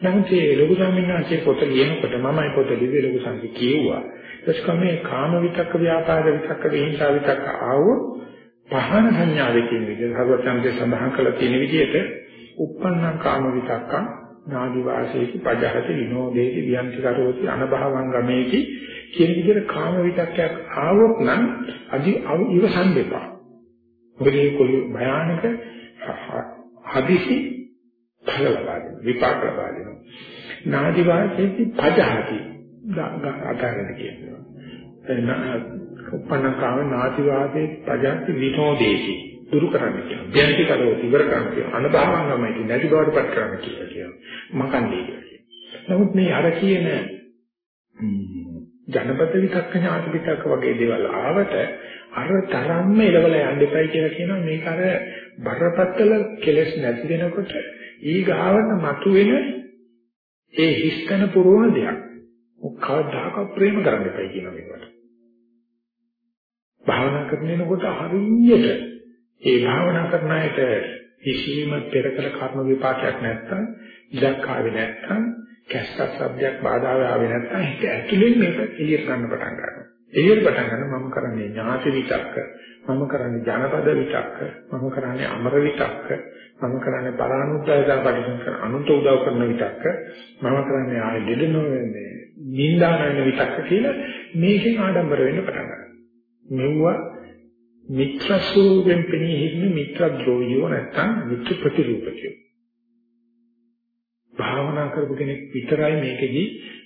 නමුත් මේ ලොකු සම්මිනාචේ පොත ලියනකොට මමයි පොත ලිව්වේ ලොකු සංකි කිව්වා. ඒස්කම මේ කාම විතක්ක ව්‍යාපාද විතක්ක විහිංසා විතක්ක ආවෝ පහන සංඥාවේ කියන විදිහට හරවත්තන්ගේ සඳහන් කළ තියෙන විදිහට uppannam කාම විතක්කං නාදි වාසේති පජහති විනෝදේති වියන්ති කරෝති අනභවං ගමේති කියන විදිහට කාම විතක්කයක් ආවොත් නම් අදි ඉවසන් දෙපා. මොකද මේ කොළු භයානක හදිසි ඵල ලබා දෙන විපාක ලබා දෙනවා. නාදි වාසේති පජහති අදාරද කියනවා. උපන්න කාම නාදි වාසේ පජහති විනෝදේති දුරු කරන්න කියනවා. ධ්‍යානික කරෝ ඉවර කරන්න කියනවා. අනභවංගමයි නැති බවට පත් කරන්න කියලා කියනවා. මකන්නේ කියලා. නමුත් මේ අර කියන ජනපද විතක්ක ඥාති විතක්ක වගේ දේවල් ආවට අර තරම්ම එලවල යන්න එපයි කියලා කියනවා මේක අර බරපතල කෙලස් නැති වෙනකොට ඊ ගාවට මතුවෙන ඒ හිස්තන පුරවන දෙයක් මොකක්දාක ප්‍රේම කරන්න එපයි කියනවා මේකට භාවනා කරනකොට හරියට ඒ භාවනා කරන අයට කිසිම පෙර කළ කර්ම විපාකයක් නැත්නම් ඉලක්ක ආවේ නැත්නම් කැස්සක් શબ્දයක් බාධා ආවේ නැත්නම් හිත ඇතුලෙන් මේක එළියට ගන්න පටන් ගන්නවා. එළියට පටන් ගන්න මම කරන්නේ ඥාති විතක්ක, මම කරන්නේ ජනපද විතක්ක, මම කරන්නේ අමර විතක්ක, මම කරන්නේ පරානුද්යතා පරිසම් කරන අනුන්ට උදව් කරන විතක්ක, මම කරන්නේ ආයෙ දෙද නොවන්නේ නින්දා කරන විතක්ක කියලා මේකෙන් ආඩම්බර වෙන්න පටන් ගන්නවා. මෙවුවා මිත්‍ර ස්වරූපෙන් පෙනී හිටින මිත්‍ර ද්‍රෝහියෝ නැත්තම් මිත්‍ර ප්‍රතිරූපකයෝ. භාවනා කරපු කෙනෙක් විතරයි මේකෙදි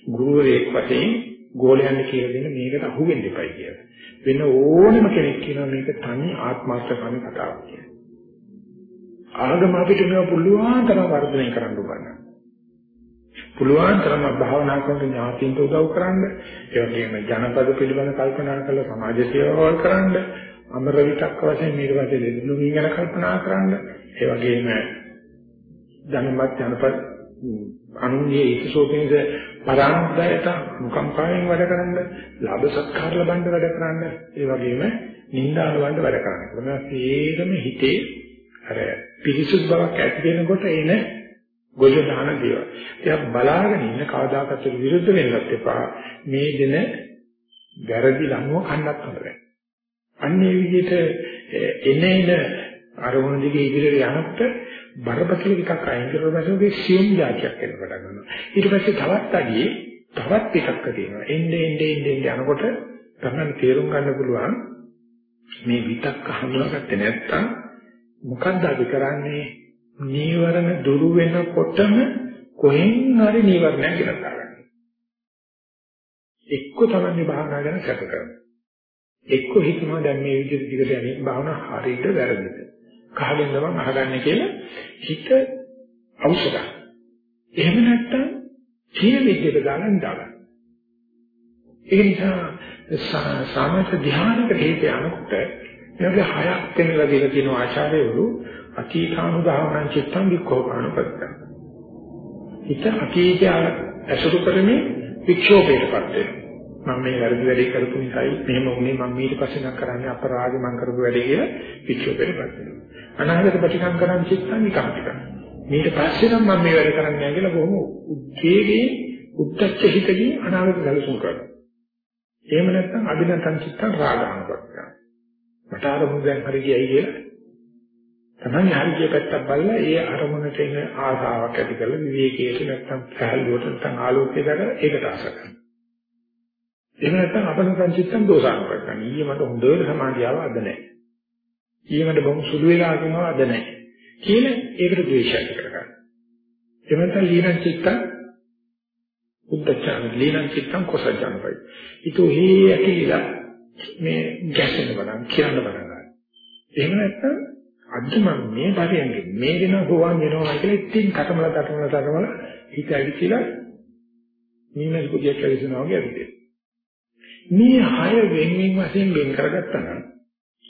ගුරුවරයෙක් වශයෙන් ගෝලයන් කියලා දෙන මේකට අහු වෙන්න එපයි කියලා. වෙන ඕනම කෙනෙක් කියනවා මේක තනි ආත්මාර්ථකම කතාවක් කියලා. ආගම අපිට මේව පුළුවන් තරම් වර්ධනය කරන්න උගන්වනවා. පුළුවන් තරම් භාවනා කරන ඥාතින්ට උදව් කරන්න, ඒ වගේම ජනපද පිළිබඳ කල්පනා කරලා සමාජ සේවාවල් කරන්න, අමර විතක්ක වශයෙන් මේක පස්සේ දෙදුණු ගැන කල්පනා කරන්න ඒ වගේම ධනමත් ජනපද අනුන්ගේ ඒකසෝපින්ද පරාන්දයට මුකම්පායෙන් වැඩ කරන්න, ලාභ සත්කාර ලබන්න වැඩ කරන්න, ඒ වගේම නිന്ദා ලබන්න වැඩ කරන්න. මොනවාද ඒකම හිතේ අර පිරිසුදු බවක් ඇති වෙනකොට එන ගොජ දාන දේවල්. ඒක බලාගෙන ඉන්න කවදාකවත් විරුද්ධ වෙන්නත් එපා. මේ දින වැරදි ලනුව කන්නත් හොඳ නැහැ. අන්නේ විදිහට එනේන අරමුණ දිගේ ඉදිරියට යනකොට බරපතල එකක් අයින් කරලා පස්සේ සියුම් જાතියක් වෙන පටන් ගන්නවා. ඊට පස්සේ තවත් අඩියේ තවත් එකක් තියෙනවා. එන්නේ එන්නේ එන්නේ යනකොට තමයි තේරුම් ගන්න පුළුවන් මේ විතක්ක හඳුනාගත්තේ නැත්තම් මොකක්ද අපි කරන්නේ? නීවරණ දුරු වෙනකොටම කොහෙන් හරි නීවරණයක් ගෙනත් ගන්න. එක්ක තමයි භාවනා ගැන සැක කරන්නේ. එක්ක හිතනවා දැන් මේ විදිහට දිගට යන්නේ භාවනා හරියට වැරදිද. කහගෙන් තමයි අහගන්නේ කියලා හිත අවශ්‍යයි. එහෙම නැත්තම් කියන විදිහට දාලා ඉඳලා. ඒ නිසා සාමත ධ්‍යානක හේත යනකොට මේක හයක් වෙනලා දීලා තියෙන ආචාර්යවරු අතීතානුදාහන චිත්තං විකෝපානුපත්ත. හිත අතීතය අසුරු කරන්නේ වික්ෂෝපයටපත් වෙනවා. මම මේ වැරදි වැඩේ කරපු නිසායි මෙහෙම වුනේ මම ඊට පස්සේ නම් කරන්නේ අපරාධ මම කරපු වැඩේ කියලා වික්ෂෝපයටපත් වෙනවා. අනාගත ප්‍රතිකම් කරන් චිත්තං විකම්පිත. ඊට පස්සේ නම් මම මේ වැඩ කරන්නේ නැහැ කියලා බොහොම උද්වේගයෙන් උද්දච්ච හිතකින් අනාගත සැලසුම් කරනවා. එහෙම නැත්නම් අභිනතං චිත්තං රාගානුපස්සය. මට අරමුණ දැන් හරි ගියයි කියලා තමයි හරිය පැත්තක් බලලා ඒ අරමුණට එන ආසාවක් ඇති කරලා විවේකයට නැත්නම් සහල්ුවට නැත්නම් ආලෝකයට දාලා ඒකට ආස කරනවා. එහෙම නැත්නම් අපනසං චිත්තං දෝසානුපස්සය. ඊයේ මට හොඳට සමාධියව අද නැහැ. ඊයේ මට බොහොම සුළු වෙලා කියනවා අද නැහැ. කියන ඒකට ද්වේෂය කරගන්න. එහෙම නැත්නම් ලීනං චිත්තං උද්දච්චන ලීනං චිත්තං කොසජනපයි. ඊටෝ හේ ඇකිලා මේ ගැසෙන බලන් කියන්න බලන්න. එහෙම නැත්නම් අද මම මේ පරියන්ගේ මේ වෙන හොවන් වෙනවා කියලා ඉතින් කටමල කටමල කටමල හිත ඇවිත්ලා නිමස් කුදියක් කැවිසනවා වගේ ඇවිත්. මේ හය වෙන වෙන වශයෙන් වෙන් කරගත්තා නම්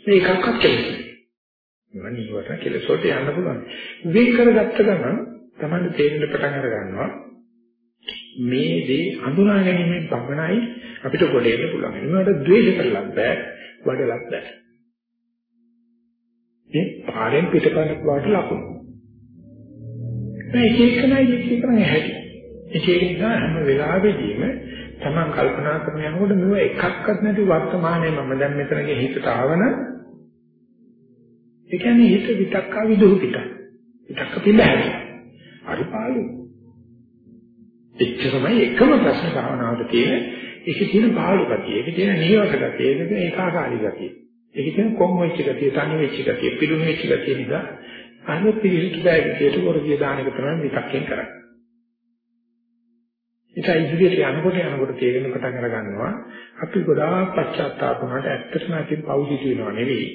මේ එකක්වත් කෙලෙන්නේ. මම නිවර්ත කෙලෙසොට යන්න පුළුවන්. වෙන් කරගත්ත ගමන් තමයි තේරෙන්න පටන් අර ගන්නවා. මේ දේ හඳුනා ගැනීමෙන් පමණයි අපිට ගොඩ එන්න පුළුවන්. ඒකට ද්වේෂ කරලත් බෑ, වඩලත් බෑ. මේ පාරෙන් පිටපත වාට ලකුණු. මේ එකනයි එකනයි හැටි. ඒක නිසා හැම වෙලාවෙදීම තමන් කල්පනා කරන යනකොට මෙව එකක්වත් නැති වර්තමානයේ මම දැන් මෙතනගේ හිතට ආවන ඒ කියන්නේ හිත විතක්කා විදුහු පිට. විතක්ක පිළිහැරි. හරි පාළු. එච්චරමයි එකම ප්‍රශ්න භාවනාවට තියෙන ඒකේ තියෙන පාළු ගතිය, ඒකේ තියෙන නියවක ගතිය, ඒකේ ඒකාකාරී ගතිය. ඒකේ තියෙන කොම් වෙච්ච ගතිය, තනි වෙච්ච ගතිය, පිළුණු වෙච්ච ගතිය නිසා අනිත් පිළිසිතු බෑගියට වරදිය දාන එක තමයි විතක්කෙන් කරන්නේ. ඒක ඉදිරියට යනකොට යනකොට තේරෙන පටන් අර ගන්නවා අපි ගොඩාක් පශ්චාත්තාප වුණාට ඇත්තටම අතින් පෞදි කියනවා නෙවෙයි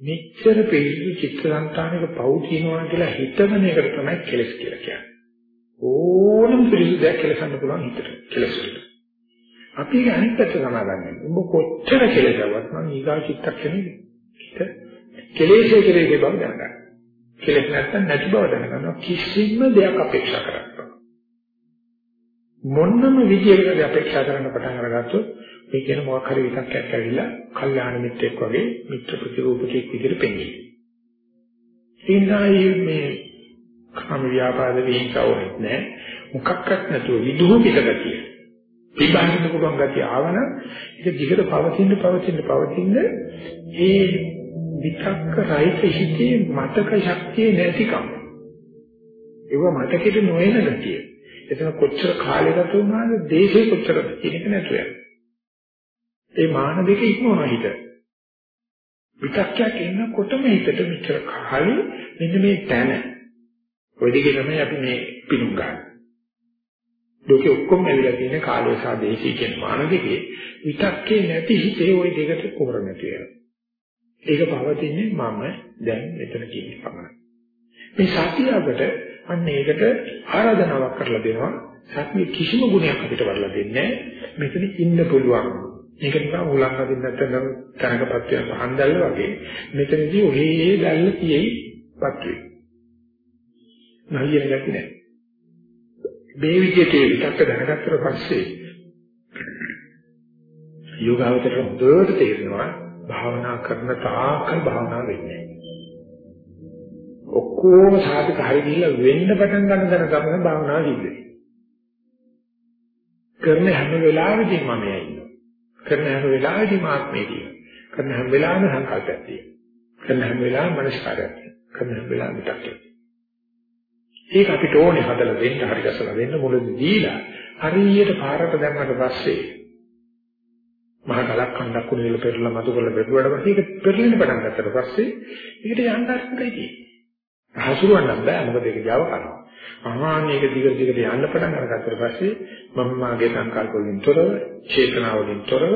මෙච්චර පිළිදු චිත්තසංතානක පව් කියනවා කියලා හිතන එකට තමයි කෙලස් කියලා කියන්නේ. ඕනම පිළිදු දෙයක් කෙලසන්න පුළුවන් හිතට කෙලස් වලට. අපි ඒක අනිත් පැත්ත සමාදන්නේ. උඹ කොච්චර කෙලසවත් මං ඊගා චිත්තක්ෂණේ හිත කෙලෙසේ කෙලෙසේ බව දැනගන්න. කෙලස් නැත්තම් නැති බව දැනගන්න කිසිම දෙයක් අපේක්ෂා කරන්නේ මොන්නම විදියකට අපේක්ෂා කරන්න පටන් අරගත්තොත් මේ කියන මොකක් හරි විතක්යක් ඇවිල්ලා කල්යාණ මිත්‍රෙක් වගේ මිත්‍ර ප්‍රතිරූපකෙක් විදිහට පෙන්නේ. ඉන්නයි මේ කාම ව්‍යාපාද විහිංසාවෙත් නෑ මොකක්වත් නැතුව විදුහ පිටගතිය. පිළිබඳව පුළුවන් ගතිය ආවන ඒක දිගට පවතින පවතින පවතින ඒ විතක්ක රහිත හිතේ මතක ශක්තිය නැතිකම. ඒව මතකෙට නොයන ගතිය. එතන කොච්චර කාලය ගත වුණාද දේශේ කොච්චරද කියන එක නැතුව යනවා. ඒ මාන දෙක ඉක්මවනවා හිත. විතක්කයක් එන්නකොටම හිතට මෙච්චර කාලේ මෙන්න මේ තැන. ඔය දෙකේ තමයි අපි මේ පිණුම් ගන්න. ලෝකෙ ඔක්කොම ඇවිල්ලා තියෙන කාලය සහ දේශය කියන මාන දෙකේ විතක්කේ නැති හිතේ ওই දෙකට කොහොර නැති වෙනවා. ඒක පවතින්නේ මම දැන් මෙතන කියන පමණයි. මේ සතියකට අන්න ඒකට ආරාධනාවක් කරලා දෙනවා. සත්‍ය කිසිම ගුණයක් අපිට වරලා දෙන්නේ මෙතන ඉන්න පුළුවන්. මේක නිකන් උලංග දෙන්න නැත්නම් තනකපත් වෙන පහන් දැල්ල වගේ මෙතනදී ඔහේ දැල්ල තියෙයිපත් වේ. නහියන ගැති නැහැ. මේ විදිහට විතක්ක දැනගත්තට පස්සේ යෝගාවචර හොඳට තේරෙනවා භාවනා කරන තාක්කල් භාවනා වෙන්නේ ඔක්කොම සාධක හරි ගිහිල්ලා වෙන්න පටන් ගන්න දන ගමන භාවනා සිද්ධ කරන හැම වෙලාවෙදීම මම ඉන්නවා. කරන හැම වෙලාවෙදීම ආත්මේදී. කරන හැම වෙලාවෙම සංකල්පයක් තියෙනවා. කරන හැම වෙලාවෙම මනස්කාරයක් තියෙනවා. කරන හැම වෙලාවෙම පිටක් ඒක අපිට ඕනේ හදලා දෙන්න හරි ගැසලා දෙන්න මුලදී දීලා හරියට පාරට දැම්මට පස්සේ මහ ගලක් කණ්ඩක් උඩ පෙරලා මතු කරලා බෙදුවට පස්සේ ඒක පෙරලෙන්න පටන් ගත්තට පස්සේ ඒකට යන්න අරින්නයි තියෙන්නේ. හසුරුවන්න බෑ මොකද ඒක Java කරනවා. අහානීක දිගට දිගට යන්න පටන් අරගත්තට පස්සේ මම මාගේ සංකල්ප වලින් තොරව, චේතනාව වලින් තොරව,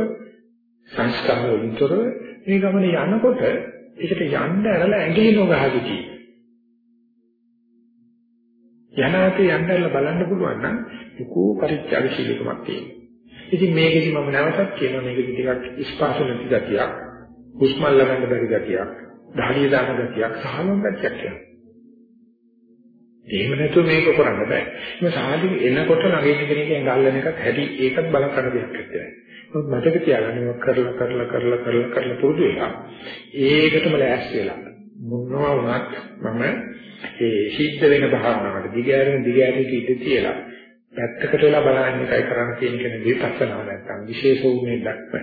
සංස්කාර වලින් තොරව මේ ගමනේ යනකොට ඒකට යන්න ඇරලා ඇඟිලි නොගහදි කි. යනාතේ යන්නilla බලන්න පුළුවන් නම් ලකෝ පරිත්‍යාගශීලීකමක් තියෙනවා. ඉතින් මේකෙදි මම නැවතත් කියනවා මේකෙදි ටිකක් ස්පාසු නැති ගතියක්, හුස්මල් ගන්න බැරි ගතියක්, ධාරිය දාන ගතියක්, සහලම් ගතියක් කියනවා. එහෙම නැතුව මේක කරන්න බෑ. මේ සාහලින් එනකොට ළඟින් කෙනෙක්ගෙන් ගල්ලන එකත් හැටි ඒකත් බල කරන දෙයක් ඇත්තයි. මොකද මතක තියාගන්න මේක කරලා කරලා කරලා කරලා කරලා පුරුදු වෙලා ඒකටම ලෑස්ති වෙලා මොනවා වුණත් මම ඒ සිද්ධ වෙන භාවනාවට දිගෑරෙන දිගෑරෙට ඉඳ තියලා පැත්තකට වෙලා බලන්න එකයි කරන්න තියෙන කෙනෙක් විපස්සනා නැත්තම් විශේෂ වූ දක්ම.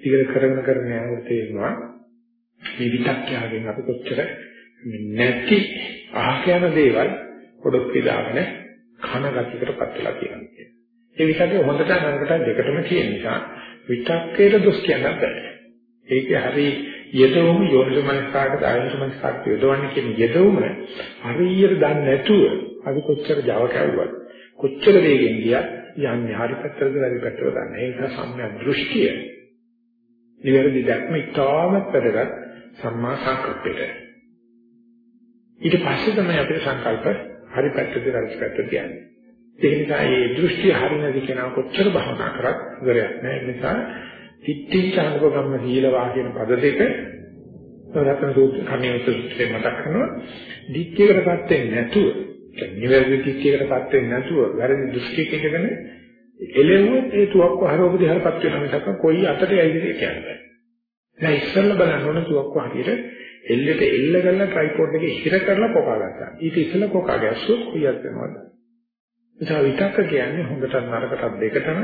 ඊගල කරගෙන කරගෙන යනකොට තේරෙනවා මේ විතක්කයෙන් අපි කොච්චර නැති අහක යන දේවල් පොඩක් විදාගෙන කන ගතියකටපත් වෙලා තියෙනවා. ඒ විදිහට හොඳට නරකට දෙකටම තියෙන නිසා විතක්කේට දොස් කියන්න බෑ. ඒක හරි යදවුම යෝනිසමනස්කාරට ආයනිසමනස්කාරට යොදවන්නේ කියන යදවුම හරියට දන්නේ නැතුව අපි කොච්චර Java කැවුවත් කොච්චර වේගෙන් ගියත් යන්නේ හරි පැත්තටද වැරදි පැත්තටද දන්නේ. ඒක සම්‍යක් දෘෂ්ටිය. නිවැරදි දැක්ම ඉතාමත් වැදගත් සම්මා සංකල්පයට. ඊට පස්සේ තමයි අපේ සංකල්ප හරි පැත්තද වැරදි පැත්තද කියන්නේ. ඒ නිසා මේ දෘෂ්ටි හරිනද කෙනා කොච්චර භවනා කරත් ඉවරයක් නෑ. ඒ නිසා තිත්ති චානකගම්ම සීලවා කියන පද දෙක රතන සූත්‍ර කණියුත් සූත්‍රේ මතක් කරනවා. දික්කයකටපත් වෙන්නේ නැතුව, නිවැරදි දික්කයකටපත් වෙන්නේ නැතුව වැරදි දෘෂ්ටිකයකගෙන එළෙව්වොත් ඒ තුවක්ක හරවපු දිහාටපත් වෙන මිසක කොයි අතට යයිද කියන්නේ. දැන් ඉස්සෙල්ලා බලන්න ඕන තුවක්ක හරියට එල්ලෙට එල්ල කරලා ට්‍රයිපෝඩ් එකේ හිර කරලා කොකා ගත්තා. ඊට ඉස්සෙල්ලා කොකා ගැස්සුවොත් කොයියක් වෙනවද? නිසා විතක්ක කියන්නේ හොඳට නරකටත් දෙකටම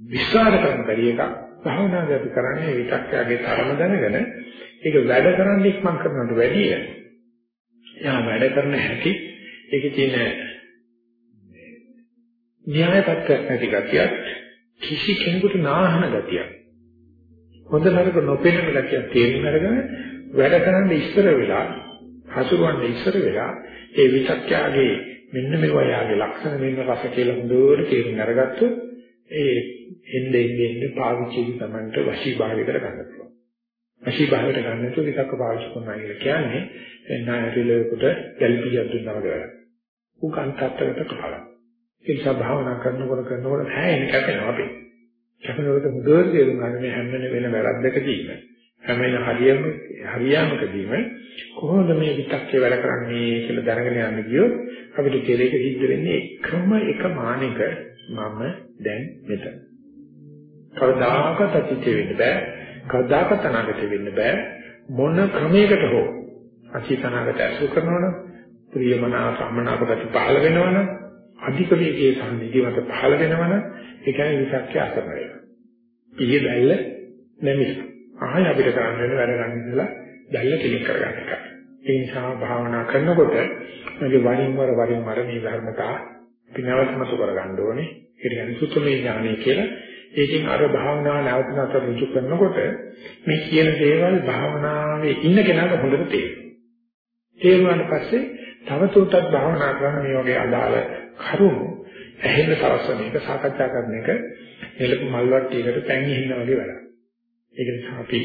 විස්තර කරන බැරි එකක්. භාවනාවේ අපි කරන්නේ විතක්කයාගේ තරම දැනගෙන ඒක වැඩ කරන්න ඉක්මන් කරනවට වැඩිය. යා වැඩ කරන හැටි ඒකේ තියෙන න්‍යායපත්‍යක් නැති ගතියක් කිසි කෙනෙකුට නාහන ගතියක් හොඳ නරක නොපෙනෙන ගැටියක් තේරුම් අරගෙන වැඩ කරන්න ඉස්සර වෙලා හසුරවන්න ඉස්සර වෙලා ඒ විචක්‍යාගේ මෙන්න මේවා යාගේ ලක්ෂණ මෙන්න රස කියලා හොඳට තේරුම් අරගත්තොත් ඒ එන්නේ එන්නේ පාවිච්චි තමන්ට වශී භාවයකට ගන්න පුළුවන්. වශී භාවයට ගන්න නැතුව විතක්ක පාවිච්චි කරනවා කියලා කියන්නේ එන්නයිලෙකට ගැල්පියක් දුන්නා වගේ වැඩක්. උකන්තත්තකට කලක්. ඒ නිසා භාවනා කරනකොට කරනකොට හැයින් කැපෙනවා අපි. කැපෙනකොට මුදවල තේරුම් ගන්න මේ හැම වෙන වැරද්දකදීම හැම වෙන හරියම හරියාමකදීම කොහොමද මේ විතක්කේ වැඩ කරන්නේ කියලා දැනගෙන යන්න ගියොත් අපිට කෙලෙක සිද්ධ වෙන්නේ එකම එක මානෙක මම දැන් මෙතන. කවදාකවත් අතීතේ වෙන්න බෑ. කවදාකවත් අනාගතේ වෙන්න බෑ. මොන ක්‍රමයකට හෝ අතීතනාගත අසු කරනවනම් ප්‍රියමනාප අමනාපකට පහළ වෙනවනම් අධික වේගයේ සම්නිධිමත පහළ වෙනවනම් ඒ කියන්නේ විසක්්‍ය අසරණය. ඊයේ දැල්ල නැමිස්. ආය අපිට කරන්න වෙන වැඩ ගන්න ඉඳලා දැල්ල කෙලින් කරගන්න එක. ඒ නිසා භාවනා කරනකොට මගේ වරින් වර වරින් වර මේ ධර්මතා පිනවත්මතු කරගන්න ඕනේ. ඒ කියන්නේ සුතමේ ඥානය කියලා. ඒකෙන් අර භාවනාව නැවත නැවත රුජු කරනකොට මේ කියන දේවල් භාවනාවේ ඉන්න කෙනාට හොඳට තේරෙනවා. තේරුණාට පස්සේ තවදුරටත් භාවනා කරන මේ වගේ අදාළ කරුණු ඇහෙන්න තවස්සන එක සාකච්ඡා කරන එක නෙලපු මල් වට්ටියකට පැන් ඉන්න වගේ වැඩක්. ඒක නිසා අපි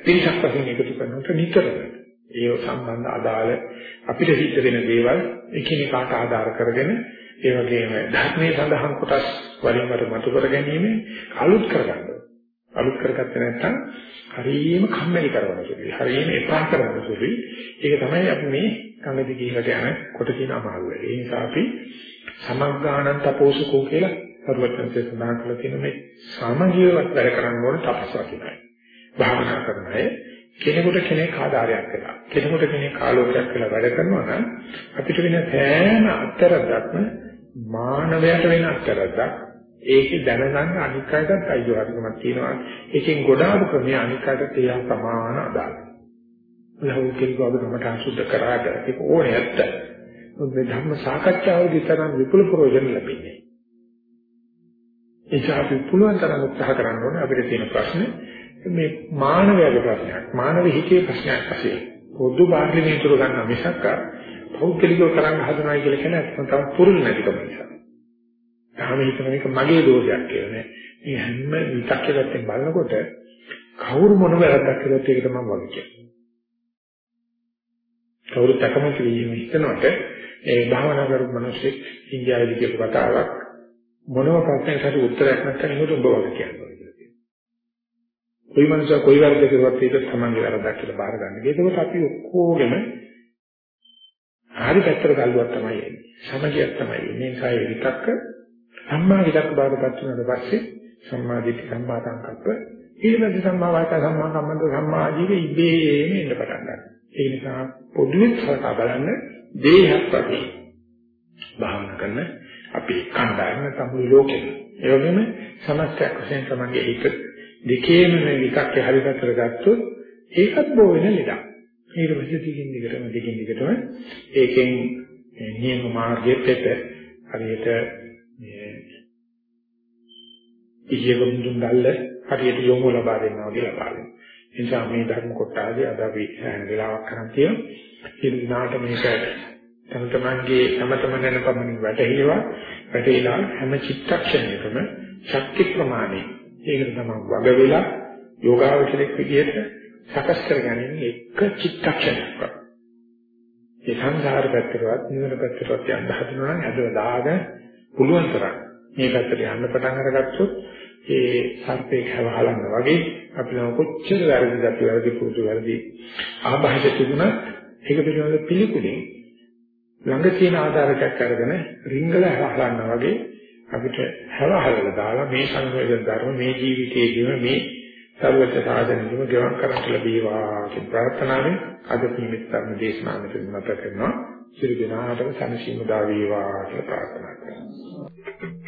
පිරිසක් වශයෙන් එකතු කරනකොට නිතරම ඒ සම්බන්ධ අදාළ අපිට සිද්ධ වෙන දේවල් එකිනෙකාට ආධාර කරගෙන ඒ වගේම ධර්මයේ සඳහන් කොටස් වලින් වර මතු කර ගැනීම අලුත් කරගන්න. අලුත් කරගත්තේ නැත්නම් හරියම කම්මැලි කරන සුළුයි. හරියම එපා කරන සුළුයි. ඒක තමයි අපි මේ කඟදි ගිහකට යන කොට කියන අමාරුව. ඒ නිසා අපි සමග්ගාණන් තපෝසකෝ කියලා සර්වඥන්සේ සඳහන් කරලා තියෙන මේ සමගියවත් වැඩ කරන්න ඕන තපස්වා කියනවා. භාවනා කරන අය කෙනෙකුට කෙනෙක් ආධාරයක් වෙලා කෙනෙකුට කෙනෙක් ආලෝකයක් වෙලා වැඩ කරනවා නම් අපිට වෙන සෑම අත්තරක්ම මානවයට වෙන අත්තරක් ඒකේ දැනගන්න අනික් අයටත් අයිතිවාසිකමක් තියෙනවා. ඒකෙන් ගොඩාක් ක්‍රමයේ අනික් අයට තියා සමාන අදාළයි ලෞකික ගෞරවකට අසුද්ධ කරාට ඒක ඕනේ ඇත්ත මේ ධර්ම සාකච්ඡාවේදී තරම් විපුල ප්‍රයෝජන ලැබෙන්නේ ඒ නිසා අපි පුළුවන් තරම් උත්සාහ කරන්න ඕනේ අපිට තියෙන ප්‍රශ්නේ මේ මානවයාගේ ප්‍රශ්නයක් මානව හිතේ ප්‍රශ්නයක් වශයෙන් පොදු පාර්ලිමේන්තුව ගන්න මිසක් පෞද්ගලිකව කරන්න හදනවා කියලා කියන එක තමයි පුරුදු නැතිකම නිසා. තාම හිතන එක මගේ දෝෂයක් කියලා නේ. මේ හැම විතක්කයෙන් බලනකොට කවුරු මොන වැරද්දක් කළොත් ඒකට මම වගේ කියනවා. කවුරු තකමැති වීම හිතනකොට ඒ භාවනා කරපු මිනිස්සෙක් ඉන්දියාවේදී කියපු කතාවක් මොනම ප්‍රශ්නයකට උත්තරයක් නැත්නම් ඒකට ඔබ වගේ කියනවා. කොයි මනුස්සයා කොයි වැරද්ද කරුවත් ඒක තමන්ගේ වැරද්දක් කියලා බාර ගන්න. ඒකෝට අපි ඔක්කොගෙම හරි පැත්තට ගල්ුවක් තමයි එන්නේ. සමගියක් තමයි එන්නේ. ඒ නිසා ඒ විතක්ක සම්මා විතක්ක බාරපත් වුණාට පස්සේ සම්මා දිට්ඨි සම්මා සංකප්ප ඊළඟට සම්මා වාචා සම්මා කම්මන්ත සම්මා ආජීව ඉබේම එන්න පටන් ගන්නවා. ඒ නිසා පොදුවේ සලකා බලන්න දේහයක් වගේ භාවනා කරන අපේ කණ්ඩායම තමයි ලෝකෙ. ඒ වගේම සමස්තයක් වශයෙන් තමන්ගේ හිත දෙකේම මේ විකක්ක හරි පැත්තට ගත්තොත් ඒකත් බෝ වෙන ලෙඩක්. ඊට පස්සේ දිගින් දිගටම දිගින් දිගටම ඒකෙන් නියම මාර්ගයේ පෙත හරියට මේ ඉහිවුඳුන් දැල්ල හරියට යොමු ලබා දෙනවා කියලා බලන්න. ඒ නිසා මේ ධර්ම කොටාදී අද අපි හැම වෙලාවක් කරන් තියෙනවා. ඒ දිනාට මේක තම තමන්ගේ තම තමන් ගැන පමණින් වැටහිනවා. වැටහිලා හැම චිත්තක්ෂණයකම ශක්ති ප්‍රමාණය ඒකට තමයි වග වෙලා යෝගාවචරයක් විදිහට සකස් කරගන්නේ එක චිත්තක්ෂණයක්. ඒ සංසාර පැත්තටවත් නිවන පැත්තටවත් යන්න හදනවා නම් අද දාගෙන පුළුවන් තරම් මේ පැත්තට යන්න පටන් අරගත්තොත් ඒ සර්පේ හැවහලන්න වගේ අපි නම් කොච්චර වැරදි දති වැරදි පුරුදු වැරදි ආභාෂ තිබුණත් ඒක පිළිබඳ පිළිකුලින් ළඟ තියෙන ආධාරකයක් අරගෙන රිංගල හැවහලන්න වගේ අපිට හැවහලලා දාලා මේ සංවේදන ධර්ම මේ ජීවිතයේදීම මේ සර්වත සාධනෙදිම ගෙවන් කරන්න ලැබේවා කියන ප්‍රාර්ථනාවෙන් අද නිමිත් ධර්ම දේශනාව මෙතන නැත කරනවා. සියලු දෙනාටම සනසිමු දා වේවා කියලා ප්‍රාර්ථනා කරනවා.